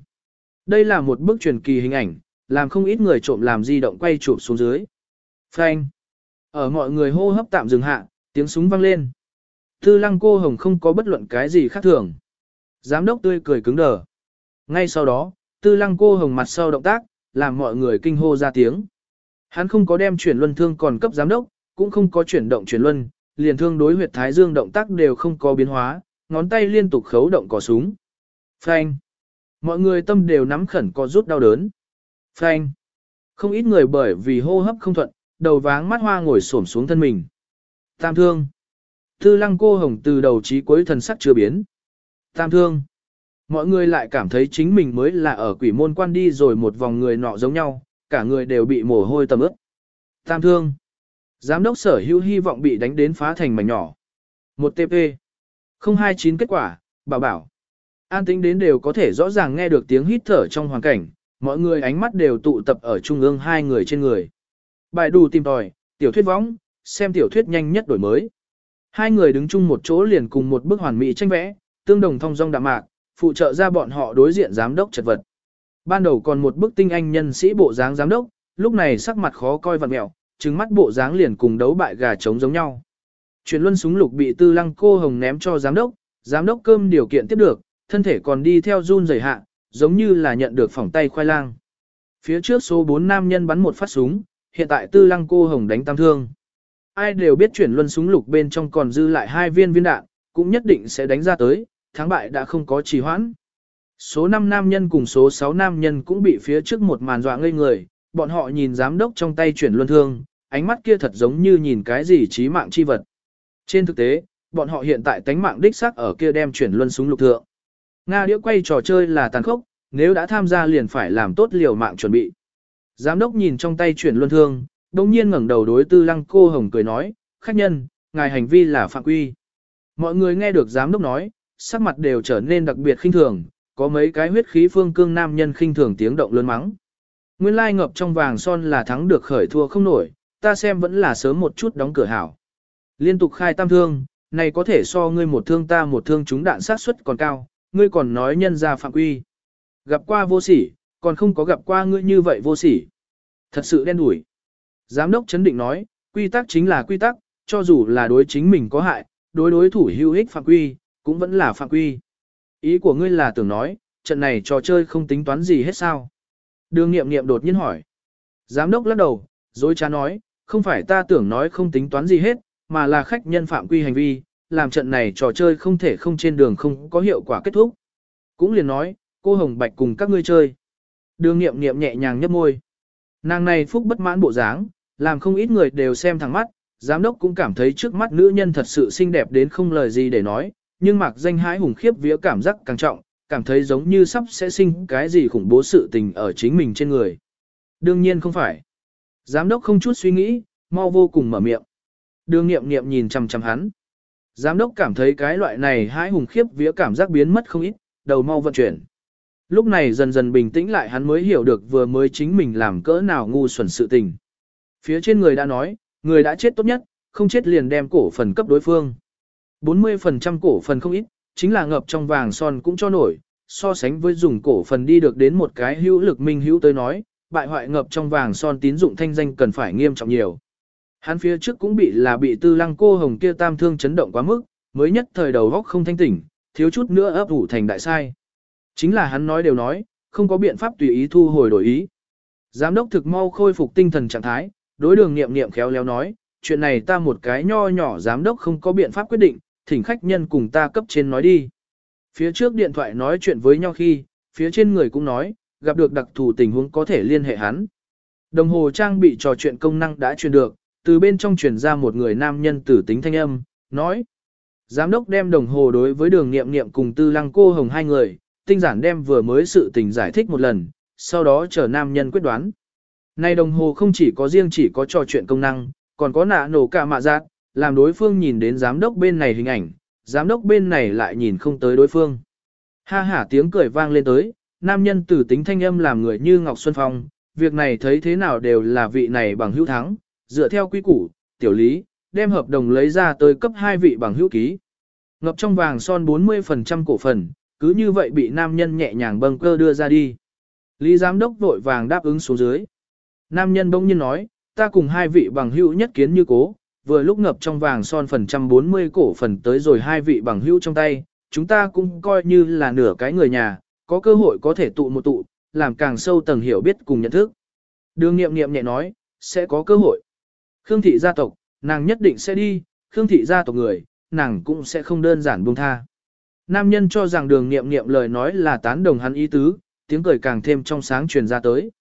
Đây là một bức truyền kỳ hình ảnh, làm không ít người trộm làm di động quay chụp xuống dưới. Phanh. Ở mọi người hô hấp tạm dừng hạ, tiếng súng vang lên. Tư lăng cô hồng không có bất luận cái gì khác thường. Giám đốc tươi cười cứng đờ. Ngay sau đó, tư lăng cô hồng mặt sau động tác, làm mọi người kinh hô ra tiếng. Hắn không có đem chuyển luân thương còn cấp giám đốc, cũng không có chuyển động chuyển luân, liền thương đối huyệt thái dương động tác đều không có biến hóa, ngón tay liên tục khấu động cò súng. Phanh. Mọi người tâm đều nắm khẩn có rút đau đớn. Phanh. Không ít người bởi vì hô hấp không thuận, đầu váng mắt hoa ngồi xổm xuống thân mình. Tam thương. Tư lăng cô hồng từ đầu chí cuối thần sắc chưa biến. Tam thương. Mọi người lại cảm thấy chính mình mới là ở quỷ môn quan đi rồi một vòng người nọ giống nhau, cả người đều bị mồ hôi tầm ướt. Tam thương. Giám đốc sở hữu hy vọng bị đánh đến phá thành mảnh nhỏ. Một TP. 029 kết quả, bảo bảo. An tính đến đều có thể rõ ràng nghe được tiếng hít thở trong hoàn cảnh, mọi người ánh mắt đều tụ tập ở trung ương hai người trên người. Bài đủ tìm tòi, tiểu thuyết võng, xem tiểu thuyết nhanh nhất đổi mới. Hai người đứng chung một chỗ liền cùng một bức hoàn mỹ tranh vẽ, tương đồng thông dong đạm mạc, phụ trợ ra bọn họ đối diện giám đốc chật vật. Ban đầu còn một bức tinh anh nhân sĩ bộ dáng giám đốc, lúc này sắc mặt khó coi vặn mẹo, trừng mắt bộ dáng liền cùng đấu bại gà trống giống nhau. Chuyển luân súng lục bị tư lăng cô hồng ném cho giám đốc, giám đốc cơm điều kiện tiếp được, thân thể còn đi theo run rẩy hạ, giống như là nhận được phỏng tay khoai lang. Phía trước số 4 nam nhân bắn một phát súng, hiện tại tư lăng cô hồng đánh tam thương. Ai đều biết chuyển luân súng lục bên trong còn dư lại hai viên viên đạn, cũng nhất định sẽ đánh ra tới, thắng bại đã không có trì hoãn. Số 5 nam nhân cùng số 6 nam nhân cũng bị phía trước một màn dọa ngây người, bọn họ nhìn giám đốc trong tay chuyển luân thương, ánh mắt kia thật giống như nhìn cái gì trí mạng chi vật. Trên thực tế, bọn họ hiện tại tánh mạng đích xác ở kia đem chuyển luân súng lục thượng. Nga đĩa quay trò chơi là tàn khốc, nếu đã tham gia liền phải làm tốt liều mạng chuẩn bị. Giám đốc nhìn trong tay chuyển luân thương, đồng nhiên ngẩng đầu đối tư lăng cô hồng cười nói, khách nhân, ngài hành vi là phạm quy. Mọi người nghe được giám đốc nói, sắc mặt đều trở nên đặc biệt khinh thường, có mấy cái huyết khí phương cương nam nhân khinh thường tiếng động lớn mắng. Nguyên lai ngập trong vàng son là thắng được khởi thua không nổi, ta xem vẫn là sớm một chút đóng cửa hảo. Liên tục khai tam thương, này có thể so ngươi một thương ta một thương chúng đạn sát suất còn cao, ngươi còn nói nhân ra phạm quy. Gặp qua vô sỉ, còn không có gặp qua ngươi như vậy vô sỉ. Thật sự đen đủi. Giám đốc chấn định nói, quy tắc chính là quy tắc, cho dù là đối chính mình có hại, đối đối thủ hữu ích phạm quy, cũng vẫn là phạm quy. Ý của ngươi là tưởng nói, trận này trò chơi không tính toán gì hết sao? Đường nghiệm nghiệm đột nhiên hỏi. Giám đốc lắc đầu, dối trá nói, không phải ta tưởng nói không tính toán gì hết, mà là khách nhân phạm quy hành vi, làm trận này trò chơi không thể không trên đường không có hiệu quả kết thúc. Cũng liền nói, cô Hồng Bạch cùng các ngươi chơi. Đường nghiệm nghiệm nhẹ nhàng nhấp môi. Nàng này phúc bất mãn bộ dáng, làm không ít người đều xem thẳng mắt, Giám đốc cũng cảm thấy trước mắt nữ nhân thật sự xinh đẹp đến không lời gì để nói, nhưng mặc danh hãi hùng khiếp vía cảm giác càng trọng, cảm thấy giống như sắp sẽ sinh cái gì khủng bố sự tình ở chính mình trên người. Đương nhiên không phải. Giám đốc không chút suy nghĩ, mau vô cùng mở miệng. Đường nghiệm nghiệm nhìn chằm chằm hắn. Giám đốc cảm thấy cái loại này hãi hùng khiếp vía cảm giác biến mất không ít, đầu mau vận chuyển. Lúc này dần dần bình tĩnh lại hắn mới hiểu được vừa mới chính mình làm cỡ nào ngu xuẩn sự tình. Phía trên người đã nói, người đã chết tốt nhất, không chết liền đem cổ phần cấp đối phương. 40% cổ phần không ít, chính là ngập trong vàng son cũng cho nổi, so sánh với dùng cổ phần đi được đến một cái hữu lực minh hữu tới nói, bại hoại ngập trong vàng son tín dụng thanh danh cần phải nghiêm trọng nhiều. Hắn phía trước cũng bị là bị tư lăng cô hồng kia tam thương chấn động quá mức, mới nhất thời đầu góc không thanh tỉnh, thiếu chút nữa ấp ủ thành đại sai. Chính là hắn nói đều nói, không có biện pháp tùy ý thu hồi đổi ý. Giám đốc thực mau khôi phục tinh thần trạng thái, đối đường nghiệm nghiệm khéo léo nói, chuyện này ta một cái nho nhỏ giám đốc không có biện pháp quyết định, thỉnh khách nhân cùng ta cấp trên nói đi. Phía trước điện thoại nói chuyện với nhau khi, phía trên người cũng nói, gặp được đặc thù tình huống có thể liên hệ hắn. Đồng hồ trang bị trò chuyện công năng đã truyền được, từ bên trong truyền ra một người nam nhân tử tính thanh âm, nói. Giám đốc đem đồng hồ đối với đường nghiệm nghiệm cùng tư lăng cô hồng hai người, tinh giản đem vừa mới sự tình giải thích một lần, sau đó chờ nam nhân quyết đoán. Này đồng hồ không chỉ có riêng chỉ có trò chuyện công năng, còn có nạ nổ cả mạ giác, làm đối phương nhìn đến giám đốc bên này hình ảnh, giám đốc bên này lại nhìn không tới đối phương. Ha hả tiếng cười vang lên tới, nam nhân tử tính thanh âm làm người như Ngọc Xuân Phong, việc này thấy thế nào đều là vị này bằng hữu thắng, dựa theo quy củ, tiểu lý, đem hợp đồng lấy ra tới cấp hai vị bằng hữu ký. Ngập trong vàng son 40% cổ phần, cứ như vậy bị nam nhân nhẹ nhàng bâng cơ đưa ra đi. Lý giám đốc vội vàng đáp ứng xuống dưới. Nam nhân bỗng nhiên nói, ta cùng hai vị bằng hữu nhất kiến như cố, vừa lúc ngập trong vàng son phần trăm 40 cổ phần tới rồi hai vị bằng hữu trong tay, chúng ta cũng coi như là nửa cái người nhà, có cơ hội có thể tụ một tụ, làm càng sâu tầng hiểu biết cùng nhận thức. Đường nghiệm nghiệm nhẹ nói, sẽ có cơ hội. Khương thị gia tộc, nàng nhất định sẽ đi, Khương thị gia tộc người, nàng cũng sẽ không đơn giản buông tha. Nam nhân cho rằng đường nghiệm nghiệm lời nói là tán đồng hắn ý tứ, tiếng cười càng thêm trong sáng truyền ra tới.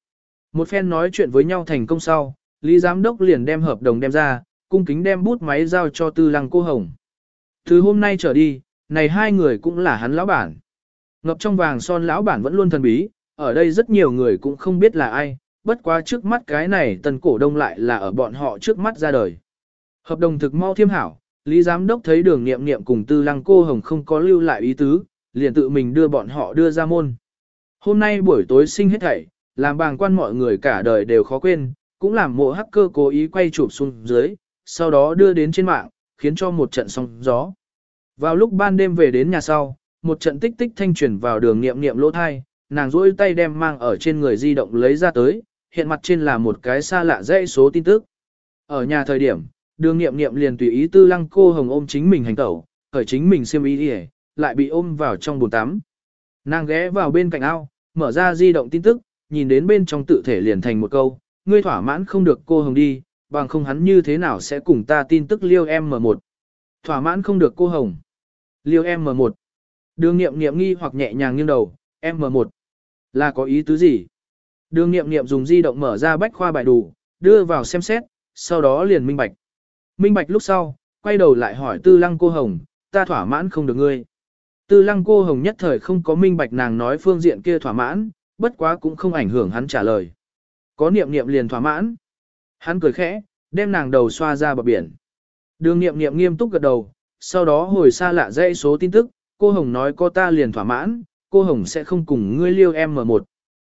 Một phen nói chuyện với nhau thành công sau, Lý Giám Đốc liền đem hợp đồng đem ra, cung kính đem bút máy giao cho tư lăng cô Hồng. Từ hôm nay trở đi, này hai người cũng là hắn lão bản. Ngập trong vàng son lão bản vẫn luôn thần bí, ở đây rất nhiều người cũng không biết là ai, bất quá trước mắt cái này tần cổ đông lại là ở bọn họ trước mắt ra đời. Hợp đồng thực mau thiêm hảo, Lý Giám Đốc thấy đường nghiệm nghiệm cùng tư lăng cô hồng không có lưu lại ý tứ, liền tự mình đưa bọn họ đưa ra môn. Hôm nay buổi tối sinh hết thảy, làm bàng quan mọi người cả đời đều khó quên, cũng làm mộ hacker cố ý quay chụp xuống dưới, sau đó đưa đến trên mạng, khiến cho một trận sóng gió. Vào lúc ban đêm về đến nhà sau, một trận tích tích thanh truyền vào đường nghiệm nghiệm lỗ thai, nàng rỗi tay đem mang ở trên người di động lấy ra tới, hiện mặt trên là một cái xa lạ dãy số tin tức. Ở nhà thời điểm, đường nghiệm nghiệm liền tùy ý tư lăng cô hồng ôm chính mình hành tẩu, khởi chính mình xiêm ý đi lại bị ôm vào trong bồn tắm. Nàng ghé vào bên cạnh ao, mở ra di động tin tức, nhìn đến bên trong tự thể liền thành một câu, ngươi thỏa mãn không được cô hồng đi, bằng không hắn như thế nào sẽ cùng ta tin tức liêu em M1. Thỏa mãn không được cô hồng. Liêu em M1. Đường nghiệm nghiệm nghi hoặc nhẹ nhàng nghiêng đầu, em M1. Là có ý tứ gì? Đường nghiệm nghiệm dùng di động mở ra bách khoa bài đủ, đưa vào xem xét, sau đó liền minh bạch. Minh bạch lúc sau, quay đầu lại hỏi tư lăng cô hồng, ta thỏa mãn không được ngươi. Tư lăng cô hồng nhất thời không có minh bạch nàng nói phương diện kia thỏa mãn, bất quá cũng không ảnh hưởng hắn trả lời. Có niệm niệm liền thỏa mãn. Hắn cười khẽ, đem nàng đầu xoa ra bờ biển. Đường niệm niệm nghiêm túc gật đầu, sau đó hồi xa lạ dãy số tin tức, cô Hồng nói có ta liền thỏa mãn, cô Hồng sẽ không cùng ngươi liêu em mở một.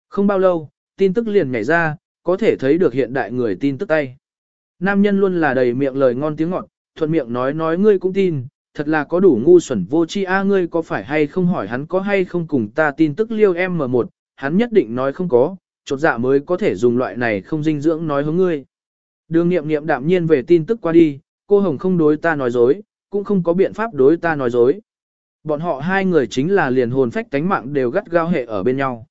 Không bao lâu, tin tức liền nhảy ra, có thể thấy được hiện đại người tin tức tay. Nam nhân luôn là đầy miệng lời ngon tiếng ngọt, thuận miệng nói nói ngươi cũng tin, thật là có đủ ngu xuẩn vô chi a ngươi có phải hay không hỏi hắn có hay không cùng ta tin tức liêu em mở một, hắn nhất định nói không có, chột dạ mới có thể dùng loại này không dinh dưỡng nói hướng ngươi. Đường nghiệm nghiệm đạm nhiên về tin tức qua đi, cô Hồng không đối ta nói dối, cũng không có biện pháp đối ta nói dối. Bọn họ hai người chính là liền hồn phách tánh mạng đều gắt gao hệ ở bên nhau.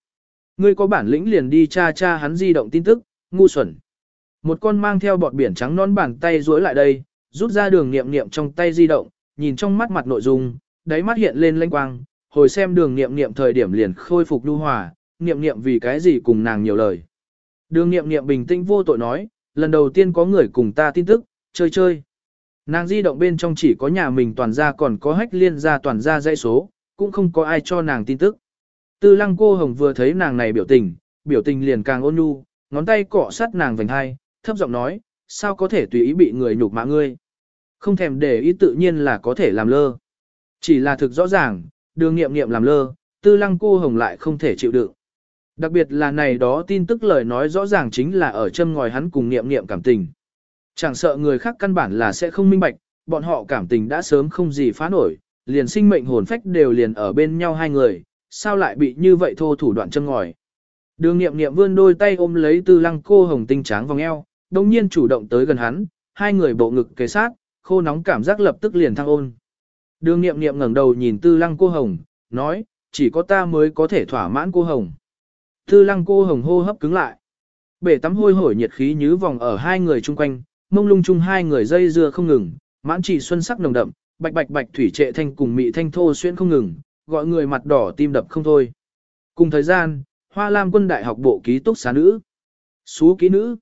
Ngươi có bản lĩnh liền đi cha cha hắn di động tin tức, ngu xuẩn. Một con mang theo bọt biển trắng non bàn tay duỗi lại đây, rút ra đường nghiệm nghiệm trong tay di động, nhìn trong mắt mặt nội dung, đáy mắt hiện lên lanh quang, hồi xem đường nghiệm nghiệm thời điểm liền khôi phục lưu hòa, nghiệm nghiệm vì cái gì cùng nàng nhiều lời. Đường nghiệm nghiệm bình tĩnh vô tội nói, lần đầu tiên có người cùng ta tin tức, chơi chơi. Nàng di động bên trong chỉ có nhà mình toàn ra còn có hách liên ra toàn ra dãy số, cũng không có ai cho nàng tin tức. Tư lăng cô hồng vừa thấy nàng này biểu tình, biểu tình liền càng ôn nhu, ngón tay cọ sát nàng vành hai, thấp giọng nói, sao có thể tùy ý bị người nhục mạ ngươi. Không thèm để ý tự nhiên là có thể làm lơ. Chỉ là thực rõ ràng, đường nghiệm nghiệm làm lơ, tư lăng cô hồng lại không thể chịu đựng. Đặc biệt là này đó tin tức lời nói rõ ràng chính là ở châm ngòi hắn cùng nghiệm nghiệm cảm tình. Chẳng sợ người khác căn bản là sẽ không minh bạch, bọn họ cảm tình đã sớm không gì phá nổi, liền sinh mệnh hồn phách đều liền ở bên nhau hai người, sao lại bị như vậy thô thủ đoạn châm ngòi. Đường nghiệm nghiệm vươn đôi tay ôm lấy tư lăng cô hồng tinh tráng vòng eo, đồng nhiên chủ động tới gần hắn, hai người bộ ngực kề sát, khô nóng cảm giác lập tức liền thăng ôn. Đường nghiệm nghiệm ngẩng đầu nhìn tư lăng cô hồng, nói, chỉ có ta mới có thể thỏa mãn cô hồng. Tư lăng cô hồng hô hấp cứng lại. Bể tắm hôi hổi nhiệt khí như vòng ở hai người chung quanh, mông lung chung hai người dây dưa không ngừng, mãn chỉ xuân sắc nồng đậm, bạch bạch bạch thủy trệ thanh cùng mị thanh thô xuyên không ngừng, gọi người mặt đỏ tim đập không thôi. Cùng thời gian, Hoa Lam quân đại học bộ ký túc xá nữ. Xú ký nữ.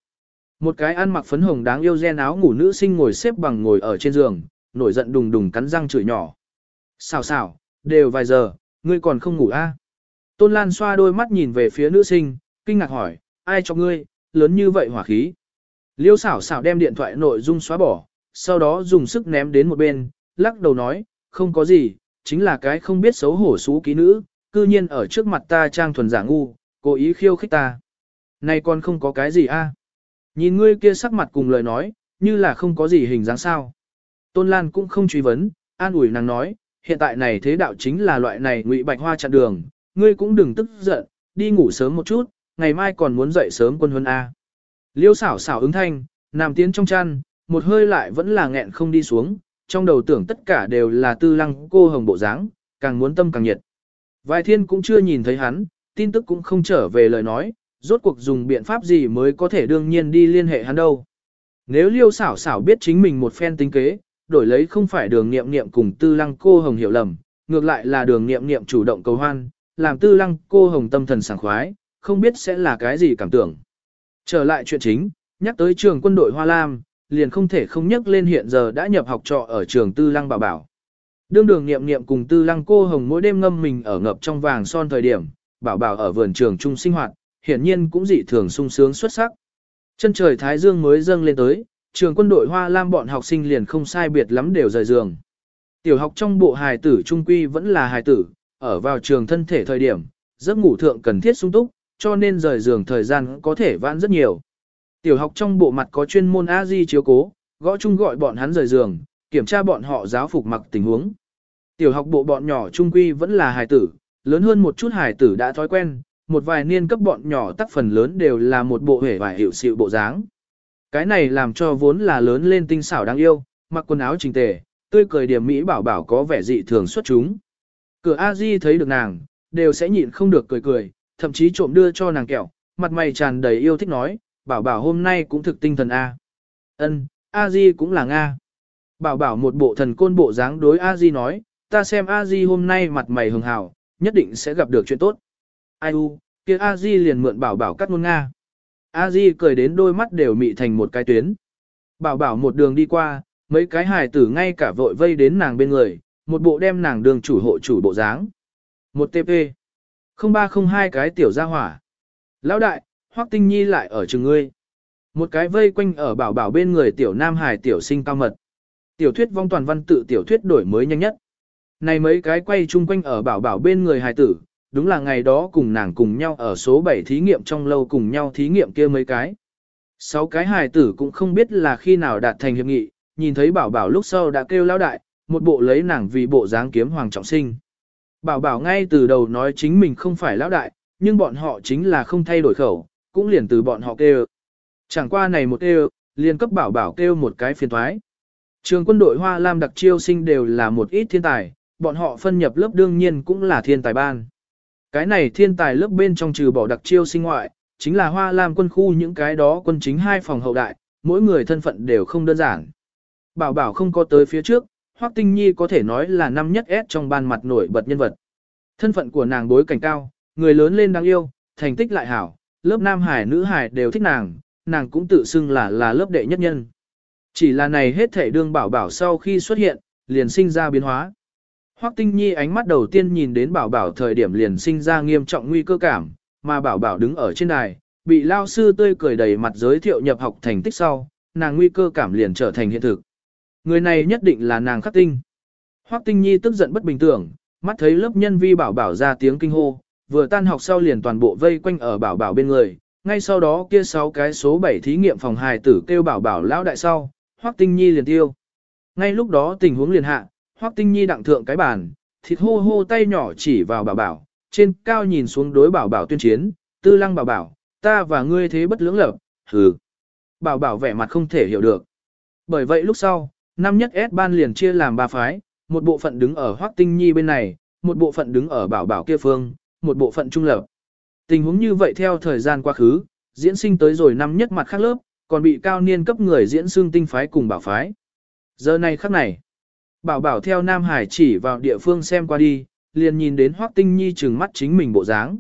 Một cái ăn mặc phấn hồng đáng yêu gen áo ngủ nữ sinh ngồi xếp bằng ngồi ở trên giường, nổi giận đùng đùng cắn răng chửi nhỏ. Xào xào, đều vài giờ, ngươi còn không ngủ a? À? Tôn Lan xoa đôi mắt nhìn về phía nữ sinh, kinh ngạc hỏi, ai cho ngươi, lớn như vậy hỏa khí. Liêu xảo xảo đem điện thoại nội dung xóa bỏ, sau đó dùng sức ném đến một bên, lắc đầu nói, không có gì, chính là cái không biết xấu hổ xú ký nữ, cư nhiên ở trước mặt ta trang thuần giả ngu, cố ý khiêu khích ta. Này còn không có cái gì a? Nhìn ngươi kia sắc mặt cùng lời nói, như là không có gì hình dáng sao. Tôn Lan cũng không truy vấn, an ủi nàng nói, hiện tại này thế đạo chính là loại này ngụy bạch hoa chặn đường, ngươi cũng đừng tức giận, đi ngủ sớm một chút, ngày mai còn muốn dậy sớm quân huân A. Liêu xảo xảo ứng thanh, nằm tiến trong chăn, một hơi lại vẫn là nghẹn không đi xuống, trong đầu tưởng tất cả đều là tư lăng cô hồng bộ dáng, càng muốn tâm càng nhiệt. Vài thiên cũng chưa nhìn thấy hắn, tin tức cũng không trở về lời nói, rốt cuộc dùng biện pháp gì mới có thể đương nhiên đi liên hệ hắn đâu. Nếu liêu xảo xảo biết chính mình một phen tính kế, đổi lấy không phải đường nghiệm nghiệm cùng tư lăng cô hồng hiểu lầm, ngược lại là đường nghiệm nghiệm chủ động cầu hoan, làm tư lăng cô hồng tâm thần sảng khoái, không biết sẽ là cái gì cảm tưởng. Trở lại chuyện chính, nhắc tới trường quân đội Hoa Lam, liền không thể không nhắc lên hiện giờ đã nhập học trọ ở trường tư lăng bảo bảo. Đương đường nghiệm nghiệm cùng tư lăng cô hồng mỗi đêm ngâm mình ở ngập trong vàng son thời điểm, bảo bảo ở vườn trường trung sinh hoạt, hiển nhiên cũng dị thường sung sướng xuất sắc. Chân trời Thái Dương mới dâng lên tới, trường quân đội Hoa Lam bọn học sinh liền không sai biệt lắm đều rời giường. Tiểu học trong bộ hài tử trung quy vẫn là hài tử, ở vào trường thân thể thời điểm, giấc ngủ thượng cần thiết sung túc, cho nên rời giường thời gian có thể vãn rất nhiều. Tiểu học trong bộ mặt có chuyên môn A-di chiếu cố, gõ chung gọi bọn hắn rời giường, kiểm tra bọn họ giáo phục mặc tình huống. Tiểu học bộ bọn nhỏ trung quy vẫn là hài tử, lớn hơn một chút hài tử đã thói quen, một vài niên cấp bọn nhỏ tác phần lớn đều là một bộ hể vải hiệu xịu bộ dáng. Cái này làm cho vốn là lớn lên tinh xảo đáng yêu, mặc quần áo chỉnh tề, tươi cười điểm mỹ bảo bảo có vẻ dị thường xuất chúng. Cửa A Di thấy được nàng, đều sẽ nhịn không được cười cười, thậm chí trộm đưa cho nàng kẹo, mặt mày tràn đầy yêu thích nói, bảo bảo hôm nay cũng thực tinh thần A. Ân, A Di cũng là Nga. Bảo bảo một bộ thần côn bộ dáng đối A Di nói, ta xem A Di hôm nay mặt mày hường hảo, nhất định sẽ gặp được chuyện tốt. Ai u, kia A Di liền mượn bảo bảo cắt ngôn Nga. A Di cười đến đôi mắt đều mị thành một cái tuyến. Bảo bảo một đường đi qua, mấy cái hài tử ngay cả vội vây đến nàng bên người, một bộ đem nàng đường chủ hộ chủ bộ dáng. Một TP. 0302 cái tiểu gia hỏa. Lão đại, Hoắc Tinh Nhi lại ở trường ngươi. Một cái vây quanh ở bảo bảo bên người tiểu nam hài tiểu sinh cao mật. Tiểu thuyết vong toàn văn tự tiểu thuyết đổi mới nhanh nhất. Này mấy cái quay chung quanh ở bảo bảo bên người hài tử, đúng là ngày đó cùng nàng cùng nhau ở số 7 thí nghiệm trong lâu cùng nhau thí nghiệm kia mấy cái. Sáu cái hài tử cũng không biết là khi nào đạt thành hiệp nghị, nhìn thấy bảo bảo lúc sau đã kêu lão đại, một bộ lấy nàng vì bộ dáng kiếm hoàng trọng sinh. Bảo bảo ngay từ đầu nói chính mình không phải lão đại, nhưng bọn họ chính là không thay đổi khẩu, cũng liền từ bọn họ kêu. Chẳng qua này một kêu, liền cấp bảo bảo kêu một cái phiền thoái. Trường quân đội Hoa Lam đặc chiêu sinh đều là một ít thiên tài, bọn họ phân nhập lớp đương nhiên cũng là thiên tài ban. Cái này thiên tài lớp bên trong trừ bỏ đặc chiêu sinh ngoại, chính là Hoa Lam quân khu những cái đó quân chính hai phòng hậu đại, mỗi người thân phận đều không đơn giản. Bảo bảo không có tới phía trước, Hoắc Tinh Nhi có thể nói là năm nhất S trong ban mặt nổi bật nhân vật. Thân phận của nàng bối cảnh cao, người lớn lên đáng yêu, thành tích lại hảo, lớp nam hải nữ hải đều thích nàng, nàng cũng tự xưng là là lớp đệ nhất nhân. Chỉ là này hết thể đương bảo bảo sau khi xuất hiện, liền sinh ra biến hóa. Hoắc Tinh Nhi ánh mắt đầu tiên nhìn đến bảo bảo thời điểm liền sinh ra nghiêm trọng nguy cơ cảm, mà bảo bảo đứng ở trên đài, bị lao sư tươi cười đầy mặt giới thiệu nhập học thành tích sau, nàng nguy cơ cảm liền trở thành hiện thực. Người này nhất định là nàng khắc tinh. Hoắc Tinh Nhi tức giận bất bình tưởng, mắt thấy lớp nhân vi bảo bảo ra tiếng kinh hô, vừa tan học sau liền toàn bộ vây quanh ở bảo bảo bên người, ngay sau đó kia sáu cái số 7 thí nghiệm phòng hài tử kêu bảo bảo lão đại sau, Hoắc Tinh Nhi liền tiêu. Ngay lúc đó tình huống liền hạ, Hoắc Tinh Nhi đặng thượng cái bàn, thịt hô hô tay nhỏ chỉ vào bảo bảo, trên cao nhìn xuống đối bảo bảo tuyên chiến, tư lăng bảo bảo, ta và ngươi thế bất lưỡng lập, hừ. Bảo bảo vẻ mặt không thể hiểu được. Bởi vậy lúc sau, năm nhất S ban liền chia làm ba phái, một bộ phận đứng ở Hoắc Tinh Nhi bên này, một bộ phận đứng ở bảo bảo kia phương, một bộ phận trung lập. Tình huống như vậy theo thời gian quá khứ, diễn sinh tới rồi năm nhất mặt khác lớp, còn bị cao niên cấp người diễn xương tinh phái cùng bảo phái. Giờ này khắc này, bảo bảo theo Nam Hải chỉ vào địa phương xem qua đi, liền nhìn đến Hoắc Tinh Nhi trừng mắt chính mình bộ dáng.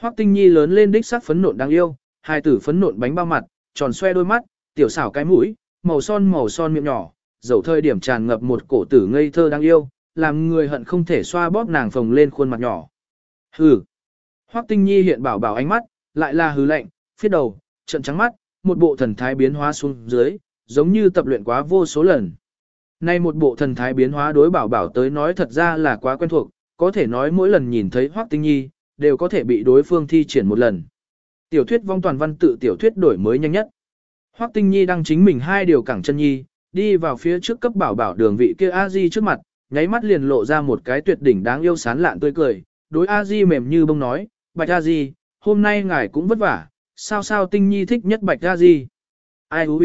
Hoắc Tinh Nhi lớn lên đích sắc phấn nộn đáng yêu, hai tử phấn nộn bánh bao mặt, tròn xoe đôi mắt, tiểu xảo cái mũi, màu son màu son miệng nhỏ, dầu thời điểm tràn ngập một cổ tử ngây thơ đáng yêu, làm người hận không thể xoa bóp nàng phồng lên khuôn mặt nhỏ. Hừ. Hoắc Tinh Nhi hiện bảo bảo ánh mắt, lại là hừ lạnh, phía đầu, trận trắng mắt, một bộ thần thái biến hóa xuống dưới, giống như tập luyện quá vô số lần. Nay một bộ thần thái biến hóa đối bảo bảo tới nói thật ra là quá quen thuộc, có thể nói mỗi lần nhìn thấy Hoắc Tinh Nhi, đều có thể bị đối phương thi triển một lần. Tiểu thuyết vong toàn văn tự tiểu thuyết đổi mới nhanh nhất. Hoắc Tinh Nhi đăng chính mình hai điều cẳng chân nhi, đi vào phía trước cấp bảo bảo đường vị kia A Di trước mặt, nháy mắt liền lộ ra một cái tuyệt đỉnh đáng yêu sán lạn tươi cười, đối A Di mềm như bông nói, Bạch A Di, hôm nay ngài cũng vất vả, sao sao Tinh Nhi thích nhất Bạch A Di. Ai hú.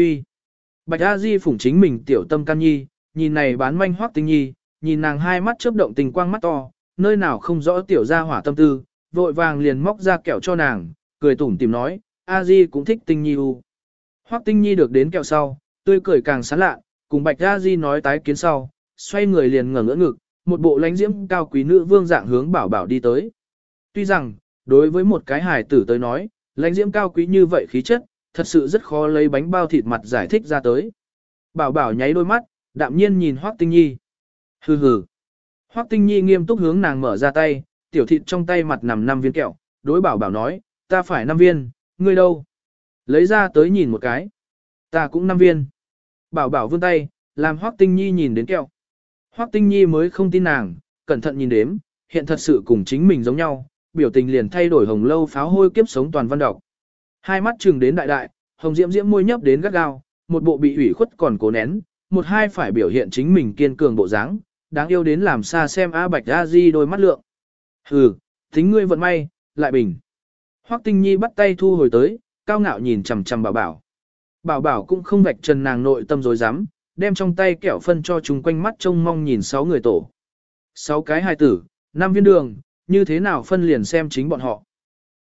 Bạch A Di phủng chính mình tiểu tâm can nhi, nhìn này bán manh Hoắc Tinh Nhi, nhìn nàng hai mắt chớp động tình quang mắt to, nơi nào không rõ tiểu gia hỏa tâm tư, vội vàng liền móc ra kẹo cho nàng, cười tủm tìm nói, A Di cũng thích Tinh Nhi u. Hoắc Tinh Nhi được đến kẹo sau, tươi cười càng sán lạ, cùng Bạch A Di nói tái kiến sau, xoay người liền ngẩng ngỡ ngực, một bộ lãnh diễm cao quý nữ vương dạng hướng bảo bảo đi tới. Tuy rằng, đối với một cái hài tử tới nói, lãnh diễm cao quý như vậy khí chất, thật sự rất khó lấy bánh bao thịt mặt giải thích ra tới. Bảo bảo nháy đôi mắt, đạm nhiên nhìn Hoắc Tinh Nhi. Hừ hừ. Hoắc Tinh Nhi nghiêm túc hướng nàng mở ra tay, tiểu thịt trong tay mặt nằm năm viên kẹo, đối bảo bảo nói, ta phải năm viên, ngươi đâu? Lấy ra tới nhìn một cái. Ta cũng năm viên. Bảo bảo vươn tay, làm Hoắc Tinh Nhi nhìn đến kẹo. Hoắc Tinh Nhi mới không tin nàng, cẩn thận nhìn đếm, hiện thật sự cùng chính mình giống nhau, biểu tình liền thay đổi hồng lâu pháo hôi kiếp sống toàn văn đọc. Hai mắt trừng đến đại đại, hồng diễm diễm môi nhấp đến gắt gao, một bộ bị ủy khuất còn cố nén, một hai phải biểu hiện chính mình kiên cường bộ dáng, đáng yêu đến làm xa xem A Bạch A Di đôi mắt lượng. Hừ, tính ngươi vận may, lại bình. Hoắc Tinh Nhi bắt tay thu hồi tới, cao ngạo nhìn chằm chằm bảo bảo. Bảo bảo cũng không vạch trần nàng nội tâm rồi dám, đem trong tay kẹo phân cho chúng quanh mắt trông mong nhìn sáu người tổ. Sáu cái hài tử, năm viên đường, như thế nào phân liền xem chính bọn họ.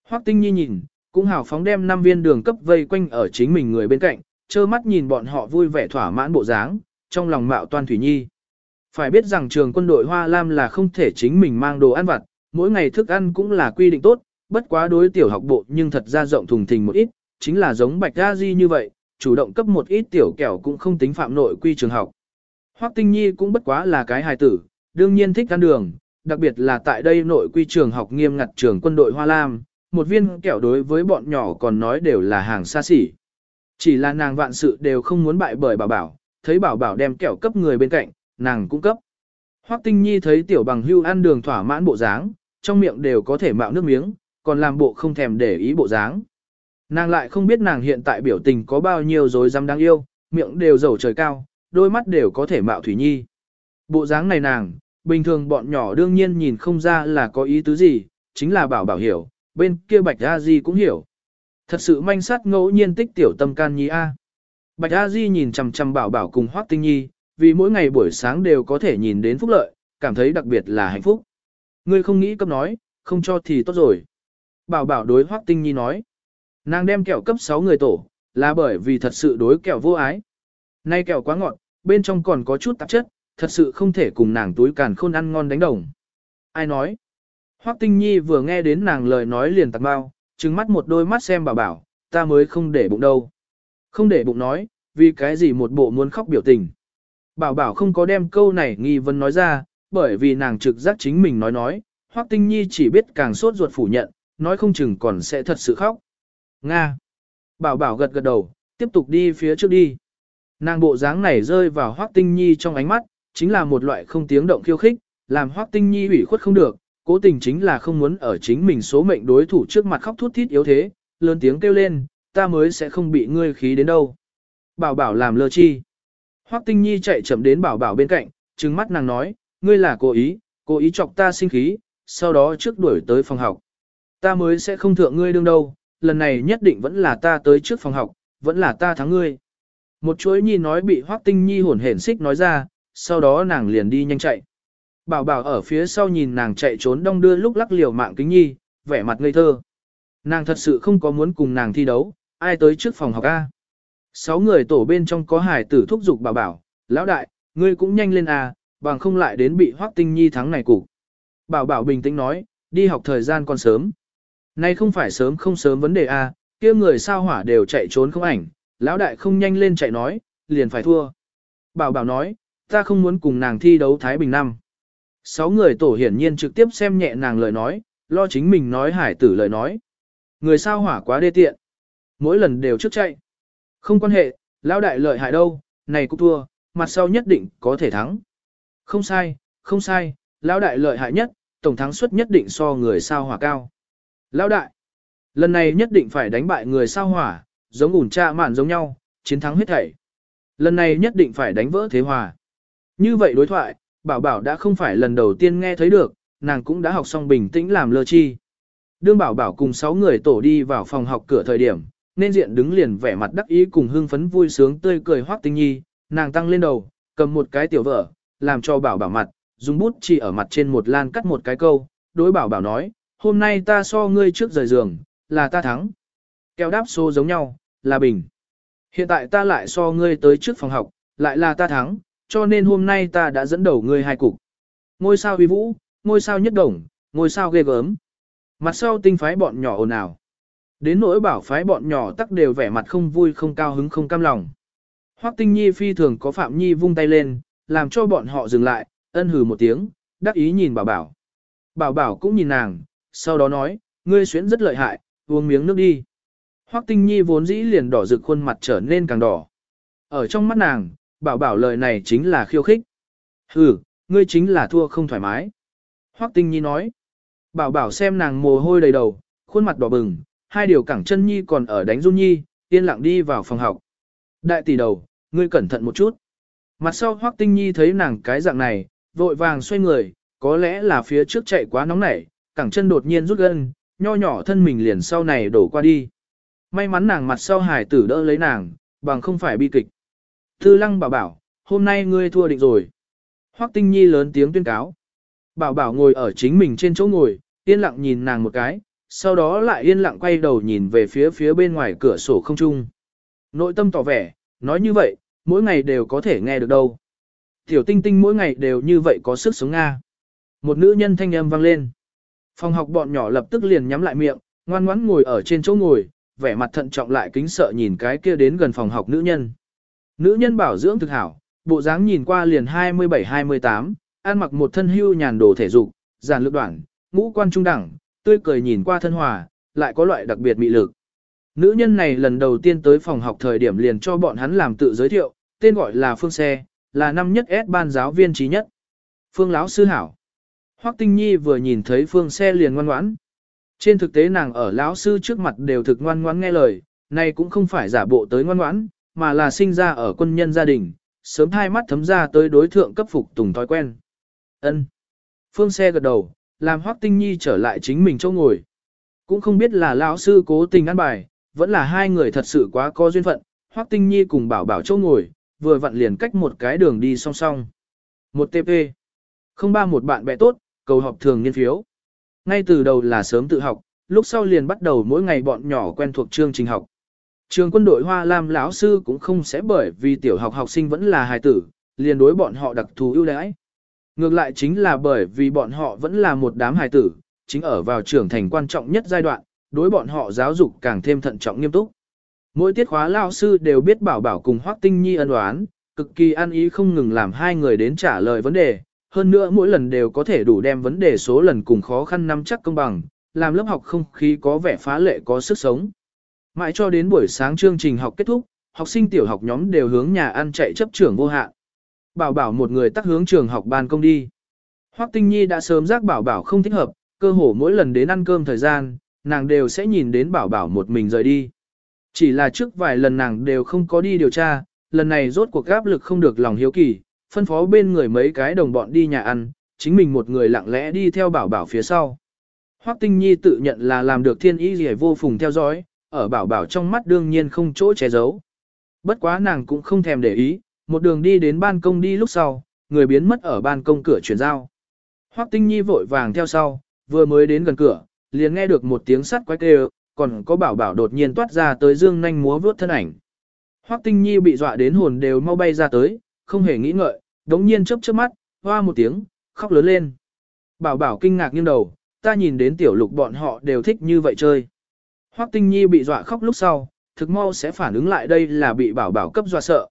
Hoắc Tinh Nhi nhìn, cũng hào phóng đem năm viên đường cấp vây quanh ở chính mình người bên cạnh, trơ mắt nhìn bọn họ vui vẻ thỏa mãn bộ dáng, trong lòng mạo toan thủy nhi. Phải biết rằng trường quân đội Hoa Lam là không thể chính mình mang đồ ăn vặt, mỗi ngày thức ăn cũng là quy định tốt, bất quá đối tiểu học bộ nhưng thật ra rộng thùng thình một ít, chính là giống Bạch A Di như vậy, chủ động cấp một ít tiểu kẹo cũng không tính phạm nội quy trường học. Hoắc Tinh Nhi cũng bất quá là cái hài tử, đương nhiên thích ăn đường, đặc biệt là tại đây nội quy trường học nghiêm ngặt trường quân đội Hoa Lam, một viên kẹo đối với bọn nhỏ còn nói đều là hàng xa xỉ. Chỉ là nàng vạn sự đều không muốn bại bởi bảo bảo, thấy bảo bảo đem kẹo cấp người bên cạnh, nàng cũng cấp. Hoắc Tinh Nhi thấy tiểu bằng hưu ăn đường thỏa mãn bộ dáng, trong miệng đều có thể mạo nước miếng, còn làm bộ không thèm để ý bộ dáng. Nàng lại không biết nàng hiện tại biểu tình có bao nhiêu rồi dám đáng yêu, miệng đều dầu trời cao, đôi mắt đều có thể mạo thủy nhi. Bộ dáng này nàng, bình thường bọn nhỏ đương nhiên nhìn không ra là có ý tứ gì, chính là bảo bảo hiểu, bên kia Bạch A Di cũng hiểu. Thật sự manh sát ngẫu nhiên tích tiểu tâm can nhi A. Bạch A Di nhìn chằm chằm bảo bảo cùng Hoác Tinh Nhi, vì mỗi ngày buổi sáng đều có thể nhìn đến phúc lợi, cảm thấy đặc biệt là hạnh phúc. Ngươi không nghĩ cấp nói, không cho thì tốt rồi. Bảo bảo đối Hoác Tinh Nhi nói. Nàng đem kẹo cấp 6 người tổ, là bởi vì thật sự đối kẹo vô ái. Nay kẹo quá ngọt, bên trong còn có chút tạp chất, thật sự không thể cùng nàng túi càn khôn ăn ngon đánh đồng. Ai nói? Hoắc Tinh Nhi vừa nghe đến nàng lời nói liền tặc bao, trừng mắt một đôi mắt xem bảo bảo, ta mới không để bụng đâu. Không để bụng nói, vì cái gì một bộ muốn khóc biểu tình. Bảo bảo không có đem câu này nghi vấn nói ra, bởi vì nàng trực giác chính mình nói nói, Hoắc Tinh Nhi chỉ biết càng sốt ruột phủ nhận, nói không chừng còn sẽ thật sự khóc. Nga. Bảo bảo gật gật đầu, tiếp tục đi phía trước đi. Nàng bộ dáng này rơi vào Hoắc Tinh Nhi trong ánh mắt, chính là một loại không tiếng động khiêu khích, làm Hoắc Tinh Nhi ủy khuất không được, cố tình chính là không muốn ở chính mình số mệnh đối thủ trước mặt khóc thút thít yếu thế, lớn tiếng kêu lên, ta mới sẽ không bị ngươi khí đến đâu. Bảo bảo làm lơ chi. Hoắc Tinh Nhi chạy chậm đến bảo bảo bên cạnh, trừng mắt nàng nói, ngươi là cố ý, cố ý chọc ta sinh khí, sau đó trước đuổi tới phòng học. Ta mới sẽ không thượng ngươi đương đâu, lần này nhất định vẫn là ta tới trước phòng học, vẫn là ta thắng ngươi. Một chuỗi nhi nói bị Hoắc Tinh Nhi hồn hển xích nói ra, sau đó nàng liền đi nhanh chạy. Bảo bảo ở phía sau nhìn nàng chạy trốn đông đưa lúc lắc liều mạng kính nhi, vẻ mặt ngây thơ. Nàng thật sự không có muốn cùng nàng thi đấu, ai tới trước phòng học A. Sáu người tổ bên trong có hải tử thúc giục bảo bảo, lão đại, ngươi cũng nhanh lên A, bằng không lại đến bị hoác tinh nhi thắng này cục. Bảo bảo bình tĩnh nói, đi học thời gian còn sớm. Nay không phải sớm không sớm vấn đề A, kia người sao hỏa đều chạy trốn không ảnh, lão đại không nhanh lên chạy nói, liền phải thua. Bảo bảo nói, ta không muốn cùng nàng thi đấu Thái Bình năm. Sáu người tổ hiển nhiên trực tiếp xem nhẹ nàng lời nói, lo chính mình nói hải tử lời nói. Người sao hỏa quá đê tiện. Mỗi lần đều trước chạy. Không quan hệ, lão đại lợi hại đâu, này cũng thua, mặt sau nhất định có thể thắng. Không sai, không sai, lão đại lợi hại nhất, tổng thắng suất nhất định so người sao hỏa cao. Lão đại, lần này nhất định phải đánh bại người sao hỏa, giống ủn trạ mạn giống nhau, chiến thắng hết thảy. Lần này nhất định phải đánh vỡ thế hòa. Như vậy đối thoại, bảo bảo đã không phải lần đầu tiên nghe thấy được, nàng cũng đã học xong bình tĩnh làm lơ chi. Đương bảo bảo cùng 6 người tổ đi vào phòng học cửa thời điểm, nên diện đứng liền vẻ mặt đắc ý cùng hưng phấn vui sướng tươi cười hoác tinh nhi, nàng tăng lên đầu, cầm một cái tiểu vở, làm cho bảo bảo mặt, dùng bút chỉ ở mặt trên một lan cắt một cái câu, đối bảo bảo nói, hôm nay ta so ngươi trước rời giường, là ta thắng. Kéo đáp số giống nhau, là bình. Hiện tại ta lại so ngươi tới trước phòng học, lại là ta thắng, cho nên hôm nay ta đã dẫn đầu ngươi hai cục. Ngôi sao huy vũ, ngôi sao nhất đồng, ngôi sao ghê gớm. Mặt sau tinh phái bọn nhỏ ồn ào. Đến nỗi bảo phái bọn nhỏ tắc đều vẻ mặt không vui không cao hứng không cam lòng. Hoắc tinh nhi phi thường có phạm nhi vung tay lên, làm cho bọn họ dừng lại, ân hừ một tiếng, đắc ý nhìn bảo bảo. Bảo bảo cũng nhìn nàng, sau đó nói, ngươi xuyến rất lợi hại, uống miếng nước đi. Hoắc tinh nhi vốn dĩ liền đỏ rực khuôn mặt trở nên càng đỏ. Ở trong mắt nàng, bảo bảo lời này chính là khiêu khích. Hừ, ngươi chính là thua không thoải mái. Hoắc tinh nhi nói. Bảo bảo xem nàng mồ hôi đầy đầu, khuôn mặt đỏ bừng, hai điều cẳng chân nhi còn ở đánh run nhi, yên lặng đi vào phòng học. Đại tỷ đầu, ngươi cẩn thận một chút. Mặt sau Hoắc Tinh Nhi thấy nàng cái dạng này, vội vàng xoay người, có lẽ là phía trước chạy quá nóng nảy, cẳng chân đột nhiên rút gân, nho nhỏ thân mình liền sau này đổ qua đi. May mắn nàng mặt sau hải tử đỡ lấy nàng, bằng không phải bi kịch. Thư lăng bảo bảo, hôm nay ngươi thua định rồi. Hoắc Tinh Nhi lớn tiếng tuyên cáo. Bảo bảo ngồi ở chính mình trên chỗ ngồi, yên lặng nhìn nàng một cái, sau đó lại yên lặng quay đầu nhìn về phía phía bên ngoài cửa sổ không trung. Nội tâm tỏ vẻ, nói như vậy, mỗi ngày đều có thể nghe được đâu. Tiểu tinh tinh mỗi ngày đều như vậy có sức sống Nga. Một nữ nhân thanh âm vang lên. Phòng học bọn nhỏ lập tức liền nhắm lại miệng, ngoan ngoãn ngồi ở trên chỗ ngồi, vẻ mặt thận trọng lại kính sợ nhìn cái kia đến gần phòng học nữ nhân. Nữ nhân bảo dưỡng thực hảo, bộ dáng nhìn qua liền 27-28, ăn mặc một thân hưu nhàn đồ thể dục, giản lược đoạn, ngũ quan trung đẳng, tươi cười nhìn qua thân hòa, lại có loại đặc biệt mị lực. Nữ nhân này lần đầu tiên tới phòng học thời điểm liền cho bọn hắn làm tự giới thiệu, tên gọi là Phương Xe, là năm nhất S ban giáo viên trí nhất. Phương lão sư hảo. Hoắc Tinh Nhi vừa nhìn thấy Phương Xe liền ngoan ngoãn. Trên thực tế nàng ở lão sư trước mặt đều thực ngoan ngoãn nghe lời, này cũng không phải giả bộ tới ngoan ngoãn, mà là sinh ra ở quân nhân gia đình, sớm hai mắt thấm ra tới đối thượng cấp phục tùng thói quen. Ân. Phương Xe gật đầu, làm Hoắc Tinh Nhi trở lại chính mình chỗ ngồi. Cũng không biết là lão sư cố tình ăn bài, vẫn là hai người thật sự quá có duyên phận, Hoắc Tinh Nhi cùng bảo bảo chỗ ngồi, vừa vặn liền cách một cái đường đi song song. Một TP. Không ba một bạn bè tốt, cầu họp thường niên phiếu. Ngay từ đầu là sớm tự học, lúc sau liền bắt đầu mỗi ngày bọn nhỏ quen thuộc chương trình học. Trường quân đội Hoa Lam lão sư cũng không sẽ bởi vì tiểu học học sinh vẫn là hài tử, liền đối bọn họ đặc thù ưu đãi. Ngược lại chính là bởi vì bọn họ vẫn là một đám hài tử, chính ở vào trưởng thành quan trọng nhất giai đoạn, đối bọn họ giáo dục càng thêm thận trọng nghiêm túc. Mỗi tiết khóa lão sư đều biết bảo bảo cùng Hoắc Tinh Nhi ân oán, cực kỳ ăn ý không ngừng làm hai người đến trả lời vấn đề, hơn nữa mỗi lần đều có thể đủ đem vấn đề số lần cùng khó khăn nắm chắc công bằng, làm lớp học không khí có vẻ phá lệ có sức sống. Mãi cho đến buổi sáng chương trình học kết thúc, học sinh tiểu học nhóm đều hướng nhà ăn chạy chấp trưởng vô hạn. Bảo bảo một người tắt hướng trường học ban công đi. Hoắc Tinh Nhi đã sớm giác bảo bảo không thích hợp, cơ hồ mỗi lần đến ăn cơm thời gian, nàng đều sẽ nhìn đến bảo bảo một mình rời đi. Chỉ là trước vài lần nàng đều không có đi điều tra, lần này rốt cuộc áp lực không được lòng hiếu kỳ, phân phó bên người mấy cái đồng bọn đi nhà ăn, chính mình một người lặng lẽ đi theo bảo bảo phía sau. Hoắc Tinh Nhi tự nhận là làm được thiên ý gì vô phùng theo dõi, ở bảo bảo trong mắt đương nhiên không chỗ che giấu. Bất quá nàng cũng không thèm để ý, một đường đi đến ban công đi lúc sau, người biến mất ở ban công cửa chuyển giao. Hoắc Tinh Nhi vội vàng theo sau, vừa mới đến gần cửa, liền nghe được một tiếng sắt quái kêu, còn có bảo bảo đột nhiên toát ra tới dương nhanh múa vướt thân ảnh. Hoắc Tinh Nhi bị dọa đến hồn đều mau bay ra tới, không hề nghĩ ngợi, đống nhiên chớp chớp mắt, hoa một tiếng, khóc lớn lên. Bảo bảo kinh ngạc nghiêng đầu, ta nhìn đến tiểu lục bọn họ đều thích như vậy chơi. Hoắc Tinh Nhi bị dọa khóc lúc sau, thực mau sẽ phản ứng lại đây là bị bảo bảo cấp dọa sợ.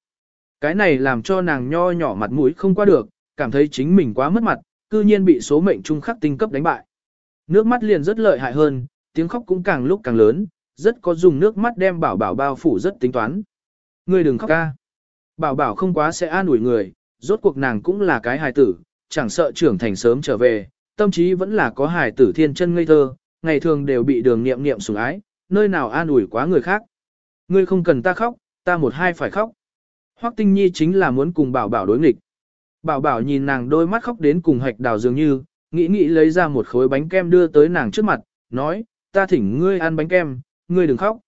Cái này làm cho nàng nho nhỏ mặt mũi không qua được, cảm thấy chính mình quá mất mặt, cư nhiên bị số mệnh trung khắc tinh cấp đánh bại. Nước mắt liền rất lợi hại hơn, tiếng khóc cũng càng lúc càng lớn, rất có dùng nước mắt đem bảo bảo bao phủ rất tính toán. Ngươi đừng khóc ca. Bảo bảo không quá sẽ an ủi người, rốt cuộc nàng cũng là cái hài tử, chẳng sợ trưởng thành sớm trở về, tâm trí vẫn là có hài tử thiên chân ngây thơ, ngày thường đều bị đường niệm niệm sủng ái, nơi nào an ủi quá người khác. Ngươi không cần ta khóc, ta một hai phải khóc. Hoắc Tinh Nhi chính là muốn cùng bảo bảo đối nghịch. Bảo bảo nhìn nàng đôi mắt khóc đến cùng hạch đào dường như, nghĩ nghĩ lấy ra một khối bánh kem đưa tới nàng trước mặt, nói, ta thỉnh ngươi ăn bánh kem, ngươi đừng khóc.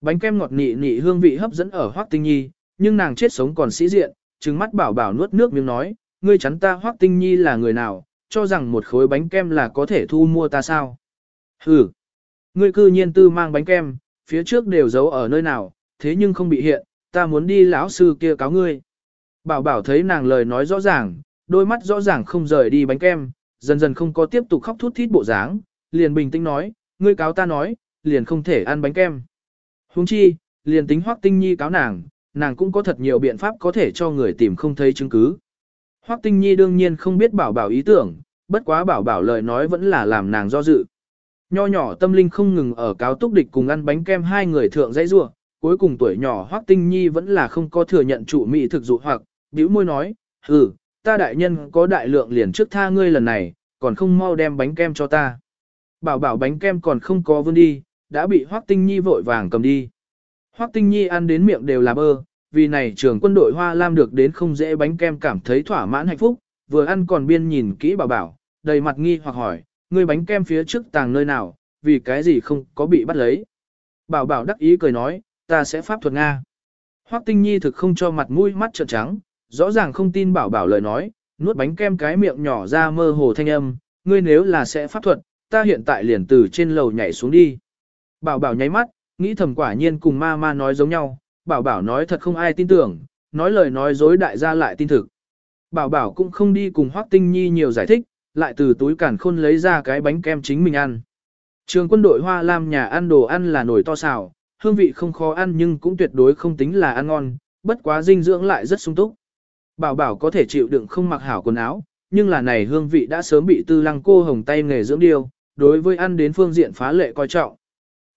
Bánh kem ngọt nị nị hương vị hấp dẫn ở Hoắc Tinh Nhi, nhưng nàng chết sống còn sĩ diện, trừng mắt bảo bảo nuốt nước miếng nói, ngươi chắn ta Hoắc Tinh Nhi là người nào, cho rằng một khối bánh kem là có thể thu mua ta sao? Hừ, ngươi cư nhiên tư mang bánh kem, phía trước đều giấu ở nơi nào, thế nhưng không bị hiện, ta muốn đi lão sư kia cáo ngươi. Bảo bảo thấy nàng lời nói rõ ràng, đôi mắt rõ ràng không rời đi bánh kem, dần dần không có tiếp tục khóc thút thít bộ dáng, liền bình tĩnh nói, ngươi cáo ta nói, liền không thể ăn bánh kem. Huống chi, liền tính Hoắc Tinh Nhi cáo nàng, nàng cũng có thật nhiều biện pháp có thể cho người tìm không thấy chứng cứ. Hoắc Tinh Nhi đương nhiên không biết bảo bảo ý tưởng, bất quá bảo bảo lời nói vẫn là làm nàng do dự. Nho nhỏ tâm linh không ngừng ở cáo túc địch cùng ăn bánh kem hai người thượng dãy rua, cuối cùng tuổi nhỏ Hoắc Tinh Nhi vẫn là không có thừa nhận chủ mỹ thực dụ hoặc, bĩu môi nói, "Ừ, ta đại nhân có đại lượng liền trước tha ngươi lần này, còn không mau đem bánh kem cho ta." Bảo bảo bánh kem còn không có vươn đi, đã bị Hoắc Tinh Nhi vội vàng cầm đi. Hoắc Tinh Nhi ăn đến miệng đều là bơ, vì này trường quân đội Hoa Lam được đến không dễ bánh kem cảm thấy thỏa mãn hạnh phúc, vừa ăn còn biên nhìn kỹ bảo bảo, đầy mặt nghi hoặc hỏi, ngươi bánh kem phía trước tàng nơi nào, vì cái gì không có bị bắt lấy. Bảo bảo đắc ý cười nói, ta sẽ pháp thuật Nga. Hoắc Tinh Nhi thực không cho mặt mũi mắt trợn trắng, rõ ràng không tin bảo bảo lời nói, nuốt bánh kem cái miệng nhỏ ra mơ hồ thanh âm, ngươi nếu là sẽ pháp thuật, ta hiện tại liền từ trên lầu nhảy xuống đi. Bảo bảo nháy mắt, nghĩ thầm quả nhiên cùng ma ma nói giống nhau, bảo bảo nói thật không ai tin tưởng, nói lời nói dối đại gia lại tin thực. Bảo bảo cũng không đi cùng Hoắc Tinh Nhi nhiều giải thích, lại từ túi cản khôn lấy ra cái bánh kem chính mình ăn. Trường quân đội Hoa Lam nhà ăn đồ ăn là nổi to xào, hương vị không khó ăn nhưng cũng tuyệt đối không tính là ăn ngon, bất quá dinh dưỡng lại rất sung túc. Bảo bảo có thể chịu đựng không mặc hảo quần áo, nhưng là này hương vị đã sớm bị tư lăng cô hồng tay nghề dưỡng điêu, đối với ăn đến phương diện phá lệ coi trọng.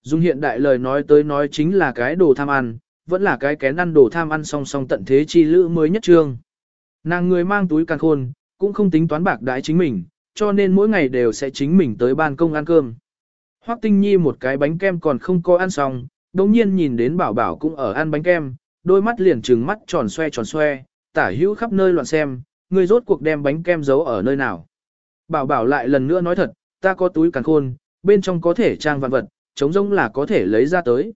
Dùng hiện đại lời nói tới nói chính là cái đồ tham ăn, vẫn là cái kén ăn đồ tham ăn song song tận thế chi lữ mới nhất trương. Nàng người mang túi càng khôn, cũng không tính toán bạc đãi chính mình, cho nên mỗi ngày đều sẽ chính mình tới ban công ăn cơm. Hoắc Tinh Nhi một cái bánh kem còn không có ăn xong, đồng nhiên nhìn đến bảo bảo cũng ở ăn bánh kem, đôi mắt liền trừng mắt tròn xoe tròn xoe, tả hữu khắp nơi loạn xem, người rốt cuộc đem bánh kem giấu ở nơi nào. Bảo bảo lại lần nữa nói thật, ta có túi càng khôn, bên trong có thể trang vạn vật, chống rông là có thể lấy ra tới.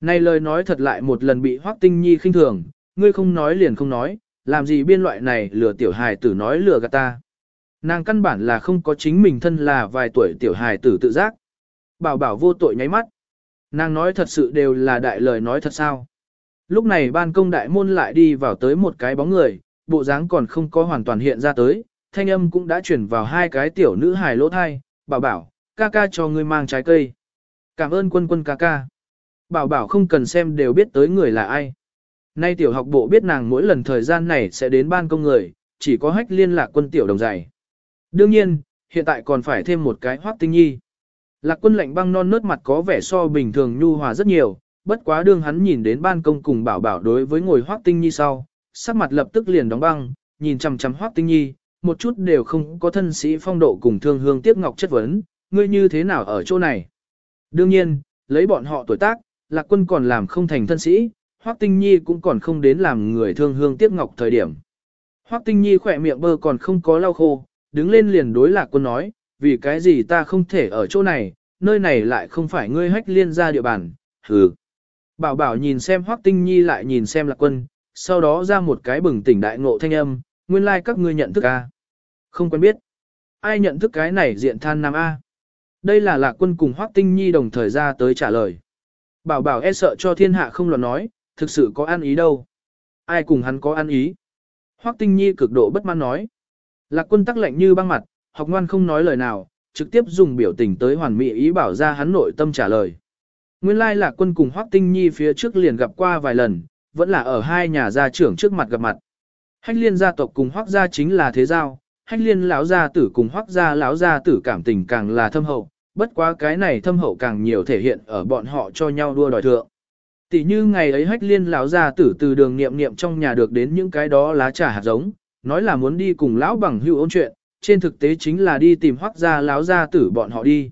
Này lời nói thật lại một lần bị Hoắc Tinh Nhi khinh thường, ngươi không nói liền không nói, làm gì biên loại này lừa tiểu hài tử nói lừa gạt ta. Nàng căn bản là không có chính mình thân là vài tuổi tiểu hài tử tự giác. Bảo bảo vô tội nháy mắt. Nàng nói thật sự đều là đại lời nói thật sao. Lúc này ban công đại môn lại đi vào tới một cái bóng người, bộ dáng còn không có hoàn toàn hiện ra tới, thanh âm cũng đã chuyển vào hai cái tiểu nữ hài lỗ thai, bảo bảo, ca ca cho ngươi mang trái cây. Cảm ơn quân quân ca ca. Bảo bảo không cần xem đều biết tới người là ai. Nay tiểu học bộ biết nàng mỗi lần thời gian này sẽ đến ban công người, chỉ có hách liên lạc quân tiểu đồng dày. Đương nhiên, hiện tại còn phải thêm một cái hoác tinh nhi. Lạc quân lạnh băng non nớt mặt có vẻ so bình thường nhu hòa rất nhiều, bất quá đương hắn nhìn đến ban công cùng bảo bảo đối với ngồi hoác tinh nhi sau, sắc mặt lập tức liền đóng băng, nhìn chằm chằm hoác tinh nhi, một chút đều không có thân sĩ phong độ cùng thương hương tiếc ngọc chất vấn, ngươi như thế nào ở chỗ này. Đương nhiên, lấy bọn họ tuổi tác, lạc quân còn làm không thành thân sĩ, hoác tinh nhi cũng còn không đến làm người thương hương tiếc ngọc thời điểm. Hoác tinh nhi khỏe miệng bơ còn không có lau khô, đứng lên liền đối lạc quân nói, vì cái gì ta không thể ở chỗ này, nơi này lại không phải ngươi hách liên ra địa bàn, hừ. Bảo bảo nhìn xem hoác tinh nhi lại nhìn xem lạc quân, sau đó ra một cái bừng tỉnh đại ngộ thanh âm, nguyên lai like các ngươi nhận thức A. Không quen biết. Ai nhận thức cái này diện than nam A. Đây là lạc quân cùng hoác tinh nhi đồng thời ra tới trả lời. Bảo bảo e sợ cho thiên hạ không lo nói, thực sự có ăn ý đâu. Ai cùng hắn có ăn ý. Hoác tinh nhi cực độ bất mãn nói. Lạc quân tắc lạnh như băng mặt, học ngoan không nói lời nào, trực tiếp dùng biểu tình tới hoàn mỹ ý bảo ra hắn nội tâm trả lời. Nguyên lai lạc quân cùng Hoác Tinh Nhi phía trước liền gặp qua vài lần, vẫn là ở hai nhà gia trưởng trước mặt gặp mặt. Hách liên gia tộc cùng Hoác gia chính là thế giao, hách liên lão gia tử cùng Hoác gia lão gia tử cảm tình càng là thâm hậu, bất quá cái này thâm hậu càng nhiều thể hiện ở bọn họ cho nhau đua đòi thượng. Tỷ như ngày ấy hách liên lão gia tử từ đường niệm niệm trong nhà được đến những cái đó lá trà hạt giống, nói là muốn đi cùng lão bằng hữu ôn chuyện, trên thực tế chính là đi tìm hoác gia lão gia tử bọn họ đi.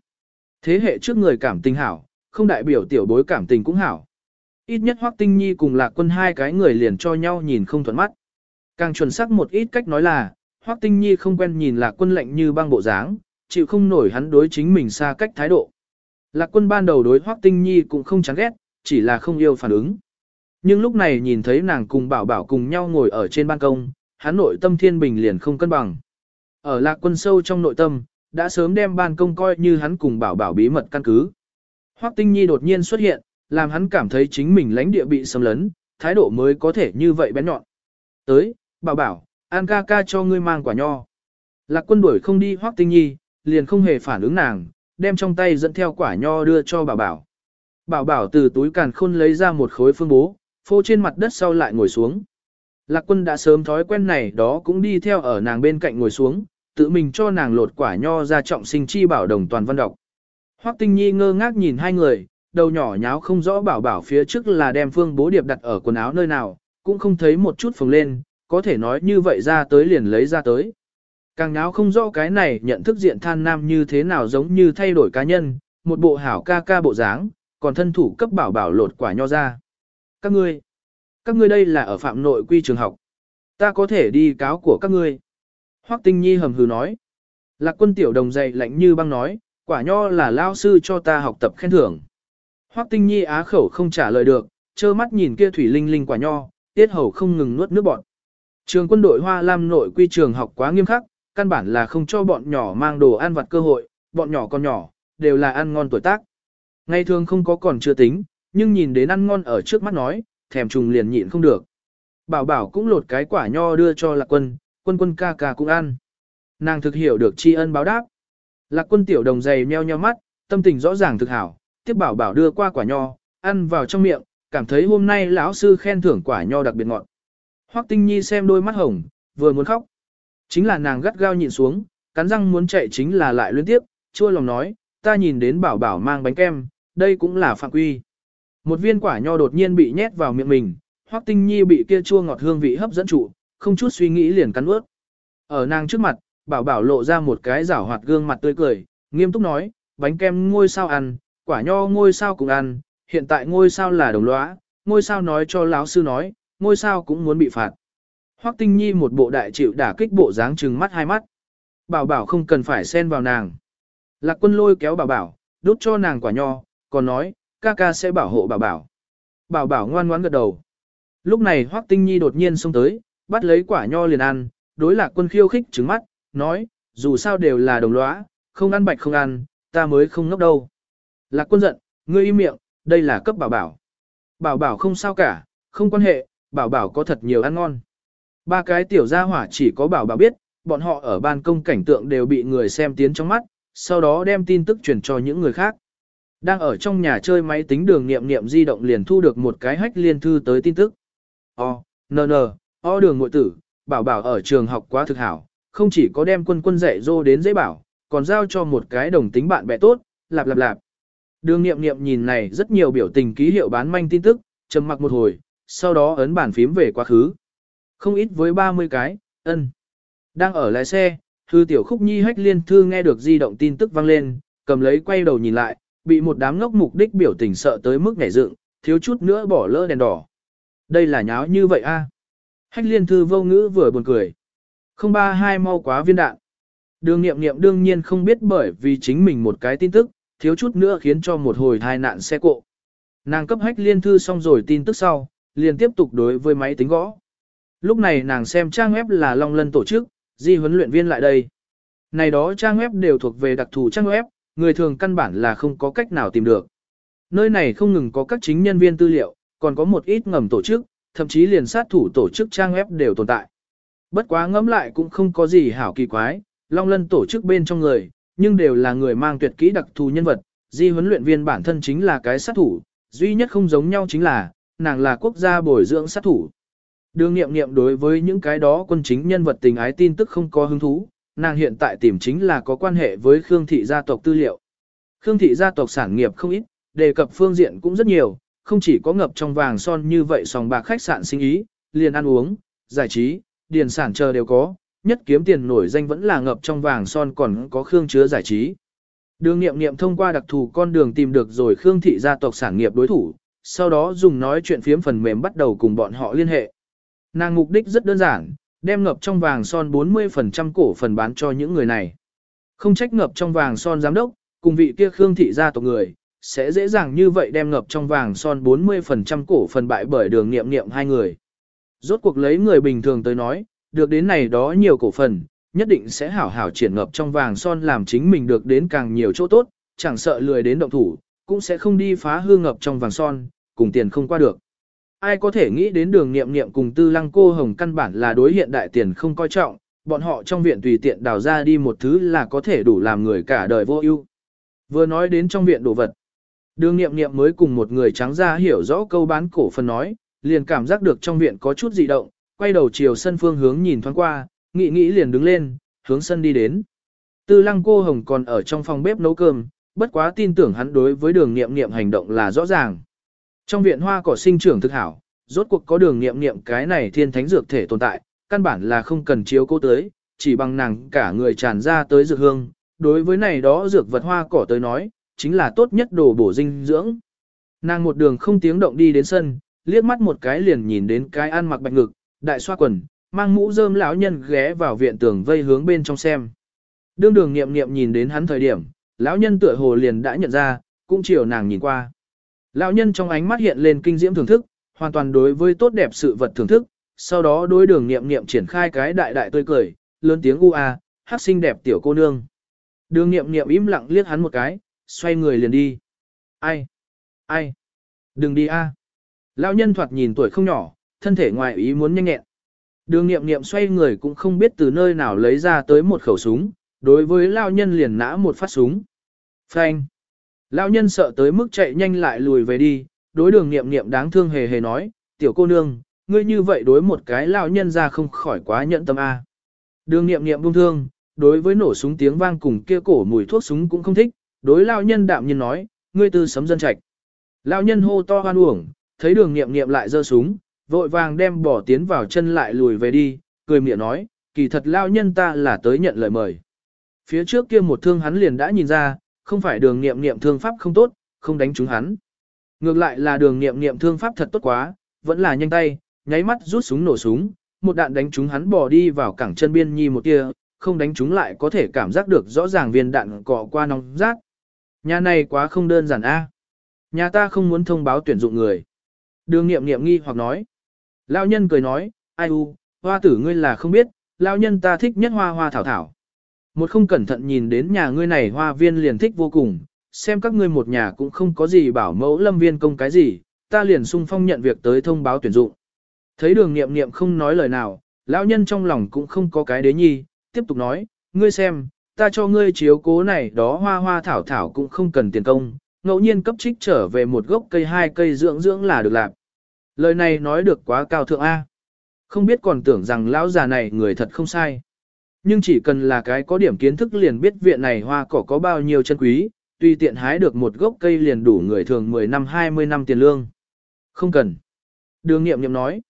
Thế hệ trước người cảm tình hảo, không đại biểu tiểu bối cảm tình cũng hảo. Ít nhất hoác tinh nhi cùng lạc quân hai cái người liền cho nhau nhìn không thuận mắt. Càng chuẩn xác một ít cách nói là, hoác tinh nhi không quen nhìn lạc quân lạnh như băng bộ dáng, chịu không nổi hắn đối chính mình xa cách thái độ. Lạc quân ban đầu đối hoác tinh nhi cũng không chán ghét, chỉ là không yêu phản ứng. Nhưng lúc này nhìn thấy nàng cùng bảo bảo cùng nhau ngồi ở trên ban công, hắn nội tâm thiên bình liền không cân bằng. Ở lạc quân sâu trong nội tâm, đã sớm đem ban công coi như hắn cùng bảo bảo bí mật căn cứ. Hoắc Tinh Nhi đột nhiên xuất hiện, làm hắn cảm thấy chính mình lãnh địa bị xâm lấn, thái độ mới có thể như vậy bén nhọn. Tới, bảo bảo, an ca ca cho ngươi mang quả nho. Lạc quân đuổi không đi Hoắc Tinh Nhi, liền không hề phản ứng nàng, đem trong tay dẫn theo quả nho đưa cho bảo bảo. Bảo bảo từ túi càn khôn lấy ra một khối phương bố, phô trên mặt đất sau lại ngồi xuống. Lạc quân đã sớm thói quen này đó cũng đi theo ở nàng bên cạnh ngồi xuống, tự mình cho nàng lột quả nho ra trọng sinh chi bảo đồng toàn văn đọc. Hoắc Tinh Nhi ngơ ngác nhìn hai người, đầu nhỏ nháo không rõ bảo bảo phía trước là đem phương bố điệp đặt ở quần áo nơi nào, cũng không thấy một chút phồng lên, có thể nói như vậy ra tới liền lấy ra tới. Càng nháo không rõ cái này nhận thức diện than nam như thế nào giống như thay đổi cá nhân, một bộ hảo ca ca bộ dáng, còn thân thủ cấp bảo bảo lột quả nho ra. Các ngươi, các ngươi đây là ở phạm nội quy trường học. Ta có thể đi cáo của các ngươi. Hoắc Tinh Nhi hầm hừ nói. Lạc quân tiểu đồng dạy lạnh như băng nói, quả nho là lao sư cho ta học tập khen thưởng. Hoắc Tinh Nhi á khẩu không trả lời được, trơ mắt nhìn kia thủy linh linh quả nho, tiết hầu không ngừng nuốt nước bọt. Trường quân đội Hoa Lam nội quy trường học quá nghiêm khắc, căn bản là không cho bọn nhỏ mang đồ ăn vặt cơ hội, bọn nhỏ con nhỏ, đều là ăn ngon tuổi tác. Ngày thường không có còn chưa tính, nhưng nhìn đến ăn ngon ở trước mắt nói, thèm trùng liền nhịn không được. Bảo bảo cũng lột cái quả nho đưa cho lạc quân, quân quân ca ca cũng ăn. Nàng thực hiểu được tri ân báo đáp. Lạc quân tiểu đồng dày meo nheo mắt, tâm tình rõ ràng thực hảo, tiếp bảo bảo đưa qua quả nho, ăn vào trong miệng, cảm thấy hôm nay lão sư khen thưởng quả nho đặc biệt ngọt. Hoắc Tinh Nhi xem đôi mắt hồng, vừa muốn khóc. Chính là nàng gắt gao nhìn xuống, cắn răng muốn chạy chính là lại liên tiếp, chua lòng nói, ta nhìn đến bảo bảo mang bánh kem, đây cũng là phạm quy. Một viên quả nho đột nhiên bị nhét vào miệng mình, Hoắc Tinh Nhi bị kia chua ngọt hương vị hấp dẫn trụ, không chút suy nghĩ liền cắn ướt. Ở nàng trước mặt, bảo bảo lộ ra một cái rảo hoạt gương mặt tươi cười, nghiêm túc nói, bánh kem ngôi sao ăn, quả nho ngôi sao cũng ăn, hiện tại ngôi sao là đồng lõa, ngôi sao nói cho lão sư nói, ngôi sao cũng muốn bị phạt. Hoắc Tinh Nhi một bộ đại chịu đả kích bộ dáng trừng mắt hai mắt. Bảo bảo không cần phải xen vào nàng. Lạc quân lôi kéo bảo bảo, đút cho nàng quả nho, còn nói, ca ca sẽ bảo hộ bảo bảo. Bảo bảo ngoan ngoãn gật đầu. Lúc này Hoắc Tinh Nhi đột nhiên xông tới, bắt lấy quả nho liền ăn, đối lạc quân khiêu khích trừng mắt, nói, dù sao đều là đồng lõa, không ăn bạch không ăn, ta mới không ngốc đâu. Lạc quân giận, ngươi im miệng, đây là cấp bảo bảo. Bảo bảo không sao cả, không quan hệ, bảo bảo có thật nhiều ăn ngon. Ba cái tiểu gia hỏa chỉ có bảo bảo biết, bọn họ ở ban công cảnh tượng đều bị người xem tiến trong mắt, sau đó đem tin tức truyền cho những người khác. Đang ở trong nhà chơi máy tính đường niệm niệm di động liền thu được một cái hách liên thư tới tin tức. O, n n, o đường ngội tử, bảo bảo ở trường học quá thực hảo, không chỉ có đem quân quân dạy dô đến dễ bảo, còn giao cho một cái đồng tính bạn bè tốt, lạp lạp lạp. Đường nghiệm nghiệm nhìn này rất nhiều biểu tình ký hiệu bán manh tin tức, trầm mặc một hồi, sau đó ấn bàn phím về quá khứ. Không ít với 30 cái, ân. Đang ở lái xe, thư tiểu khúc nhi hách liên thư nghe được di động tin tức vang lên, cầm lấy quay đầu nhìn lại, bị một đám ngốc mục đích biểu tình sợ tới mức nhảy dựng, thiếu chút nữa bỏ lỡ đèn đỏ. Đây là nháo như vậy a? Hách liên thư vô ngữ vừa buồn cười. Không ba hai mau quá viên đạn. Đường nghiệm nghiệm đương nhiên không biết bởi vì chính mình một cái tin tức, thiếu chút nữa khiến cho một hồi thai nạn xe cộ. Nàng cấp hách liên thư xong rồi tin tức sau, liền tiếp tục đối với máy tính gõ. Lúc này nàng xem trang web là Long Lân tổ chức, di huấn luyện viên lại đây. Này đó trang web đều thuộc về đặc thù trang web, người thường căn bản là không có cách nào tìm được. Nơi này không ngừng có các chính nhân viên tư liệu, còn có một ít ngầm tổ chức, thậm chí liền sát thủ tổ chức trang web đều tồn tại. Bất quá ngẫm lại cũng không có gì hảo kỳ quái, Long Lân tổ chức bên trong người, nhưng đều là người mang tuyệt kỹ đặc thù nhân vật, di huấn luyện viên bản thân chính là cái sát thủ, duy nhất không giống nhau chính là, nàng là quốc gia bồi dưỡng sát thủ. Đường nghiệm nghiệm đối với những cái đó quân chính nhân vật tình ái tin tức không có hứng thú, nàng hiện tại tìm chính là có quan hệ với Khương thị gia tộc tư liệu. Khương thị gia tộc sản nghiệp không ít, đề cập phương diện cũng rất nhiều, không chỉ có ngập trong vàng son như vậy sòng bạc khách sạn sinh ý, liền ăn uống, giải trí, điền sản chờ đều có, nhất kiếm tiền nổi danh vẫn là ngập trong vàng son còn có Khương chứa giải trí. Đường nghiệm nghiệm thông qua đặc thù con đường tìm được rồi Khương thị gia tộc sản nghiệp đối thủ, sau đó dùng nói chuyện phiếm phần mềm bắt đầu cùng bọn họ liên hệ. Nàng mục đích rất đơn giản, đem ngập trong vàng son 40% cổ phần bán cho những người này. Không trách ngập trong vàng son giám đốc, cùng vị kia Khương thị gia tộc người, sẽ dễ dàng như vậy đem ngập trong vàng son 40% cổ phần bại bởi đường nghiệm nghiệm hai người. Rốt cuộc lấy người bình thường tới nói, được đến này đó nhiều cổ phần, nhất định sẽ hảo hảo triển ngập trong vàng son làm chính mình được đến càng nhiều chỗ tốt, chẳng sợ lười đến động thủ, cũng sẽ không đi phá hư ngập trong vàng son, cùng tiền không qua được. Ai có thể nghĩ đến đường nghiệm nghiệm cùng tư lăng cô hồng căn bản là đối hiện đại tiền không coi trọng, bọn họ trong viện tùy tiện đào ra đi một thứ là có thể đủ làm người cả đời vô ưu. Vừa nói đến trong viện đồ vật, đường nghiệm nghiệm mới cùng một người trắng ra hiểu rõ câu bán cổ phần nói, liền cảm giác được trong viện có chút dị động, quay đầu chiều sân phương hướng nhìn thoáng qua, nghĩ nghĩ liền đứng lên, hướng sân đi đến. Tư lăng cô hồng còn ở trong phòng bếp nấu cơm, bất quá tin tưởng hắn đối với đường nghiệm nghiệm hành động là rõ ràng. Trong viện hoa cỏ sinh trưởng thực hảo, rốt cuộc có đường nghiệm nghiệm cái này thiên thánh dược thể tồn tại, căn bản là không cần chiếu cố tới, chỉ bằng nàng cả người tràn ra tới dược hương. Đối với này đó dược vật hoa cỏ tới nói, chính là tốt nhất đồ bổ dinh dưỡng. Nàng một đường không tiếng động đi đến sân, liếc mắt một cái liền nhìn đến cái ăn mặc bạch ngực, đại xoa quần, mang mũ rơm lão nhân ghé vào viện tường vây hướng bên trong xem. Đương đường nghiệm nghiệm nhìn đến hắn thời điểm, lão nhân tựa hồ liền đã nhận ra, cũng chiều nàng nhìn qua. Lão nhân trong ánh mắt hiện lên kinh diễm thưởng thức, hoàn toàn đối với tốt đẹp sự vật thưởng thức, sau đó đối đường nghiệm nghiệm triển khai cái đại đại tươi cười, lớn tiếng u a, hát xinh đẹp tiểu cô nương. Đường nghiệm nghiệm im lặng liếc hắn một cái, xoay người liền đi. Ai? Ai? Đừng đi a. Lão nhân thoạt nhìn tuổi không nhỏ, thân thể ngoài ý muốn nhanh nhẹn. Đường nghiệm nghiệm xoay người cũng không biết từ nơi nào lấy ra tới một khẩu súng, đối với lao nhân liền nã một phát súng. Phanh. Lão nhân sợ tới mức chạy nhanh lại lùi về đi, đối đường nghiệm nghiệm đáng thương hề hề nói, tiểu cô nương, ngươi như vậy đối một cái lão nhân ra không khỏi quá nhận tâm A. Đường nghiệm nghiệm buông thương, đối với nổ súng tiếng vang cùng kia cổ mùi thuốc súng cũng không thích, đối lão nhân đạm nhiên nói, ngươi tư sấm dân trạch. Lão nhân hô to hoan uổng, thấy đường nghiệm nghiệm lại giơ súng, vội vàng đem bỏ tiến vào chân lại lùi về đi, cười miệng nói, kỳ thật lão nhân ta là tới nhận lời mời. Phía trước kia một thương hắn liền đã nhìn ra, không phải đường nghiệm nghiệm thương pháp không tốt, không đánh trúng hắn. Ngược lại là đường nghiệm nghiệm thương pháp thật tốt quá, vẫn là nhanh tay, nháy mắt rút súng nổ súng, một đạn đánh trúng hắn bỏ đi vào cẳng chân biên nhi một tia, không đánh trúng lại có thể cảm giác được rõ ràng viên đạn cọ qua nóng rát. Nhà này quá không đơn giản a. Nhà ta không muốn thông báo tuyển dụng người. Đường nghiệm nghiệm nghi hoặc nói. Lão nhân cười nói, ai u, hoa tử ngươi là không biết, lão nhân ta thích nhất hoa hoa thảo thảo. Một không cẩn thận nhìn đến nhà ngươi này hoa viên liền thích vô cùng, xem các ngươi một nhà cũng không có gì bảo mẫu lâm viên công cái gì, ta liền sung phong nhận việc tới thông báo tuyển dụng. Thấy đường nghiệm nghiệm không nói lời nào, lão nhân trong lòng cũng không có cái đế nhi, tiếp tục nói, ngươi xem, ta cho ngươi chiếu cố này đó hoa hoa thảo thảo cũng không cần tiền công, ngẫu nhiên cấp trích trở về một gốc cây hai cây dưỡng dưỡng là được làm. Lời này nói được quá cao thượng A. Không biết còn tưởng rằng lão già này người thật không sai. Nhưng chỉ cần là cái có điểm kiến thức liền biết viện này hoa cỏ có bao nhiêu chân quý, tùy tiện hái được một gốc cây liền đủ người thường 10 năm 20 năm tiền lương. Không cần. Đường nghiệm nghiệm nói.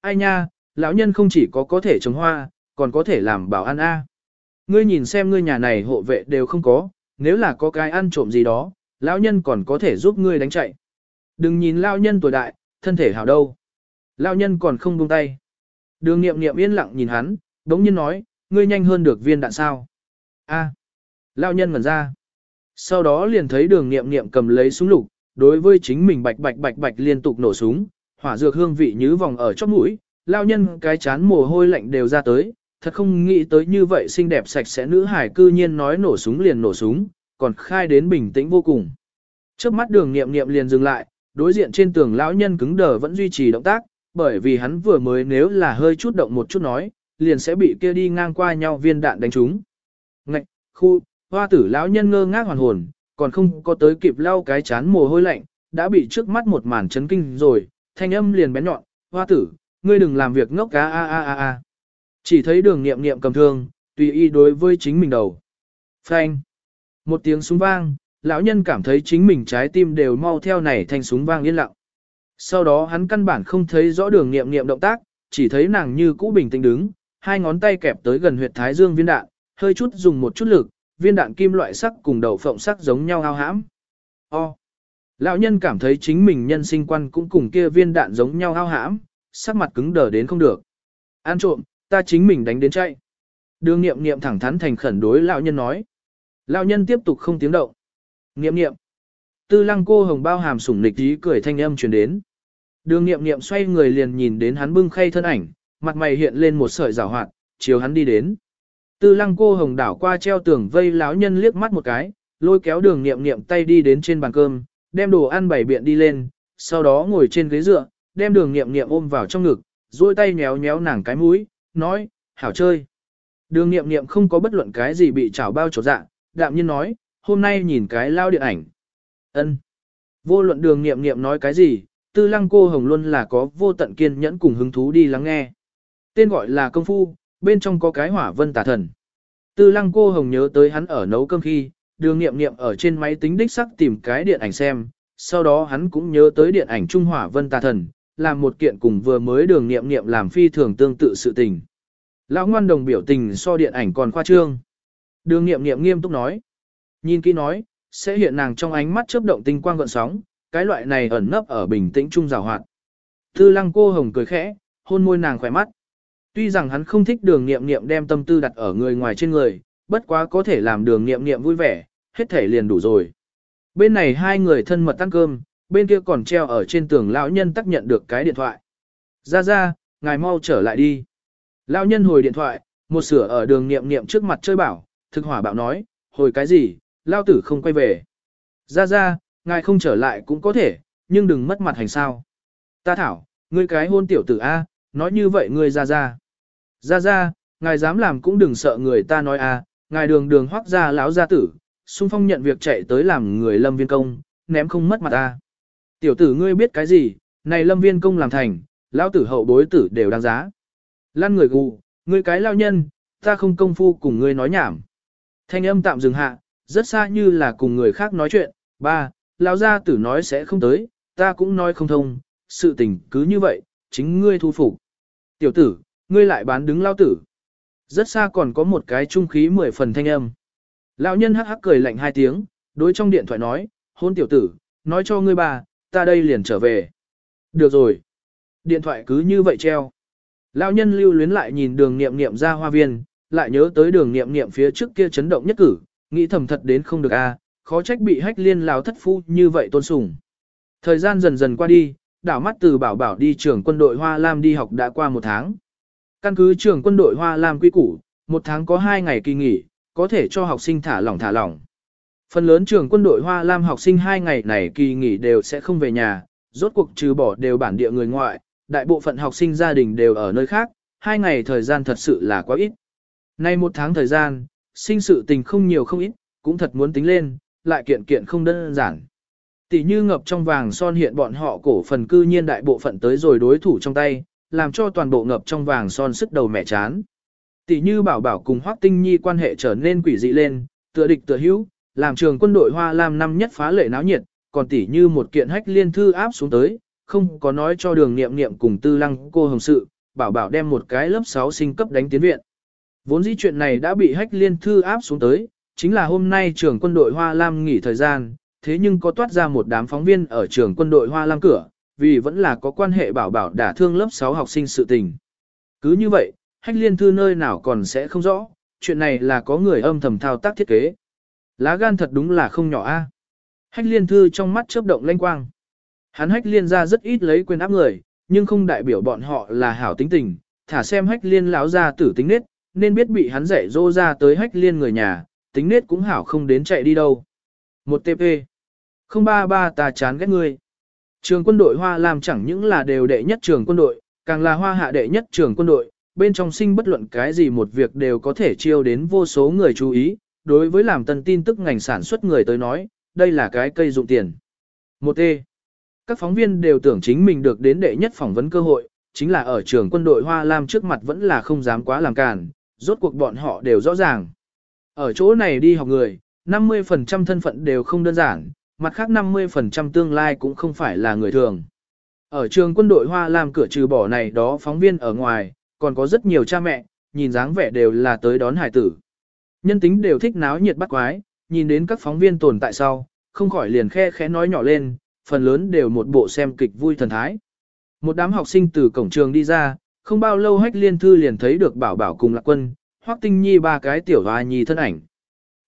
Ai nha, lão nhân không chỉ có có thể trồng hoa, còn có thể làm bảo ăn A. Ngươi nhìn xem ngươi nhà này hộ vệ đều không có, nếu là có cái ăn trộm gì đó, lão nhân còn có thể giúp ngươi đánh chạy. Đừng nhìn lão nhân tuổi đại, thân thể hảo đâu. Lão nhân còn không buông tay. Đường nghiệm nghiệm yên lặng nhìn hắn, đống nhiên nói, ngươi nhanh hơn được viên đạn sao. A. Lão nhân ngẩn ra. Sau đó liền thấy đường nghiệm nghiệm cầm lấy súng lục, đối với chính mình bạch bạch bạch bạch liên tục nổ súng, hỏa dược hương vị như vòng ở chóp mũi, lao nhân cái chán mồ hôi lạnh đều ra tới, thật không nghĩ tới như vậy xinh đẹp sạch sẽ nữ hải cư nhiên nói nổ súng liền nổ súng, còn khai đến bình tĩnh vô cùng. Trước mắt đường nghiệm nghiệm liền dừng lại, đối diện trên tường lão nhân cứng đờ vẫn duy trì động tác, bởi vì hắn vừa mới nếu là hơi chút động một chút nói, liền sẽ bị kia đi ngang qua nhau viên đạn đánh trúng. Ngạch, khu, hoa tử lão nhân ngơ ngác hoàn hồn, còn không có tới kịp lau cái chán mồ hôi lạnh, đã bị trước mắt một màn chấn kinh rồi, thanh âm liền bén nhọn, hoa tử, ngươi đừng làm việc ngốc cá a a a a. Chỉ thấy đường nghiệm nghiệm cầm thương, tùy y đối với chính mình đầu. Phanh. Một tiếng súng vang, lão nhân cảm thấy chính mình trái tim đều mau theo này thành súng vang yên lặng. Sau đó hắn căn bản không thấy rõ đường nghiệm nghiệm động tác, chỉ thấy nàng như cũ bình tĩnh đứng, hai ngón tay kẹp tới gần huyệt thái dương viên đạn, hơi chút dùng một chút lực, viên đạn kim loại sắc cùng đầu phộng sắc giống nhau ao hãm. O. Lão nhân cảm thấy chính mình nhân sinh quan cũng cùng kia viên đạn giống nhau ao hãm, sắc mặt cứng đờ đến không được. An trộm, ta chính mình đánh đến chạy. Đường nghiệm nghiệm thẳng thắn thành khẩn đối lão nhân nói. Lão nhân tiếp tục không tiếng động. Nghiệm nghiệm. Tư lăng cô hồng bao hàm sủng nịch ý cười thanh âm truyền đến. Đường nghiệm nghiệm xoay người liền nhìn đến hắn bưng khay thân ảnh, mặt mày hiện lên một sợi rào hoạt, chiều hắn đi đến. Tư lăng cô hồng đảo qua treo tường vây lão nhân liếc mắt một cái, lôi kéo đường nghiệm nghiệm tay đi đến trên bàn cơm, đem đồ ăn bày biện đi lên, sau đó ngồi trên ghế dựa, đem đường nghiệm nghiệm ôm vào trong ngực, duỗi tay nhéo nhéo nàng cái mũi, nói, hảo chơi. Đường nghiệm nghiệm không có bất luận cái gì bị chảo bao trột dạ, đạm nhiên nói, hôm nay nhìn cái lao điện ảnh. ân Vô luận đường nghiệm nghiệm nói cái gì, tư lăng cô hồng luôn là có vô tận kiên nhẫn cùng hứng thú đi lắng nghe. Tên gọi là công phu, bên trong có cái hỏa vân tà thần. Tư lăng cô hồng nhớ tới hắn ở nấu cơm khi, đường nghiệm nghiệm ở trên máy tính đích sắc tìm cái điện ảnh xem, sau đó hắn cũng nhớ tới điện ảnh Trung Hỏa Vân Tà Thần, làm một kiện cùng vừa mới đường nghiệm nghiệm làm phi thường tương tự sự tình. Lão ngoan đồng biểu tình so điện ảnh còn khoa trương. Đường nghiệm nghiệm nghiêm túc nói. Nhìn kỹ nói, sẽ hiện nàng trong ánh mắt chớp động tinh quang gợn sóng, cái loại này ẩn nấp ở bình tĩnh trung rào hoạt. Tư lăng cô hồng cười khẽ, hôn môi nàng khỏe mắt. Tuy rằng hắn không thích đường nghiệm nghiệm đem tâm tư đặt ở người ngoài trên người, bất quá có thể làm đường nghiệm nghiệm vui vẻ, hết thể liền đủ rồi. Bên này hai người thân mật ăn cơm, bên kia còn treo ở trên tường lão nhân tác nhận được cái điện thoại. Ra ra, ngài mau trở lại đi. Lão nhân hồi điện thoại, một sửa ở đường niệm niệm trước mặt chơi bảo, thực hỏa bảo nói, hồi cái gì, lao tử không quay về. Ra ra, ngài không trở lại cũng có thể, nhưng đừng mất mặt hành sao. Ta thảo, ngươi cái hôn tiểu tử A, nói như vậy ngươi ra ra. Ra ra, ngài dám làm cũng đừng sợ người ta nói à ngài đường đường hoác ra lão gia tử, xung phong nhận việc chạy tới làm người lâm viên công, ném không mất mặt ta. Tiểu tử ngươi biết cái gì, này lâm viên công làm thành, lão tử hậu bối tử đều đáng giá. Lan người gù, ngươi cái lao nhân, ta không công phu cùng ngươi nói nhảm. Thanh âm tạm dừng hạ, rất xa như là cùng người khác nói chuyện, ba, lão gia tử nói sẽ không tới, ta cũng nói không thông, sự tình cứ như vậy, chính ngươi thu phục. Tiểu tử, ngươi lại bán đứng lao tử. Rất xa còn có một cái trung khí mười phần thanh âm. Lão nhân hắc hắc cười lạnh hai tiếng, đối trong điện thoại nói, hôn tiểu tử, nói cho ngươi bà, ta đây liền trở về. Được rồi. Điện thoại cứ như vậy treo. Lão nhân lưu luyến lại nhìn đường niệm niệm ra hoa viên, lại nhớ tới đường niệm niệm phía trước kia chấn động nhất cử, nghĩ thầm thật đến không được a, khó trách bị hách liên lão thất phu như vậy tôn sùng. Thời gian dần dần qua đi, đảo mắt từ bảo bảo đi trường quân đội Hoa Lam đi học đã qua một tháng. Căn cứ trường quân đội Hoa Lam quy củ, một tháng có hai ngày kỳ nghỉ, có thể cho học sinh thả lỏng thả lỏng. Phần lớn trường quân đội Hoa Lam học sinh hai ngày này kỳ nghỉ đều sẽ không về nhà, rốt cuộc trừ bỏ đều bản địa người ngoại, đại bộ phận học sinh gia đình đều ở nơi khác, hai ngày thời gian thật sự là quá ít. Nay một tháng thời gian, sinh sự tình không nhiều không ít, cũng thật muốn tính lên, lại kiện kiện không đơn giản. Tỷ như ngập trong vàng son hiện bọn họ cổ phần cư nhiên đại bộ phận tới rồi đối thủ trong tay, làm cho toàn bộ ngập trong vàng son sức đầu mẹ chán. Tỷ như bảo bảo cùng Hoắc Tinh Nhi quan hệ trở nên quỷ dị lên, tựa địch tựa hữu, làm trường quân đội Hoa Lam năm nhất phá lệ náo nhiệt, còn tỷ như một kiện hách liên thư áp xuống tới, không có nói cho đường nghiệm nghiệm cùng tư lăng cô hồng sự, bảo bảo đem một cái lớp 6 sinh cấp đánh tiến viện. Vốn dĩ chuyện này đã bị hách liên thư áp xuống tới, chính là hôm nay trường quân đội Hoa Lam nghỉ thời gian, thế nhưng có toát ra một đám phóng viên ở trường quân đội Hoa Lam cửa, vì vẫn là có quan hệ bảo bảo đả thương lớp 6 học sinh sự tình. Cứ như vậy, hách liên thư nơi nào còn sẽ không rõ, chuyện này là có người âm thầm thao tác thiết kế. Lá gan thật đúng là không nhỏ a. Hách liên thư trong mắt chớp động lanh quang. Hắn hách liên ra rất ít lấy quyền áp người, nhưng không đại biểu bọn họ là hảo tính tình, thả xem hách liên lão ra tử tính nết, nên biết bị hắn dạy dỗ ra tới hách liên người nhà, tính nết cũng hảo không đến chạy đi đâu. Một TP. 033 ta chán ghét ngươi. Trường quân đội Hoa Lam chẳng những là đều đệ nhất trường quân đội, càng là hoa hạ đệ nhất trường quân đội, bên trong sinh bất luận cái gì một việc đều có thể chiêu đến vô số người chú ý, đối với làm tân tin tức ngành sản xuất người tới nói, đây là cái cây dụng tiền. Một t Các phóng viên đều tưởng chính mình được đến đệ nhất phỏng vấn cơ hội, chính là ở trường quân đội Hoa Lam trước mặt vẫn là không dám quá làm càn, rốt cuộc bọn họ đều rõ ràng. Ở chỗ này đi học người, 50% thân phận đều không đơn giản, mặt khác 50% tương lai cũng không phải là người thường. Ở trường quân đội Hoa Lam cửa trừ bỏ này đó phóng viên ở ngoài, còn có rất nhiều cha mẹ, nhìn dáng vẻ đều là tới đón hải tử. Nhân tính đều thích náo nhiệt bắt quái, nhìn đến các phóng viên tồn tại sau, không khỏi liền khe khẽ nói nhỏ lên, phần lớn đều một bộ xem kịch vui thần thái. Một đám học sinh từ cổng trường đi ra, không bao lâu hách liên thư liền thấy được bảo bảo cùng lạc quân, hoắc tinh nhi ba cái tiểu hoa nhi thân ảnh.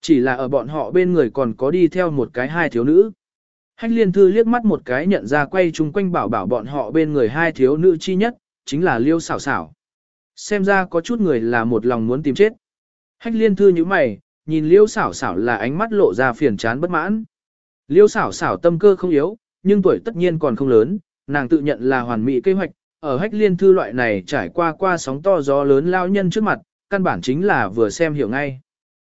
Chỉ là ở bọn họ bên người còn có đi theo một cái hai thiếu nữ. Hách liên thư liếc mắt một cái nhận ra quay chung quanh bảo bảo bọn họ bên người hai thiếu nữ chi nhất, chính là liêu xảo xảo. Xem ra có chút người là một lòng muốn tìm chết. Hách liên thư như mày, nhìn liêu xảo xảo là ánh mắt lộ ra phiền chán bất mãn. Liêu xảo xảo tâm cơ không yếu, nhưng tuổi tất nhiên còn không lớn, nàng tự nhận là hoàn mỹ kế hoạch, ở hách liên thư loại này trải qua qua sóng to gió lớn lao nhân trước mặt, căn bản chính là vừa xem hiểu ngay.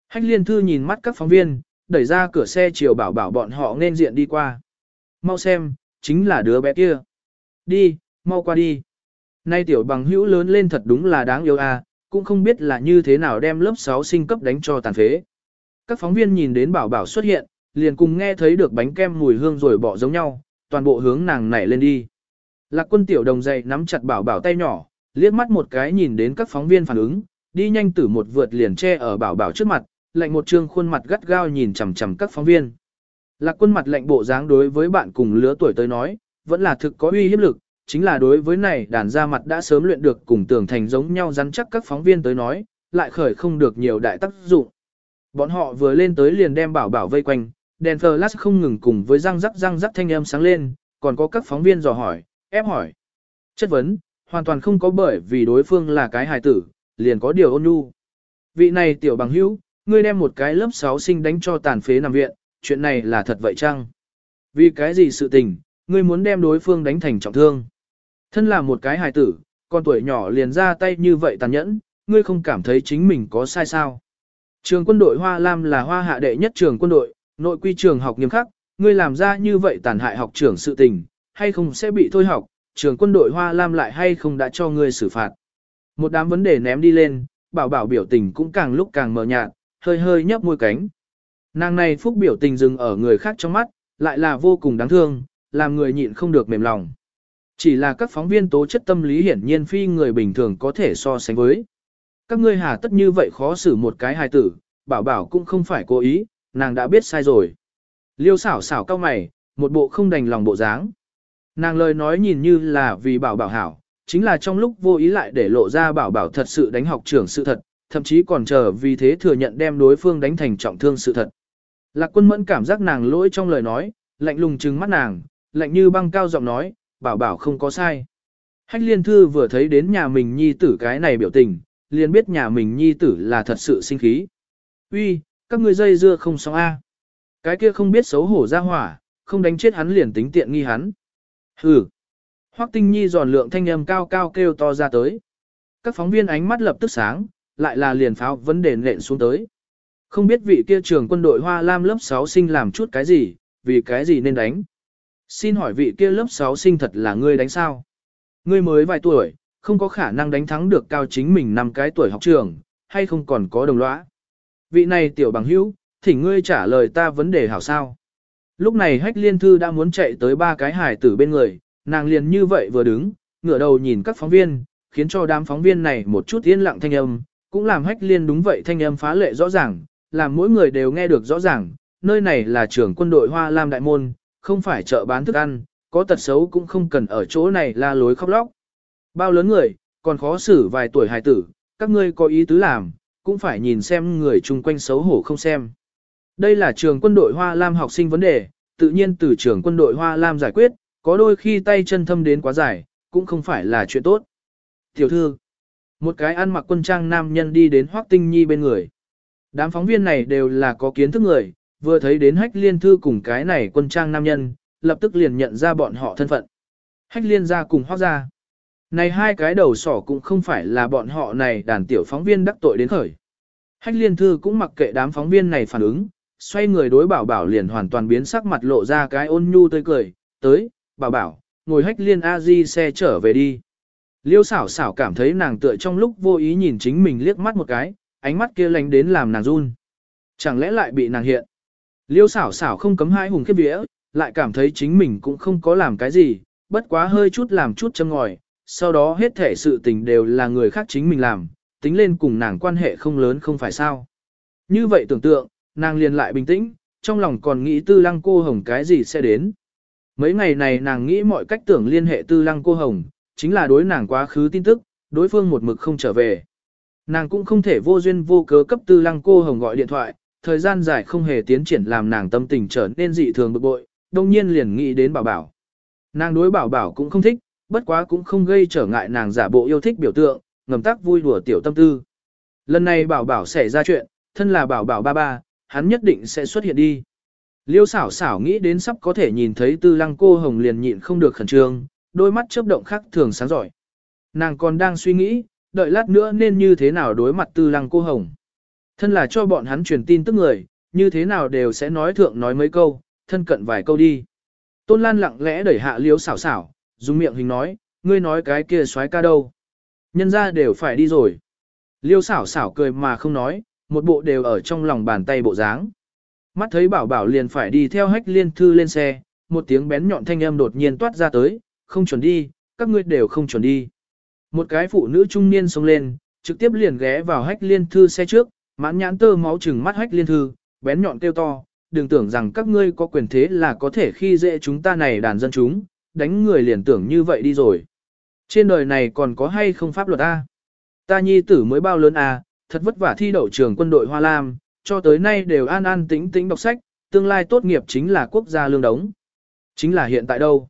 Hách liên thư nhìn mắt các phóng viên, đẩy ra cửa xe chiều bảo bảo bọn họ nên diện đi qua. Mau xem, chính là đứa bé kia. Đi, mau qua đi. Nay tiểu bằng hữu lớn lên thật đúng là đáng yêu à, cũng không biết là như thế nào đem lớp 6 sinh cấp đánh cho tàn phế. Các phóng viên nhìn đến bảo bảo xuất hiện, liền cùng nghe thấy được bánh kem mùi hương rồi bỏ giống nhau, toàn bộ hướng nàng nảy lên đi. Lạc quân tiểu đồng dậy nắm chặt bảo bảo tay nhỏ, liếc mắt một cái nhìn đến các phóng viên phản ứng, đi nhanh tử một vượt liền che ở bảo bảo trước mặt, lạnh một trương khuôn mặt gắt gao nhìn chằm chằm các phóng viên. Lạc quân mặt lạnh bộ dáng đối với bạn cùng lứa tuổi tới nói, vẫn là thực có uy hiếp lực, chính là đối với này đàn ra mặt đã sớm luyện được cùng tưởng thành giống nhau rắn chắc các phóng viên tới nói, lại khởi không được nhiều đại tác dụng. Bọn họ vừa lên tới liền đem bảo bảo vây quanh, đèn flash không ngừng cùng với răng rắc răng rắc thanh âm sáng lên, còn có các phóng viên dò hỏi, ép hỏi. Chất vấn, hoàn toàn không có bởi vì đối phương là cái hài tử, liền có điều ôn nhu. Vị này tiểu bằng hữu, ngươi đem một cái lớp 6 sinh đánh cho tàn phế nằm viện, chuyện này là thật vậy chăng? Vì cái gì sự tình, ngươi muốn đem đối phương đánh thành trọng thương? Thân là một cái hài tử, con tuổi nhỏ liền ra tay như vậy tàn nhẫn, ngươi không cảm thấy chính mình có sai sao? Trường quân đội Hoa Lam là hoa hạ đệ nhất trường quân đội, nội quy trường học nghiêm khắc, ngươi làm ra như vậy tàn hại học trưởng sự tình, hay không sẽ bị thôi học, trường quân đội Hoa Lam lại hay không đã cho ngươi xử phạt. Một đám vấn đề ném đi lên, bảo bảo biểu tình cũng càng lúc càng mờ nhạt, hơi hơi nhấp môi cánh. Nàng này phúc biểu tình dừng ở người khác trong mắt, lại là vô cùng đáng thương, làm người nhịn không được mềm lòng. Chỉ là các phóng viên tố chất tâm lý hiển nhiên phi người bình thường có thể so sánh với. Các ngươi hà tất như vậy khó xử một cái hài tử, bảo bảo cũng không phải cố ý, nàng đã biết sai rồi. Liêu xảo xảo cao mày, một bộ không đành lòng bộ dáng. Nàng lời nói nhìn như là vì bảo bảo hảo, chính là trong lúc vô ý lại để lộ ra bảo bảo thật sự đánh học trưởng sự thật, thậm chí còn chờ vì thế thừa nhận đem đối phương đánh thành trọng thương sự thật. Lạc quân mẫn cảm giác nàng lỗi trong lời nói, lạnh lùng trừng mắt nàng, lạnh như băng cao giọng nói, bảo bảo không có sai. Hách liên thư vừa thấy đến nhà mình nhi tử cái này biểu tình, liền biết nhà mình nhi tử là thật sự sinh khí. Uy, các ngươi dây dưa không xong A. Cái kia không biết xấu hổ ra hỏa, không đánh chết hắn liền tính tiện nghi hắn. Hừ. Hoắc tinh nhi giòn lượng thanh âm cao cao kêu to ra tới. Các phóng viên ánh mắt lập tức sáng, lại là liền pháo vấn đề nện xuống tới. Không biết vị kia trường quân đội Hoa Lam lớp 6 sinh làm chút cái gì, vì cái gì nên đánh. Xin hỏi vị kia lớp 6 sinh thật là ngươi đánh sao? Ngươi mới vài tuổi, không có khả năng đánh thắng được cao chính mình năm cái tuổi học trường, hay không còn có đồng lõa. Vị này tiểu bằng hữu, thỉnh ngươi trả lời ta vấn đề hảo sao. Lúc này hách liên thư đã muốn chạy tới ba cái hải tử bên người, nàng liền như vậy vừa đứng, ngửa đầu nhìn các phóng viên, khiến cho đám phóng viên này một chút yên lặng thanh âm, cũng làm hách liên đúng vậy thanh âm phá lệ rõ ràng, làm mỗi người đều nghe được rõ ràng, nơi này là trường quân đội Hoa Lam Đại Môn, không phải chợ bán thức ăn, có tật xấu cũng không cần ở chỗ này la lối khóc lóc. Bao lớn người, còn khó xử vài tuổi hài tử, các ngươi có ý tứ làm, cũng phải nhìn xem người chung quanh xấu hổ không xem. Đây là trường quân đội Hoa Lam học sinh vấn đề, tự nhiên từ trường quân đội Hoa Lam giải quyết, có đôi khi tay chân thâm đến quá dài, cũng không phải là chuyện tốt. Tiểu thư, một cái ăn mặc quân trang nam nhân đi đến Hoắc Tinh Nhi bên người. Đám phóng viên này đều là có kiến thức người, vừa thấy đến hách liên thư cùng cái này quân trang nam nhân, lập tức liền nhận ra bọn họ thân phận. Hách liên ra cùng Hoắc ra. Này hai cái đầu sỏ cũng không phải là bọn họ này đàn tiểu phóng viên đắc tội đến khởi. Hách liên thư cũng mặc kệ đám phóng viên này phản ứng, xoay người đối bảo bảo liền hoàn toàn biến sắc mặt lộ ra cái ôn nhu tươi cười, tới, bảo bảo, ngồi hách liên a di xe trở về đi. Liêu xảo xảo cảm thấy nàng tựa trong lúc vô ý nhìn chính mình liếc mắt một cái, ánh mắt kia lánh đến làm nàng run. Chẳng lẽ lại bị nàng hiện. Liêu xảo xảo không cấm hai hùng khiếp vía, lại cảm thấy chính mình cũng không có làm cái gì, bất quá hơi chút làm chút châm ngòi, sau đó hết thể sự tình đều là người khác chính mình làm, tính lên cùng nàng quan hệ không lớn không phải sao. Như vậy tưởng tượng, nàng liền lại bình tĩnh, trong lòng còn nghĩ tư lăng cô hồng cái gì sẽ đến. Mấy ngày này nàng nghĩ mọi cách tưởng liên hệ tư lăng cô hồng, chính là đối nàng quá khứ tin tức, đối phương một mực không trở về. Nàng cũng không thể vô duyên vô cớ cấp tư lăng cô hồng gọi điện thoại, thời gian dài không hề tiến triển làm nàng tâm tình trở nên dị thường bực bội, đồng nhiên liền nghĩ đến bảo bảo. Nàng đối bảo bảo cũng không thích, bất quá cũng không gây trở ngại nàng giả bộ yêu thích biểu tượng, ngầm tác vui đùa tiểu tâm tư. Lần này bảo bảo xảy ra chuyện, thân là bảo bảo ba ba, hắn nhất định sẽ xuất hiện đi. Liêu xảo xảo nghĩ đến sắp có thể nhìn thấy tư lăng cô hồng liền nhịn không được khẩn trương, đôi mắt chớp động khác thường sáng giỏi. Nàng còn đang suy nghĩ, đợi lát nữa nên như thế nào đối mặt tư lăng cô hồng. Thân là cho bọn hắn truyền tin tức người, như thế nào đều sẽ nói thượng nói mấy câu, thân cận vài câu đi. Tôn Lan lặng lẽ đẩy hạ liếu xảo xảo, dùng miệng hình nói, ngươi nói cái kia xoái ca đâu. Nhân ra đều phải đi rồi. Liêu xảo xảo cười mà không nói, một bộ đều ở trong lòng bàn tay bộ dáng. Mắt thấy bảo bảo liền phải đi theo hách liên thư lên xe, một tiếng bén nhọn thanh âm đột nhiên toát ra tới, không chuẩn đi, các ngươi đều không chuẩn đi. Một cái phụ nữ trung niên xông lên, trực tiếp liền ghé vào hách liên thư xe trước, mãn nhãn tơ máu chừng mắt hách liên thư, bén nhọn kêu to, đừng tưởng rằng các ngươi có quyền thế là có thể khi dễ chúng ta này đàn dân chúng, đánh người liền tưởng như vậy đi rồi. Trên đời này còn có hay không pháp luật A? Ta nhi tử mới bao lớn à? thật vất vả thi đậu trường quân đội Hoa Lam, cho tới nay đều an an tĩnh tĩnh đọc sách, tương lai tốt nghiệp chính là quốc gia lương đống. Chính là hiện tại đâu?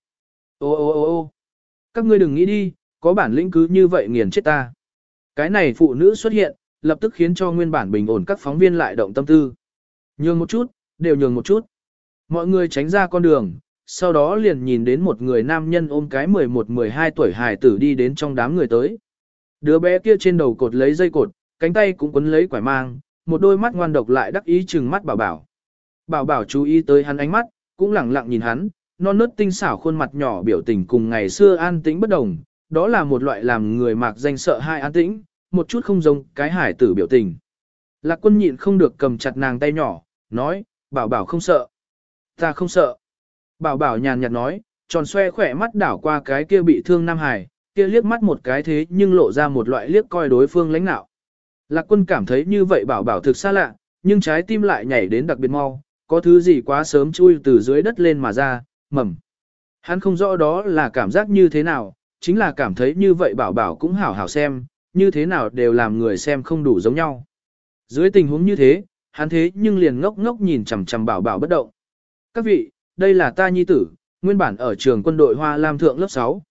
Ô ô ô ô các ngươi đừng nghĩ đi, có bản lĩnh cứ như vậy nghiền chết ta. Cái này phụ nữ xuất hiện, lập tức khiến cho nguyên bản bình ổn các phóng viên lại động tâm tư. Nhường một chút, đều nhường một chút. Mọi người tránh ra con đường, sau đó liền nhìn đến một người nam nhân ôm cái 11-12 tuổi hài tử đi đến trong đám người tới. Đứa bé kia trên đầu cột lấy dây cột, cánh tay cũng quấn lấy quải mang, một đôi mắt ngoan độc lại đắc ý chừng mắt bảo bảo. Bảo bảo chú ý tới hắn ánh mắt, cũng lẳng lặng nhìn hắn, non nớt tinh xảo khuôn mặt nhỏ biểu tình cùng ngày xưa an tĩnh bất đồng, đó là một loại làm người mạc danh sợ hai an tĩnh, một chút không giống cái hải tử biểu tình. Lạc quân nhịn không được cầm chặt nàng tay nhỏ, nói, bảo bảo không sợ. Ta không sợ. Bảo bảo nhàn nhạt nói, tròn xoe khỏe mắt đảo qua cái kia bị thương Nam Hải, kia liếc mắt một cái thế nhưng lộ ra một loại liếc coi đối phương lãnh nạo. Lạc quân cảm thấy như vậy bảo bảo thực xa lạ, nhưng trái tim lại nhảy đến đặc biệt mau, có thứ gì quá sớm chui từ dưới đất lên mà ra, mầm. Hắn không rõ đó là cảm giác như thế nào, chính là cảm thấy như vậy bảo bảo cũng hảo hảo xem, như thế nào đều làm người xem không đủ giống nhau. Dưới tình huống như thế, hắn thế nhưng liền ngốc ngốc nhìn chằm chằm bảo bảo bất động. Các vị, đây là ta nhi tử, nguyên bản ở trường quân đội Hoa Lam Thượng lớp 6.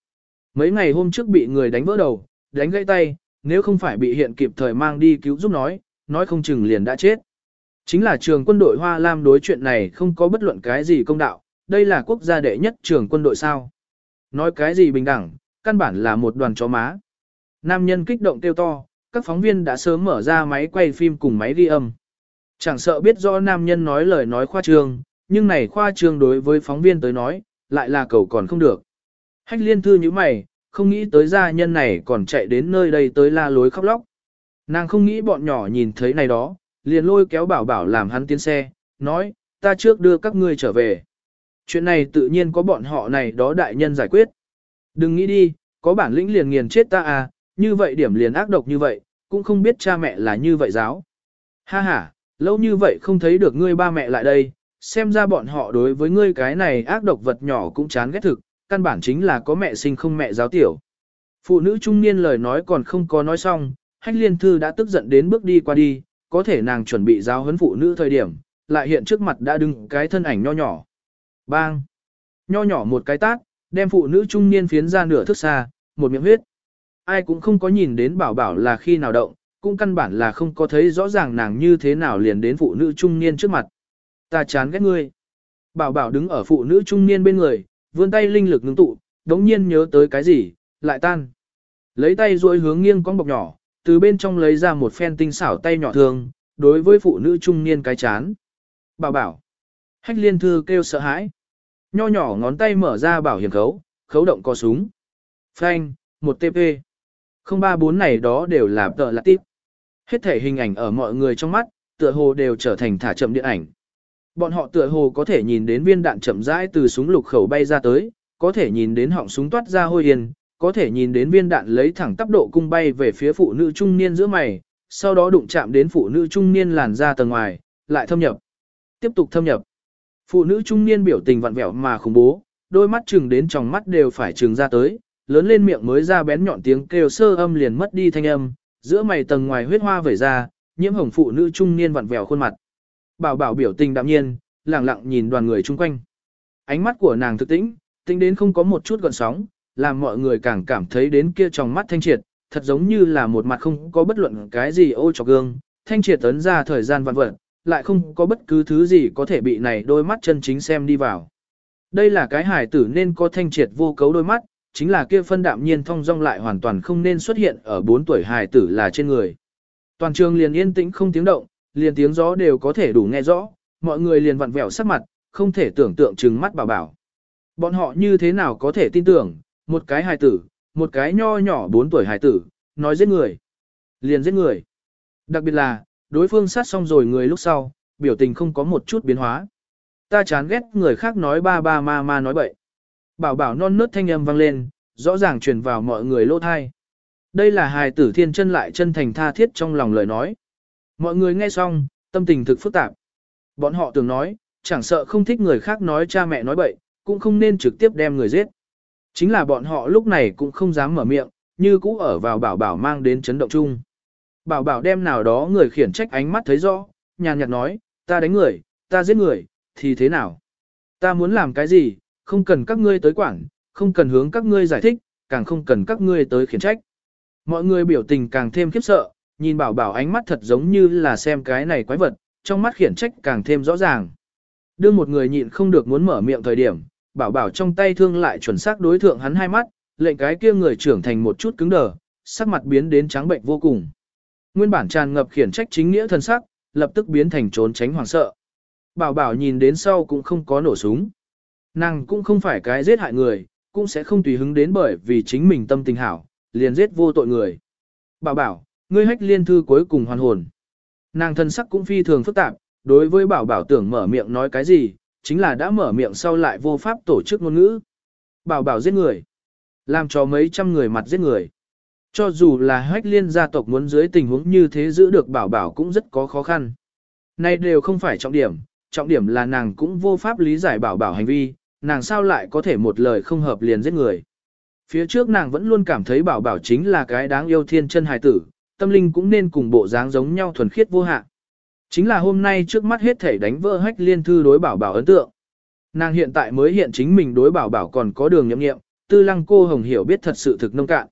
Mấy ngày hôm trước bị người đánh vỡ đầu, đánh gãy tay, nếu không phải bị hiện kịp thời mang đi cứu giúp nói, nói không chừng liền đã chết. Chính là trường quân đội Hoa Lam đối chuyện này không có bất luận cái gì công đạo, đây là quốc gia đệ nhất trường quân đội sao. Nói cái gì bình đẳng, căn bản là một đoàn chó má. Nam nhân kích động kêu to, các phóng viên đã sớm mở ra máy quay phim cùng máy ghi âm. Chẳng sợ biết rõ nam nhân nói lời nói khoa trương, nhưng này khoa trương đối với phóng viên tới nói, lại là cầu còn không được. Hách liên thư như mày, không nghĩ tới gia nhân này còn chạy đến nơi đây tới la lối khóc lóc. Nàng không nghĩ bọn nhỏ nhìn thấy này đó, liền lôi kéo bảo bảo làm hắn tiến xe, nói, ta trước đưa các ngươi trở về. Chuyện này tự nhiên có bọn họ này đó đại nhân giải quyết. Đừng nghĩ đi, có bản lĩnh liền nghiền chết ta à, như vậy điểm liền ác độc như vậy, cũng không biết cha mẹ là như vậy giáo. Ha ha, lâu như vậy không thấy được ngươi ba mẹ lại đây, xem ra bọn họ đối với ngươi cái này ác độc vật nhỏ cũng chán ghét thực, căn bản chính là có mẹ sinh không mẹ giáo tiểu. Phụ nữ trung niên lời nói còn không có nói xong, hách liên thư đã tức giận đến bước đi qua đi, có thể nàng chuẩn bị giáo huấn phụ nữ thời điểm, lại hiện trước mặt đã đứng cái thân ảnh nho nhỏ. Bang! Nho nhỏ một cái tát, đem phụ nữ trung niên phiến ra nửa thước xa, một miệng huyết. Ai cũng không có nhìn đến bảo bảo là khi nào động, cũng căn bản là không có thấy rõ ràng nàng như thế nào liền đến phụ nữ trung niên trước mặt. Ta chán ghét ngươi. Bảo bảo đứng ở phụ nữ trung niên bên người, vươn tay linh lực ngưng tụ, đống nhiên nhớ tới cái gì, lại tan. Lấy tay duỗi hướng nghiêng con bọc nhỏ, từ bên trong lấy ra một phen tinh xảo tay nhỏ thường, đối với phụ nữ trung niên cái chán. Bảo bảo. Hách liên thư kêu sợ hãi. Nho nhỏ ngón tay mở ra bảo hiểm khấu, khấu động có súng. Phanh, một TP. 034 này đó đều là tờ lạc tiếp. Hết thể hình ảnh ở mọi người trong mắt, tựa hồ đều trở thành thả chậm điện ảnh. Bọn họ tựa hồ có thể nhìn đến viên đạn chậm rãi từ súng lục khẩu bay ra tới, có thể nhìn đến họng súng toát ra hôi yên, có thể nhìn đến viên đạn lấy thẳng tắp độ cung bay về phía phụ nữ trung niên giữa mày, sau đó đụng chạm đến phụ nữ trung niên làn ra tầng ngoài, lại thâm nhập. Tiếp tục thâm nhập. Phụ nữ trung niên biểu tình vặn vẹo mà khủng bố, đôi mắt chừng đến tròng mắt đều phải trừng ra tới, lớn lên miệng mới ra bén nhọn tiếng kêu sơ âm liền mất đi thanh âm, giữa mày tầng ngoài huyết hoa vẩy ra, nhiễm hồng phụ nữ trung niên vặn vẹo khuôn mặt. Bảo bảo biểu tình đạm nhiên, lặng lặng nhìn đoàn người chung quanh. Ánh mắt của nàng thực tĩnh, tĩnh đến không có một chút gợn sóng, làm mọi người càng cảm thấy đến kia trong mắt thanh triệt, thật giống như là một mặt không có bất luận cái gì ô trọc gương, thanh triệt tấn ra thời gian vạn vật, lại không có bất cứ thứ gì có thể bị này đôi mắt chân chính xem đi vào. Đây là cái hài tử nên có thanh triệt vô cấu đôi mắt, chính là kia phân đạm nhiên thông dong lại hoàn toàn không nên xuất hiện ở 4 tuổi hài tử là trên người. Toàn trường liền yên tĩnh không tiếng động, liền tiếng gió đều có thể đủ nghe rõ, mọi người liền vặn vẹo sắc mặt, không thể tưởng tượng trừng mắt bảo bảo. Bọn họ như thế nào có thể tin tưởng, một cái hài tử, một cái nho nhỏ 4 tuổi hài tử, nói giết người. Liền giết người. Đặc biệt là, đối phương sát xong rồi người lúc sau, biểu tình không có một chút biến hóa. Ta chán ghét người khác nói ba ba ma ma nói bậy. Bảo bảo non nớt thanh âm vang lên, rõ ràng truyền vào mọi người lỗ thai. Đây là hài tử thiên chân lại chân thành tha thiết trong lòng lời nói. Mọi người nghe xong, tâm tình thực phức tạp. Bọn họ tưởng nói, chẳng sợ không thích người khác nói cha mẹ nói bậy, cũng không nên trực tiếp đem người giết. Chính là bọn họ lúc này cũng không dám mở miệng, như cũ ở vào bảo bảo mang đến chấn động chung. Bảo bảo đem nào đó người khiển trách ánh mắt thấy rõ, nhàn nhạt nói, ta đánh người, ta giết người, thì thế nào? Ta muốn làm cái gì, không cần các ngươi tới quản, không cần hướng các ngươi giải thích, càng không cần các ngươi tới khiển trách. Mọi người biểu tình càng thêm khiếp sợ, nhìn bảo bảo ánh mắt thật giống như là xem cái này quái vật, trong mắt khiển trách càng thêm rõ ràng. Đưa một người nhịn không được muốn mở miệng thời điểm, bảo bảo trong tay thương lại chuẩn xác đối thượng hắn hai mắt, lệnh cái kia người trưởng thành một chút cứng đờ, sắc mặt biến đến trắng bệnh vô cùng. Nguyên bản tràn ngập khiển trách chính nghĩa thân sắc, lập tức biến thành trốn tránh hoảng sợ. Bảo bảo nhìn đến sau cũng không có nổ súng. Nàng cũng không phải cái giết hại người, cũng sẽ không tùy hứng đến bởi vì chính mình tâm tình hảo, liền giết vô tội người. Bảo bảo, ngươi hách liên thư cuối cùng hoàn hồn. Nàng thân sắc cũng phi thường phức tạp, đối với bảo bảo tưởng mở miệng nói cái gì, chính là đã mở miệng sau lại vô pháp tổ chức ngôn ngữ. Bảo bảo giết người. Làm cho mấy trăm người mặt giết người. Cho dù là hách liên gia tộc muốn dưới tình huống như thế giữ được bảo bảo cũng rất có khó khăn. Này đều không phải trọng điểm, trọng điểm là nàng cũng vô pháp lý giải bảo bảo hành vi, nàng sao lại có thể một lời không hợp liền giết người. Phía trước nàng vẫn luôn cảm thấy bảo bảo chính là cái đáng yêu thiên chân hài tử, tâm linh cũng nên cùng bộ dáng giống nhau thuần khiết vô hạn. Chính là hôm nay trước mắt hết thể đánh vỡ hách liên thư đối bảo bảo ấn tượng. Nàng hiện tại mới hiện chính mình đối bảo bảo còn có đường nhậm nghiệm, tư lăng cô hồng hiểu biết thật sự thực nông cạn.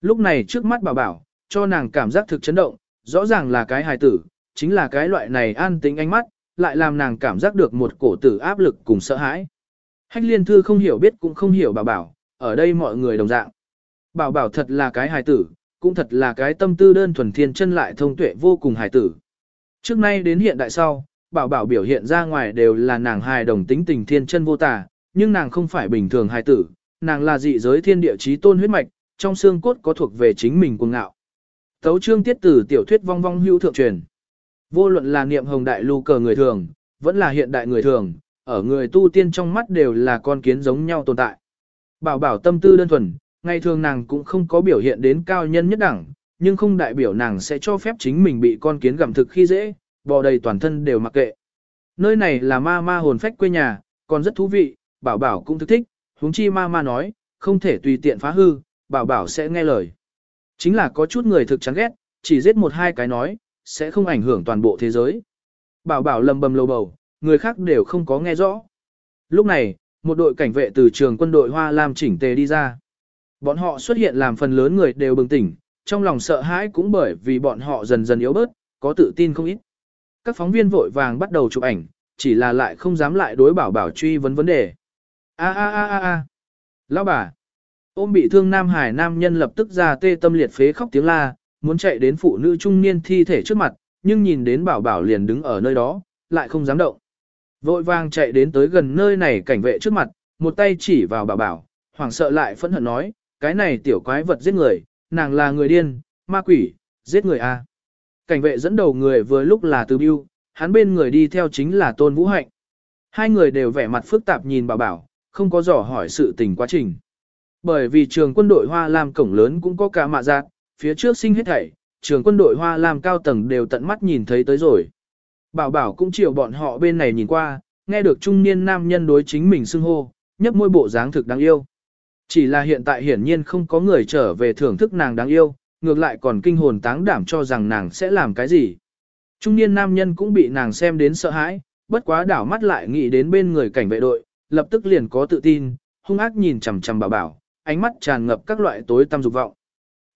Lúc này trước mắt bảo bảo, cho nàng cảm giác thực chấn động, rõ ràng là cái hài tử, chính là cái loại này an tính ánh mắt, lại làm nàng cảm giác được một cổ tử áp lực cùng sợ hãi. Hách liên thư không hiểu biết cũng không hiểu bảo bảo, ở đây mọi người đồng dạng. Bảo bảo thật là cái hài tử, cũng thật là cái tâm tư đơn thuần thiên chân lại thông tuệ vô cùng hài tử. Trước nay đến hiện đại sau, bảo bảo biểu hiện ra ngoài đều là nàng hài đồng tính tình thiên chân vô tả, nhưng nàng không phải bình thường hài tử, nàng là dị giới thiên địa chí tôn huyết mạch, trong xương cốt có thuộc về chính mình cuồng ngạo. Tấu chương tiết tử tiểu thuyết vong vong hữu thượng truyền. Vô luận là niệm hồng đại lưu cờ người thường, vẫn là hiện đại người thường, ở người tu tiên trong mắt đều là con kiến giống nhau tồn tại. Bảo bảo tâm tư đơn thuần, ngày thường nàng cũng không có biểu hiện đến cao nhân nhất đẳng, nhưng không đại biểu nàng sẽ cho phép chính mình bị con kiến gặm thực khi dễ, bò đầy toàn thân đều mặc kệ. Nơi này là ma ma hồn phách quê nhà, còn rất thú vị, bảo bảo cũng thức thích, huống chi ma ma nói, không thể tùy tiện phá hư, bảo bảo sẽ nghe lời. Chính là có chút người thực chán ghét, chỉ giết một hai cái nói, sẽ không ảnh hưởng toàn bộ thế giới. Bảo bảo lầm bầm lầu bầu, người khác đều không có nghe rõ. Lúc này, một đội cảnh vệ từ trường quân đội Hoa Lam chỉnh tề đi ra. Bọn họ xuất hiện làm phần lớn người đều bừng tỉnh, trong lòng sợ hãi cũng bởi vì bọn họ dần dần yếu bớt, có tự tin không ít. Các phóng viên vội vàng bắt đầu chụp ảnh, chỉ là lại không dám lại đối bảo bảo truy vấn vấn đề. A a a a a. Lão bà. Ôm bị thương Nam Hải nam nhân lập tức ra tê tâm liệt phế khóc tiếng la, muốn chạy đến phụ nữ trung niên thi thể trước mặt, nhưng nhìn đến bảo bảo liền đứng ở nơi đó, lại không dám động. Vội vàng chạy đến tới gần nơi này cảnh vệ trước mặt, một tay chỉ vào bảo bảo, hoảng sợ lại phẫn hận nói, cái này tiểu quái vật giết người, nàng là người điên, ma quỷ, giết người a. À. Cảnh vệ dẫn đầu người vừa lúc là Từ Biêu, hắn bên người đi theo chính là Tôn Vũ Hạnh. Hai người đều vẻ mặt phức tạp nhìn bảo bảo, không có dò hỏi sự tình quá trình. Bởi vì trường quân đội Hoa Lam cổng lớn cũng có cả mạ giác, phía trước sinh hết thảy, trường quân đội Hoa Lam cao tầng đều tận mắt nhìn thấy tới rồi. Bảo bảo cũng chiều bọn họ bên này nhìn qua, nghe được trung niên nam nhân đối chính mình xưng hô, nhấp môi bộ dáng thực đáng yêu. Chỉ là hiện tại hiển nhiên không có người trở về thưởng thức nàng đáng yêu, ngược lại còn kinh hồn táng đảm cho rằng nàng sẽ làm cái gì. Trung niên nam nhân cũng bị nàng xem đến sợ hãi, bất quá đảo mắt lại nghĩ đến bên người cảnh vệ đội, lập tức liền có tự tin, hung ác nhìn chằm chằm bảo bảo, ánh mắt tràn ngập các loại tối tăm dục vọng.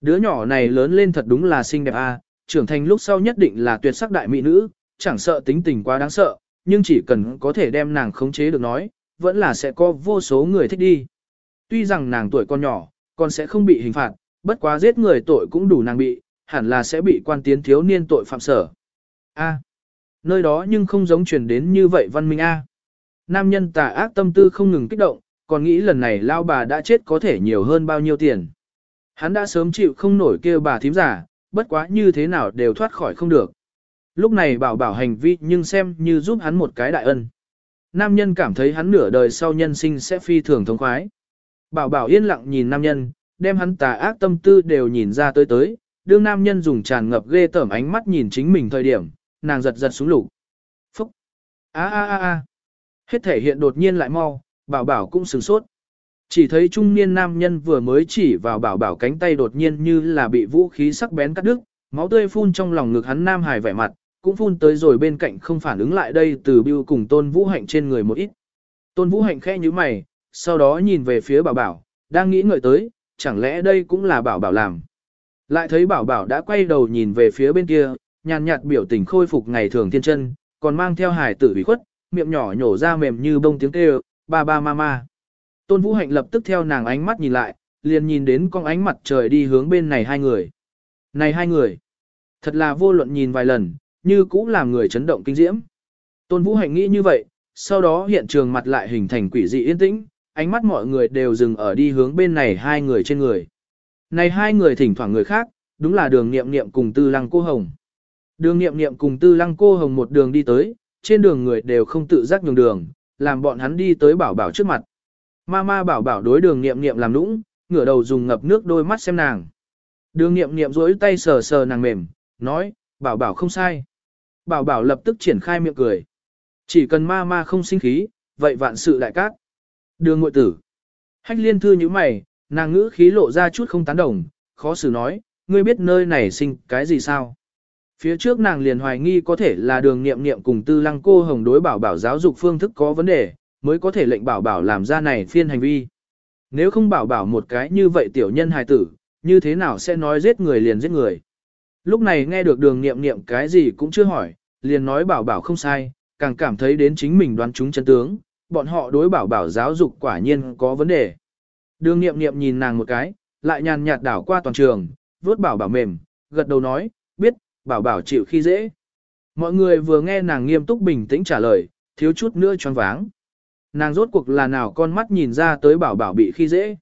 Đứa nhỏ này lớn lên thật đúng là xinh đẹp a, trưởng thành lúc sau nhất định là tuyệt sắc đại mỹ nữ, chẳng sợ tính tình quá đáng sợ, nhưng chỉ cần có thể đem nàng khống chế được nói, vẫn là sẽ có vô số người thích đi. Tuy rằng nàng tuổi còn nhỏ, còn sẽ không bị hình phạt, bất quá giết người tội cũng đủ nàng bị, hẳn là sẽ bị quan tiến thiếu niên tội phạm sở. A. nơi đó nhưng không giống truyền đến như vậy văn minh A. Nam nhân tà ác tâm tư không ngừng kích động, còn nghĩ lần này lao bà đã chết có thể nhiều hơn bao nhiêu tiền. Hắn đã sớm chịu không nổi kêu bà thím giả, bất quá như thế nào đều thoát khỏi không được. Lúc này bảo bảo hành vi nhưng xem như giúp hắn một cái đại ân. Nam nhân cảm thấy hắn nửa đời sau nhân sinh sẽ phi thường thống khoái. Bảo bảo yên lặng nhìn nam nhân, đem hắn tà ác tâm tư đều nhìn ra tới tới, đương nam nhân dùng tràn ngập ghê tởm ánh mắt nhìn chính mình thời điểm, nàng giật giật xuống lục. Phúc! Á a a a Hết thể hiện đột nhiên lại mau, bảo bảo cũng sửng sốt. Chỉ thấy trung niên nam nhân vừa mới chỉ vào bảo bảo cánh tay đột nhiên như là bị vũ khí sắc bén cắt đứt, máu tươi phun trong lòng ngực hắn nam hài vẻ mặt, cũng phun tới rồi bên cạnh không phản ứng lại đây từ bưu cùng tôn vũ hạnh trên người một ít. Tôn vũ hạnh khẽ như mày, sau đó nhìn về phía bảo bảo, đang nghĩ ngợi tới, chẳng lẽ đây cũng là bảo bảo làm. Lại thấy bảo bảo đã quay đầu nhìn về phía bên kia, nhàn nhạt biểu tình khôi phục ngày thường thiên chân, còn mang theo hài tử bị khuất, miệng nhỏ nhổ ra mềm như bông tiếng kêu, ba ba ma ma. Tôn Vũ Hạnh lập tức theo nàng ánh mắt nhìn lại, liền nhìn đến con ánh mặt trời đi hướng bên này hai người. Này hai người, thật là vô luận nhìn vài lần, như cũng làm người chấn động kinh diễm. Tôn Vũ Hạnh nghĩ như vậy, sau đó hiện trường mặt lại hình thành quỷ dị yên tĩnh, ánh mắt mọi người đều dừng ở đi hướng bên này hai người trên người. Này hai người thỉnh thoảng người khác, đúng là đường nghiệm nghiệm cùng tư lăng cô hồng. Đường nghiệm nghiệm cùng tư lăng cô hồng một đường đi tới, trên đường người đều không tự giác nhường đường, làm bọn hắn đi tới bảo bảo trước mặt. Ma ma bảo bảo đối đường nghiệm nghiệm làm nũng, ngửa đầu dùng ngập nước đôi mắt xem nàng. Đường nghiệm nghiệm rỗi tay sờ sờ nàng mềm, nói, bảo bảo không sai. Bảo bảo lập tức triển khai miệng cười. Chỉ cần ma ma không sinh khí, vậy vạn sự đại cát. Đường ngội tử. Hách liên thư như mày, nàng ngữ khí lộ ra chút không tán đồng, khó xử nói, ngươi biết nơi này sinh cái gì sao? Phía trước nàng liền hoài nghi có thể là đường nghiệm nghiệm cùng tư lăng cô hồng đối bảo bảo giáo dục phương thức có vấn đề, mới có thể lệnh bảo bảo làm ra này phiên hành vi. Nếu không bảo bảo một cái như vậy tiểu nhân hài tử, như thế nào sẽ nói giết người liền giết người. Lúc này nghe được đường nghiệm nghiệm cái gì cũng chưa hỏi, liền nói bảo bảo không sai, càng cảm thấy đến chính mình đoán chúng chân tướng, bọn họ đối bảo bảo giáo dục quả nhiên có vấn đề. Đường nghiệm nghiệm nhìn nàng một cái, lại nhàn nhạt đảo qua toàn trường, vuốt bảo bảo mềm, gật đầu nói, bảo bảo chịu khi dễ. Mọi người vừa nghe nàng nghiêm túc bình tĩnh trả lời, thiếu chút nữa choáng váng. nàng rốt cuộc là nào con mắt nhìn ra tới bảo bảo bị khi dễ.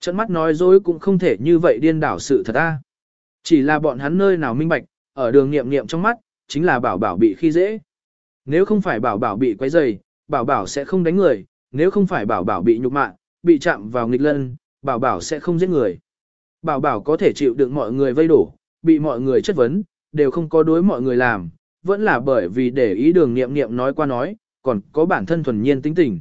Trận mắt nói dối cũng không thể như vậy điên đảo sự thật ta. Chỉ là bọn hắn nơi nào minh bạch, ở đường nghiệm nghiệm trong mắt, chính là bảo bảo bị khi dễ. Nếu không phải bảo bảo bị quấy dày, bảo bảo sẽ không đánh người, nếu không phải bảo bảo bị nhục mạ, bị chạm vào nghịch lân, bảo bảo sẽ không giết người. Bảo bảo có thể chịu đựng mọi người vây đổ, bị mọi người chất vấn, đều không có đối mọi người làm, vẫn là bởi vì để ý đường nghiệm nghiệm nói qua nói, còn có bản thân thuần nhiên tính tình.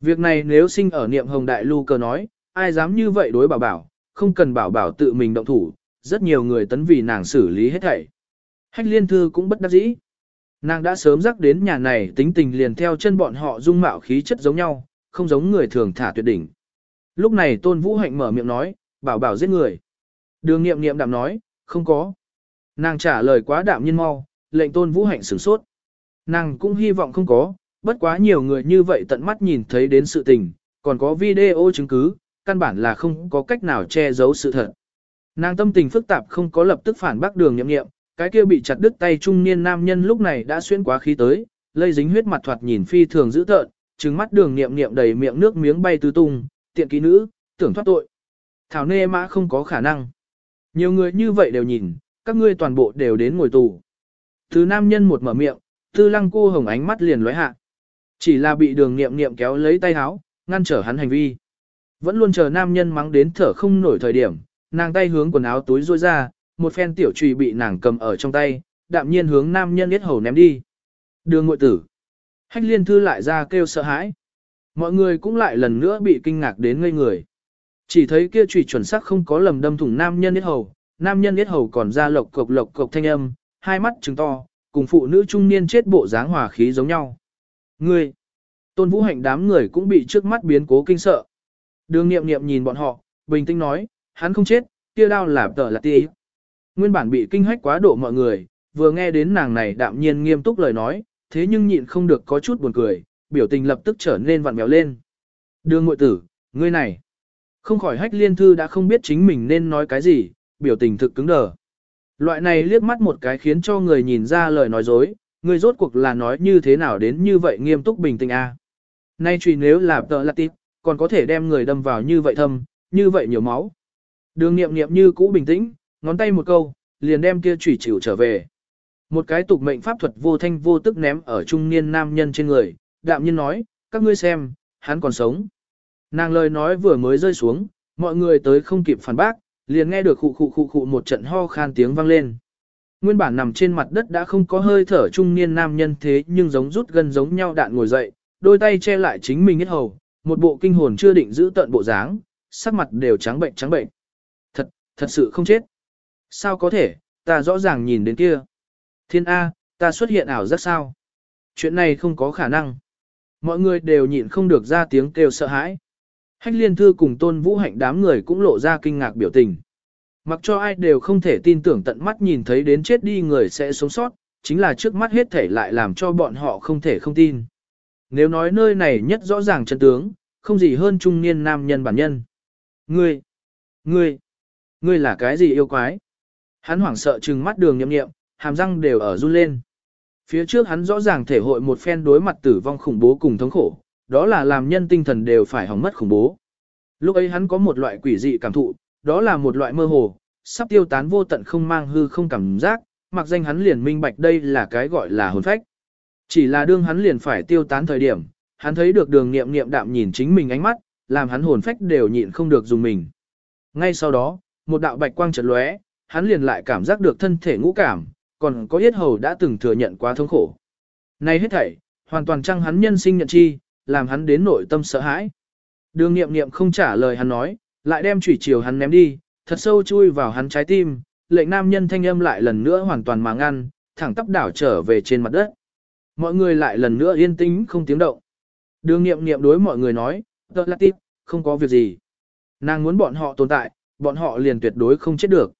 Việc này nếu sinh ở niệm hồng đại lưu cơ nói, ai dám như vậy đối bảo bảo, không cần bảo bảo tự mình động thủ, rất nhiều người tấn vì nàng xử lý hết thảy. Hách liên thư cũng bất đắc dĩ. Nàng đã sớm rắc đến nhà này tính tình liền theo chân bọn họ dung mạo khí chất giống nhau, không giống người thường thả tuyệt đỉnh. Lúc này tôn vũ hạnh mở miệng nói, bảo bảo giết người. Đường nghiệm nghiệm đạm nói, không có. Nàng trả lời quá đạm nhiên mau, lệnh tôn vũ hạnh sửng sốt. Nàng cũng hy vọng không có, bất quá nhiều người như vậy tận mắt nhìn thấy đến sự tình, còn có video chứng cứ, căn bản là không có cách nào che giấu sự thật. Nàng tâm tình phức tạp không có lập tức phản bác đường nhậm nghiệm, cái kia bị chặt đứt tay trung niên nam nhân lúc này đã xuyên quá khí tới, lây dính huyết mặt thoạt nhìn phi thường dữ tợn, trừng mắt đường niệm niệm đầy miệng nước miếng bay tứ tung, tiện ký nữ, tưởng thoát tội. Thảo nê mã không có khả năng. Nhiều người như vậy đều nhìn, các ngươi toàn bộ đều đến ngồi tù. Thứ nam nhân một mở miệng, tư lăng cô hồng ánh mắt liền lóe hạ. Chỉ là bị đường niệm niệm kéo lấy tay háo, ngăn trở hắn hành vi. Vẫn luôn chờ nam nhân mắng đến thở không nổi thời điểm, nàng tay hướng quần áo túi rôi ra, một phen tiểu trùy bị nàng cầm ở trong tay, đạm nhiên hướng nam nhân biết hầu ném đi. Đường ngội tử. Hách liên thư lại ra kêu sợ hãi. Mọi người cũng lại lần nữa bị kinh ngạc đến ngây người. Chỉ thấy kia trùy chuẩn xác không có lầm đâm thủng nam nhân biết hầu, nam nhân biết hầu còn ra lộc cộc lộc cộc thanh âm, hai mắt trừng to, cùng phụ nữ trung niên chết bộ dáng hòa khí giống nhau. Ngươi! Tôn vũ hạnh đám người cũng bị trước mắt biến cố kinh sợ. Đường nghiệm nghiệm nhìn bọn họ, bình tĩnh nói, hắn không chết, kia đau là tờ là tì. Nguyên bản bị kinh hách quá độ mọi người, vừa nghe đến nàng này đạm nhiên nghiêm túc lời nói, thế nhưng nhịn không được có chút buồn cười, biểu tình lập tức trở nên vặn béo lên. Đường ngội tử, ngươi này. Không khỏi hách liên thư đã không biết chính mình nên nói cái gì, biểu tình thực cứng đờ. Loại này liếc mắt một cái khiến cho người nhìn ra lời nói dối, người rốt cuộc là nói như thế nào đến như vậy nghiêm túc bình tĩnh a. À. Nay truy nếu là tợ là tịp, còn có thể đem người đâm vào như vậy thâm, như vậy nhiều máu. Đường nghiệm nghiệm như cũ bình tĩnh, ngón tay một câu, liền đem kia chủy chịu trở về. Một cái tục mệnh pháp thuật vô thanh vô tức ném ở trung niên nam nhân trên người, đạm nhiên nói, các ngươi xem, hắn còn sống. Nàng lời nói vừa mới rơi xuống, mọi người tới không kịp phản bác, liền nghe được khụ khụ khụ khụ một trận ho khan tiếng vang lên. Nguyên bản nằm trên mặt đất đã không có hơi thở trung niên nam nhân thế nhưng giống rút gần giống nhau đạn ngồi dậy, đôi tay che lại chính mình hết hầu, một bộ kinh hồn chưa định giữ tận bộ dáng, sắc mặt đều trắng bệnh trắng bệnh. Thật, thật sự không chết. Sao có thể, ta rõ ràng nhìn đến kia. Thiên A, ta xuất hiện ảo rất sao? Chuyện này không có khả năng. Mọi người đều nhịn không được ra tiếng kêu sợ hãi. Hách liên thư cùng tôn vũ hạnh đám người cũng lộ ra kinh ngạc biểu tình. Mặc cho ai đều không thể tin tưởng tận mắt nhìn thấy đến chết đi người sẽ sống sót, chính là trước mắt hết thể lại làm cho bọn họ không thể không tin. Nếu nói nơi này nhất rõ ràng chân tướng, không gì hơn trung niên nam nhân bản nhân. Ngươi, ngươi, ngươi là cái gì yêu quái? Hắn hoảng sợ trừng mắt đường nhậm nghiệm, hàm răng đều ở run lên. Phía trước hắn rõ ràng thể hội một phen đối mặt tử vong khủng bố cùng thống khổ, đó là làm nhân tinh thần đều phải hỏng mất khủng bố. Lúc ấy hắn có một loại quỷ dị cảm thụ, đó là một loại mơ hồ, sắp tiêu tán vô tận không mang hư không cảm giác, mặc danh hắn liền minh bạch đây là cái gọi là hồn phách. Chỉ là đương hắn liền phải tiêu tán thời điểm, hắn thấy được đường nghiệm nghiệm đạm nhìn chính mình ánh mắt, làm hắn hồn phách đều nhịn không được dùng mình. Ngay sau đó, một đạo bạch quang chợt lóe, hắn liền lại cảm giác được thân thể ngũ cảm, còn có yết hầu đã từng thừa nhận quá thống khổ. Này hết thảy, hoàn toàn trăng hắn nhân sinh nhận chi, làm hắn đến nội tâm sợ hãi. Đường nghiệm nghiệm không trả lời hắn nói, lại đem chủy chiều hắn ném đi, thật sâu chui vào hắn trái tim, lệnh nam nhân thanh âm lại lần nữa hoàn toàn mà ngăn, thẳng tắp đảo trở về trên mặt đất. Mọi người lại lần nữa yên tĩnh không tiếng động. Đường nghiệm nghiệm đối mọi người nói, tớ là tiếp, không có việc gì. Nàng muốn bọn họ tồn tại, bọn họ liền tuyệt đối không chết được.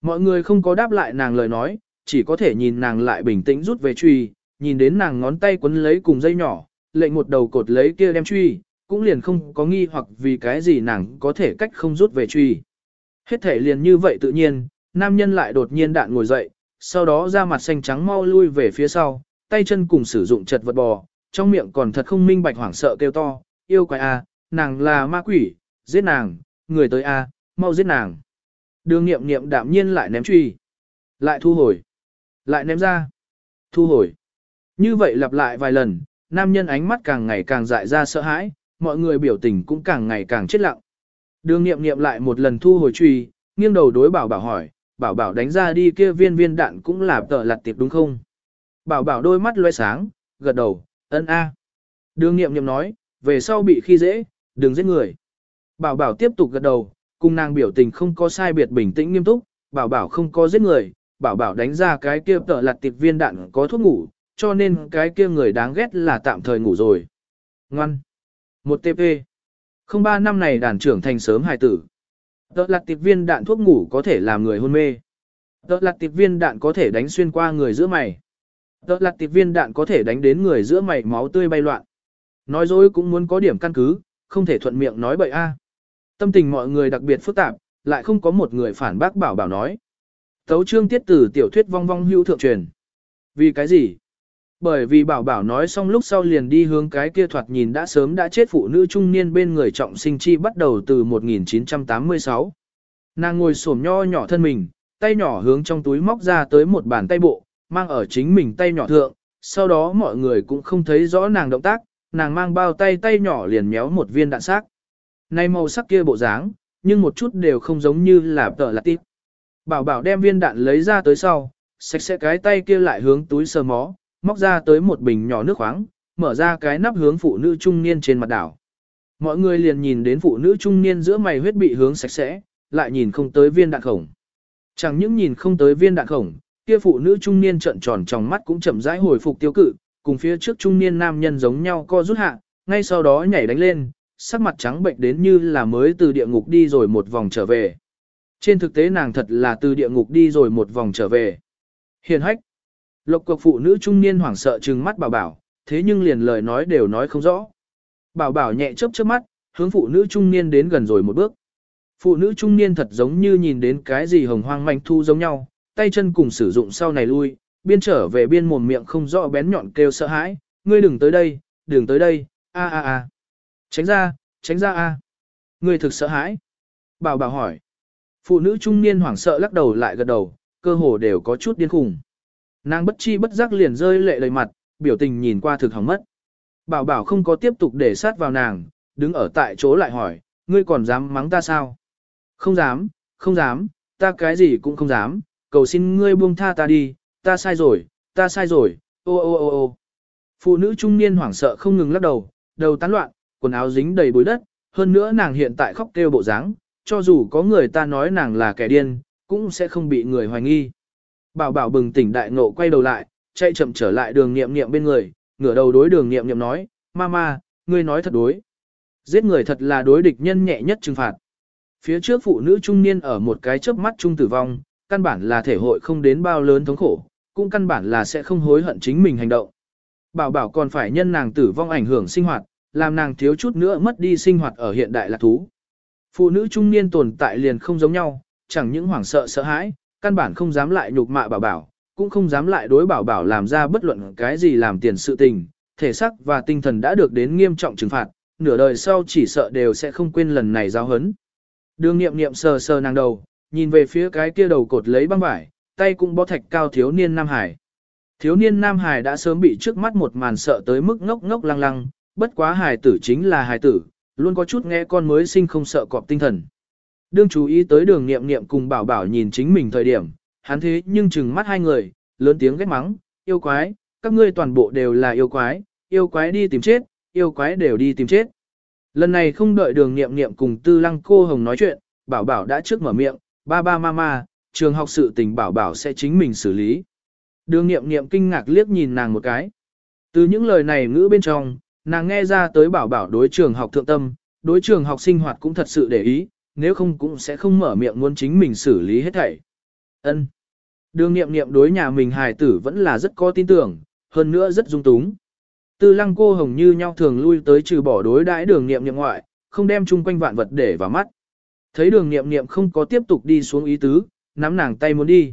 Mọi người không có đáp lại nàng lời nói, chỉ có thể nhìn nàng lại bình tĩnh rút về truy, nhìn đến nàng ngón tay quấn lấy cùng dây nhỏ, lệnh một đầu cột lấy kia đem truy, cũng liền không có nghi hoặc vì cái gì nàng có thể cách không rút về truy. Hết thể liền như vậy tự nhiên, nam nhân lại đột nhiên đạn ngồi dậy, sau đó ra mặt xanh trắng mau lui về phía sau, tay chân cùng sử dụng chật vật bò, trong miệng còn thật không minh bạch hoảng sợ kêu to, yêu quái a, nàng là ma quỷ, giết nàng, người tới a, mau giết nàng. Đường nghiệm nghiệm đạm nhiên lại ném truy. Lại thu hồi. Lại ném ra. Thu hồi. Như vậy lặp lại vài lần, nam nhân ánh mắt càng ngày càng dại ra sợ hãi, mọi người biểu tình cũng càng ngày càng chết lặng. Đường nghiệm nghiệm lại một lần thu hồi truy, nghiêng đầu đối bảo bảo hỏi, bảo bảo đánh ra đi kia viên viên đạn cũng là tợ lặt tiệp đúng không? Bảo bảo đôi mắt loe sáng, gật đầu, ân a. Đường nghiệm nghiệm nói, về sau bị khi dễ, đừng giết người. Bảo bảo tiếp tục gật đầu, cùng nàng biểu tình không có sai biệt bình tĩnh nghiêm túc, bảo bảo không có giết người, bảo bảo đánh ra cái kia tợ lặt tiệp viên đạn có thuốc ngủ, cho nên cái kia người đáng ghét là tạm thời ngủ rồi. Ngoan. Một TP. Không ba năm này đàn trưởng thành sớm hài tử. Tợ là tiệp viên đạn thuốc ngủ có thể làm người hôn mê. Tợ là tiệp viên đạn có thể đánh xuyên qua người giữa mày. Tợ là tiệp viên đạn có thể đánh đến người giữa mày máu tươi bay loạn. Nói dối cũng muốn có điểm căn cứ, không thể thuận miệng nói bậy a. Tâm tình mọi người đặc biệt phức tạp, lại không có một người phản bác bảo bảo nói. Tấu trương tiết tử tiểu thuyết vong vong hữu thượng truyền. Vì cái gì? Bởi vì bảo bảo nói xong lúc sau liền đi hướng cái kia thoạt nhìn đã sớm đã chết phụ nữ trung niên bên người trọng sinh chi bắt đầu từ 1986. Nàng ngồi xổm nho nhỏ thân mình, tay nhỏ hướng trong túi móc ra tới một bàn tay bộ, mang ở chính mình tay nhỏ thượng, sau đó mọi người cũng không thấy rõ nàng động tác, nàng mang bao tay tay nhỏ liền méo một viên đạn xác. Này màu sắc kia bộ dáng, nhưng một chút đều không giống như là tờ lạc tiếp. Bảo bảo đem viên đạn lấy ra tới sau, sạch sẽ cái tay kia lại hướng túi sờ mó, móc ra tới một bình nhỏ nước khoáng, mở ra cái nắp hướng phụ nữ trung niên trên mặt đảo. Mọi người liền nhìn đến phụ nữ trung niên giữa mày huyết bị hướng sạch sẽ, lại nhìn không tới viên đạn khổng. Chẳng những nhìn không tới viên đạn khổng, kia phụ nữ trung niên trợn tròn trong mắt cũng chậm rãi hồi phục tiêu cự, cùng phía trước trung niên nam nhân giống nhau co rút hạ, ngay sau đó nhảy đánh lên, sắc mặt trắng bệnh đến như là mới từ địa ngục đi rồi một vòng trở về. Trên thực tế nàng thật là từ địa ngục đi rồi một vòng trở về. Hiền hách. Lộc cục phụ nữ trung niên hoảng sợ trừng mắt bảo bảo, thế nhưng liền lời nói đều nói không rõ. Bảo bảo nhẹ chớp chớp mắt, hướng phụ nữ trung niên đến gần rồi một bước. Phụ nữ trung niên thật giống như nhìn đến cái gì hồng hoang manh thu giống nhau, tay chân cùng sử dụng sau này lui, biên trở về biên mồm miệng không rõ bén nhọn kêu sợ hãi, ngươi đừng tới đây, đừng tới đây, a a a. Tránh ra, tránh ra a. Ngươi thực sợ hãi. Bảo bảo hỏi. Phụ nữ trung niên hoảng sợ lắc đầu lại gật đầu, cơ hồ đều có chút điên khùng. Nàng bất chi bất giác liền rơi lệ đầy mặt, biểu tình nhìn qua thực hỏng mất. Bảo bảo không có tiếp tục để sát vào nàng, đứng ở tại chỗ lại hỏi, ngươi còn dám mắng ta sao? Không dám, không dám, ta cái gì cũng không dám, cầu xin ngươi buông tha ta đi, ta sai rồi, ta sai rồi, ô ô ô ô. Phụ nữ trung niên hoảng sợ không ngừng lắc đầu, đầu tán loạn, quần áo dính đầy bụi đất, hơn nữa nàng hiện tại khóc kêu bộ dáng, cho dù có người ta nói nàng là kẻ điên, cũng sẽ không bị người hoài nghi. Bảo bảo bừng tỉnh đại ngộ quay đầu lại, chạy chậm trở lại đường nghiệm nghiệm bên người, ngửa đầu đối đường nghiệm nghiệm nói, Mama, ngươi nói thật đối. Giết người thật là đối địch nhân nhẹ nhất trừng phạt. Phía trước phụ nữ trung niên ở một cái chớp mắt trung tử vong, căn bản là thể hội không đến bao lớn thống khổ, cũng căn bản là sẽ không hối hận chính mình hành động. Bảo bảo còn phải nhân nàng tử vong ảnh hưởng sinh hoạt, làm nàng thiếu chút nữa mất đi sinh hoạt ở hiện đại lạc thú. Phụ nữ trung niên tồn tại liền không giống nhau, chẳng những hoảng sợ sợ hãi, căn bản không dám lại nhục mạ bảo bảo, cũng không dám lại đối bảo bảo làm ra bất luận cái gì làm tiền sự tình, thể xác và tinh thần đã được đến nghiêm trọng trừng phạt, nửa đời sau chỉ sợ đều sẽ không quên lần này giáo hấn. Đường nghiệm nghiệm sờ sờ nàng đầu, nhìn về phía cái kia đầu cột lấy băng vải, tay cũng bó thạch cao thiếu niên Nam Hải. Thiếu niên Nam Hải đã sớm bị trước mắt một màn sợ tới mức ngốc ngốc lăng lăng, bất quá hải tử chính là hải tử, luôn có chút nghe con mới sinh không sợ cọp tinh thần. Đương chú ý tới đường nghiệm nghiệm cùng bảo bảo nhìn chính mình thời điểm, hắn thế nhưng chừng mắt hai người, lớn tiếng ghét mắng, yêu quái, các ngươi toàn bộ đều là yêu quái, yêu quái đi tìm chết, yêu quái đều đi tìm chết. Lần này không đợi đường nghiệm nghiệm cùng tư lăng cô hồng nói chuyện, bảo bảo đã trước mở miệng, ba ba mama, trường học sự tình bảo bảo sẽ chính mình xử lý. Đường nghiệm nghiệm kinh ngạc liếc nhìn nàng một cái. Từ những lời này ngữ bên trong, nàng nghe ra tới bảo bảo đối trường học thượng tâm, đối trường học sinh hoạt cũng thật sự để ý, nếu không cũng sẽ không mở miệng muốn chính mình xử lý hết thảy. Ân. Đường nghiệm nghiệm đối nhà mình hài tử vẫn là rất có tin tưởng, hơn nữa rất dung túng. Tư lăng cô hồng như nhau thường lui tới trừ bỏ đối đãi đường nghiệm nghiệm ngoại, không đem chung quanh vạn vật để vào mắt. Thấy đường nghiệm nghiệm không có tiếp tục đi xuống ý tứ, nắm nàng tay muốn đi.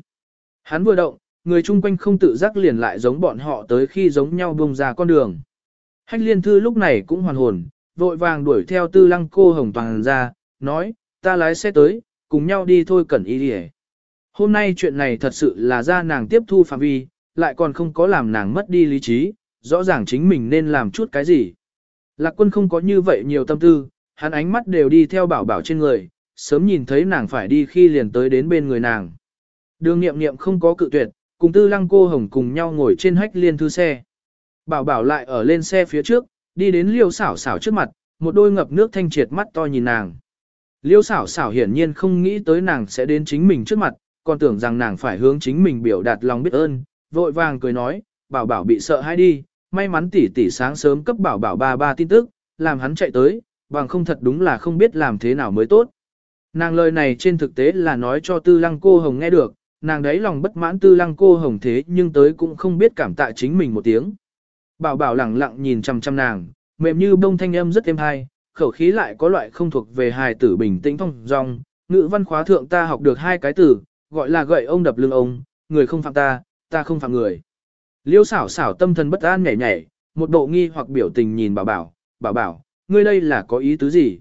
Hắn vừa động, người chung quanh không tự giác liền lại giống bọn họ tới khi giống nhau bông ra con đường. Hách liên thư lúc này cũng hoàn hồn, vội vàng đuổi theo tư lăng cô hồng toàn ra, nói, ta lái xe tới, cùng nhau đi thôi cẩn ý đi Hôm nay chuyện này thật sự là ra nàng tiếp thu phạm vi, lại còn không có làm nàng mất đi lý trí, rõ ràng chính mình nên làm chút cái gì. Lạc quân không có như vậy nhiều tâm tư, hắn ánh mắt đều đi theo bảo bảo trên người, sớm nhìn thấy nàng phải đi khi liền tới đến bên người nàng. Đường nghiệm nghiệm không có cự tuyệt, cùng tư lăng cô hồng cùng nhau ngồi trên hách liên thư xe. Bảo bảo lại ở lên xe phía trước, đi đến liêu xảo xảo trước mặt, một đôi ngập nước thanh triệt mắt to nhìn nàng. Liêu xảo xảo hiển nhiên không nghĩ tới nàng sẽ đến chính mình trước mặt, còn tưởng rằng nàng phải hướng chính mình biểu đạt lòng biết ơn, vội vàng cười nói, bảo bảo bị sợ hay đi, may mắn tỷ tỷ sáng sớm cấp bảo bảo ba ba tin tức, làm hắn chạy tới, bằng không thật đúng là không biết làm thế nào mới tốt. Nàng lời này trên thực tế là nói cho tư lăng cô hồng nghe được, nàng đấy lòng bất mãn tư lăng cô hồng thế nhưng tới cũng không biết cảm tạ chính mình một tiếng. Bảo bảo lẳng lặng nhìn chăm chăm nàng, mềm như bông thanh âm rất êm hay, khẩu khí lại có loại không thuộc về hài tử bình tĩnh thông dong. Ngữ văn khóa thượng ta học được hai cái từ, gọi là gậy ông đập lưng ông, người không phạm ta, ta không phạm người. Liêu xảo xảo tâm thần bất an nhảy nhảy, một bộ nghi hoặc biểu tình nhìn bảo bảo, bảo bảo, ngươi đây là có ý tứ gì?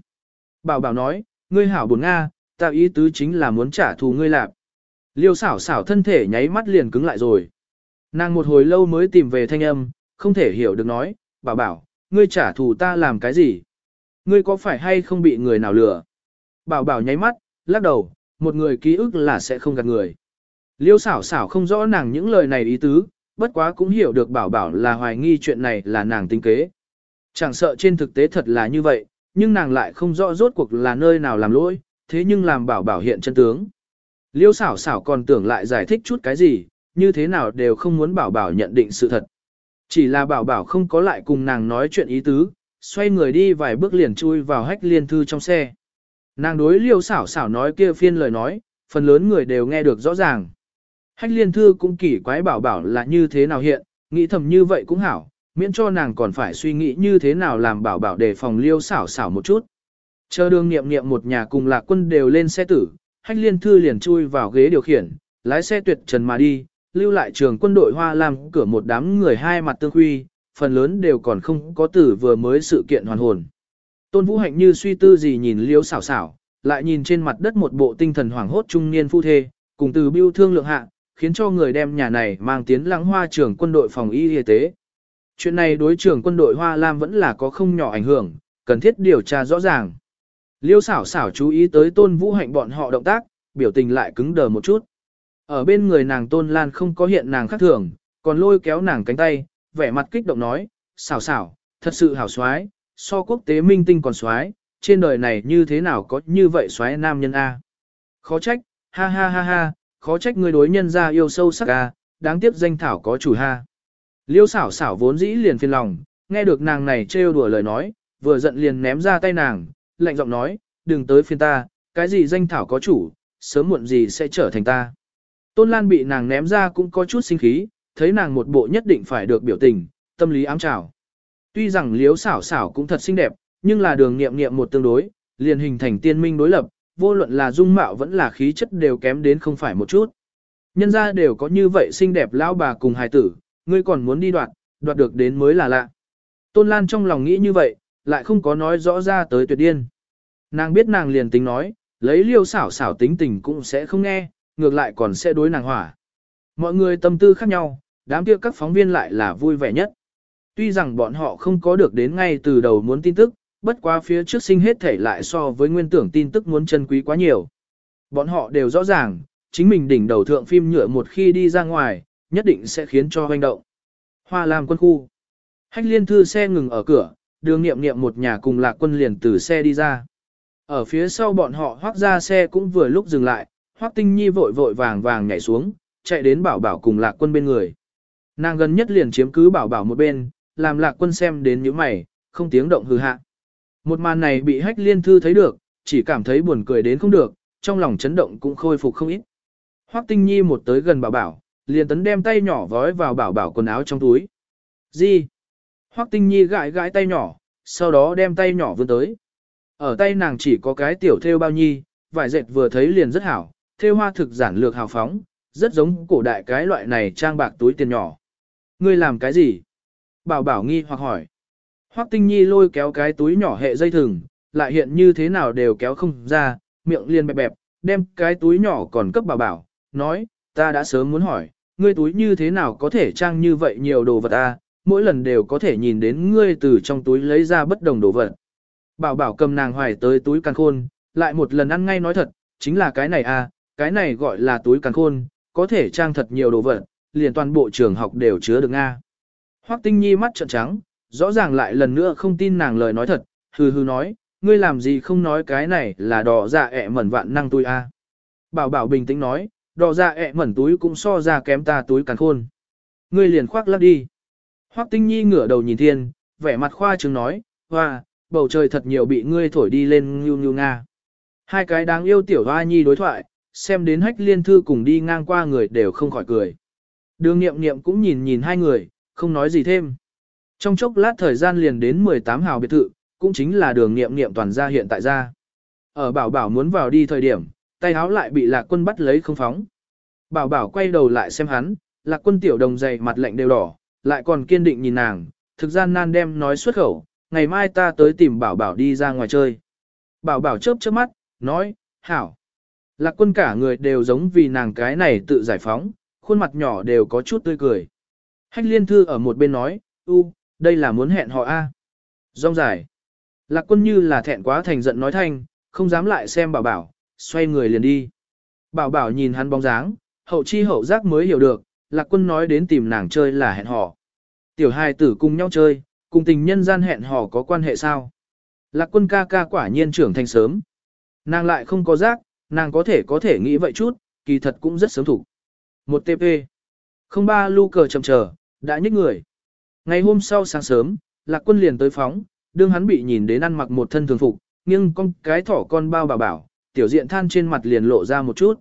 Bảo bảo nói, ngươi hảo buồn Nga, ta ý tứ chính là muốn trả thù ngươi lạp. Liêu xảo xảo thân thể nháy mắt liền cứng lại rồi. Nàng một hồi lâu mới tìm về thanh âm, không thể hiểu được nói, bảo bảo, ngươi trả thù ta làm cái gì? Ngươi có phải hay không bị người nào lừa? Bảo bảo nháy mắt, lắc đầu, một người ký ức là sẽ không gạt người. Liêu xảo xảo không rõ nàng những lời này ý tứ, bất quá cũng hiểu được bảo bảo là hoài nghi chuyện này là nàng tinh kế. Chẳng sợ trên thực tế thật là như vậy, nhưng nàng lại không rõ rốt cuộc là nơi nào làm lỗi, thế nhưng làm bảo bảo hiện chân tướng. Liêu xảo xảo còn tưởng lại giải thích chút cái gì, như thế nào đều không muốn bảo bảo nhận định sự thật. Chỉ là bảo bảo không có lại cùng nàng nói chuyện ý tứ, xoay người đi vài bước liền chui vào hách liên thư trong xe. Nàng đối liêu xảo xảo nói kia phiên lời nói, phần lớn người đều nghe được rõ ràng. Hách liên thư cũng kỳ quái bảo bảo là như thế nào hiện, nghĩ thầm như vậy cũng hảo, miễn cho nàng còn phải suy nghĩ như thế nào làm bảo bảo để phòng liêu xảo xảo một chút. Chờ đường nghiệm nghiệm một nhà cùng lạc quân đều lên xe tử, hách liên thư liền chui vào ghế điều khiển, lái xe tuyệt trần mà đi, lưu lại trường quân đội hoa làm cửa một đám người hai mặt tương huy, phần lớn đều còn không có tử vừa mới sự kiện hoàn hồn. Tôn Vũ Hạnh như suy tư gì nhìn liêu xảo xảo, lại nhìn trên mặt đất một bộ tinh thần hoảng hốt trung niên phu thê, cùng từ biêu thương lượng hạ, khiến cho người đem nhà này mang tiến lãng hoa trưởng quân đội phòng y y tế. Chuyện này đối trưởng quân đội Hoa Lam vẫn là có không nhỏ ảnh hưởng, cần thiết điều tra rõ ràng. Liêu xảo xảo chú ý tới tôn vũ hạnh bọn họ động tác, biểu tình lại cứng đờ một chút. Ở bên người nàng tôn lan không có hiện nàng khác thường, còn lôi kéo nàng cánh tay, vẻ mặt kích động nói, xảo xảo, thật sự hảo xoái, so quốc tế minh tinh còn xoái, trên đời này như thế nào có như vậy xoái nam nhân A. Khó trách, ha ha ha ha, khó trách người đối nhân ra yêu sâu sắc A, đáng tiếc danh thảo có chủ ha. Liêu xảo xảo vốn dĩ liền phiền lòng, nghe được nàng này trêu đùa lời nói, vừa giận liền ném ra tay nàng, lạnh giọng nói, đừng tới phiền ta, cái gì danh thảo có chủ, sớm muộn gì sẽ trở thành ta. Tôn Lan bị nàng ném ra cũng có chút sinh khí, thấy nàng một bộ nhất định phải được biểu tình, tâm lý ám trào. Tuy rằng liếu xảo xảo cũng thật xinh đẹp, nhưng là đường nghiệm nghiệm một tương đối, liền hình thành tiên minh đối lập, vô luận là dung mạo vẫn là khí chất đều kém đến không phải một chút. Nhân ra đều có như vậy xinh đẹp lão bà cùng hài tử, ngươi còn muốn đi đoạt, đoạt được đến mới là lạ. Tôn Lan trong lòng nghĩ như vậy, lại không có nói rõ ra tới tuyệt điên. Nàng biết nàng liền tính nói, lấy liêu xảo xảo tính tình cũng sẽ không nghe, ngược lại còn sẽ đối nàng hỏa. Mọi người tâm tư khác nhau, đám kia các phóng viên lại là vui vẻ nhất. Tuy rằng bọn họ không có được đến ngay từ đầu muốn tin tức, bất quá phía trước sinh hết thể lại so với nguyên tưởng tin tức muốn chân quý quá nhiều. Bọn họ đều rõ ràng, chính mình đỉnh đầu thượng phim nhựa một khi đi ra ngoài, nhất định sẽ khiến cho hoành động. Hoa làm quân khu. Hách liên thư xe ngừng ở cửa, đường nghiệm nghiệm một nhà cùng lạc quân liền từ xe đi ra. Ở phía sau bọn họ hoác ra xe cũng vừa lúc dừng lại, hoác tinh nhi vội vội vàng vàng nhảy xuống, chạy đến bảo bảo cùng lạc quân bên người. Nàng gần nhất liền chiếm cứ bảo bảo một bên, làm lạc quân xem đến những mày, không tiếng động hư hạ. Một màn này bị hách liên thư thấy được, chỉ cảm thấy buồn cười đến không được, trong lòng chấn động cũng khôi phục không ít. Hoắc Tinh Nhi một tới gần bảo bảo, liền tấn đem tay nhỏ vói vào bảo bảo quần áo trong túi. Gì? Hoắc Tinh Nhi gãi gãi tay nhỏ, sau đó đem tay nhỏ vươn tới. Ở tay nàng chỉ có cái tiểu thêu bao nhi, vải dệt vừa thấy liền rất hảo, thêu hoa thực giản lược hào phóng, rất giống cổ đại cái loại này trang bạc túi tiền nhỏ. Ngươi làm cái gì? Bảo bảo nghi hoặc hỏi. Hoắc Tinh Nhi lôi kéo cái túi nhỏ hệ dây thừng, lại hiện như thế nào đều kéo không ra, miệng liền bẹp bẹp, đem cái túi nhỏ còn cấp bảo bảo, nói, ta đã sớm muốn hỏi, ngươi túi như thế nào có thể trang như vậy nhiều đồ vật à, mỗi lần đều có thể nhìn đến ngươi từ trong túi lấy ra bất đồng đồ vật. Bảo bảo cầm nàng hoài tới túi càng khôn, lại một lần ăn ngay nói thật, chính là cái này à, cái này gọi là túi càng khôn, có thể trang thật nhiều đồ vật, liền toàn bộ trường học đều chứa được Nga. Hoắc Tinh Nhi mắt trợn trắng, rõ ràng lại lần nữa không tin nàng lời nói thật, hừ hừ nói, ngươi làm gì không nói cái này là đỏ dạ ẹ mẩn vạn năng tôi a. Bảo bảo bình tĩnh nói, đỏ dạ ẹ mẩn túi cũng so ra kém ta túi càng khôn. Ngươi liền khoác lắc đi. Hoắc Tinh Nhi ngửa đầu nhìn thiên, vẻ mặt khoa trương nói, hoa, bầu trời thật nhiều bị ngươi thổi đi lên như như nga. Hai cái đáng yêu tiểu hoa nhi đối thoại, xem đến hách liên thư cùng đi ngang qua người đều không khỏi cười. Đường nghiệm nghiệm cũng nhìn nhìn hai người, không nói gì thêm. Trong chốc lát thời gian liền đến 18 hào biệt thự, cũng chính là đường nghiệm nghiệm toàn gia hiện tại ra. Ở bảo bảo muốn vào đi thời điểm, tay áo lại bị lạc quân bắt lấy không phóng. Bảo bảo quay đầu lại xem hắn, lạc quân tiểu đồng dày mặt lạnh đều đỏ, lại còn kiên định nhìn nàng, thực gian nan đem nói xuất khẩu, ngày mai ta tới tìm bảo bảo đi ra ngoài chơi. Bảo bảo chớp chớp mắt, nói, hảo. Lạc quân cả người đều giống vì nàng cái này tự giải phóng, khuôn mặt nhỏ đều có chút tươi cười. Hách liên thư ở một bên nói, u, đây là muốn hẹn họ a. Rong dài. Lạc quân như là thẹn quá thành giận nói thanh, không dám lại xem bảo bảo, xoay người liền đi. Bảo bảo nhìn hắn bóng dáng, hậu chi hậu giác mới hiểu được, lạc quân nói đến tìm nàng chơi là hẹn hò. Tiểu Hai tử cùng nhau chơi, cùng tình nhân gian hẹn hò có quan hệ sao? Lạc quân ca ca quả nhiên trưởng thành sớm. Nàng lại không có giác, nàng có thể có thể nghĩ vậy chút, kỳ thật cũng rất sớm thủ. Một TP. Không ba lu cờ chầm chờ, đã nhích người. Ngày hôm sau sáng sớm, lạc quân liền tới phóng, đương hắn bị nhìn đến ăn mặc một thân thường phục, nhưng con cái thỏ con bao bảo bảo, tiểu diện than trên mặt liền lộ ra một chút.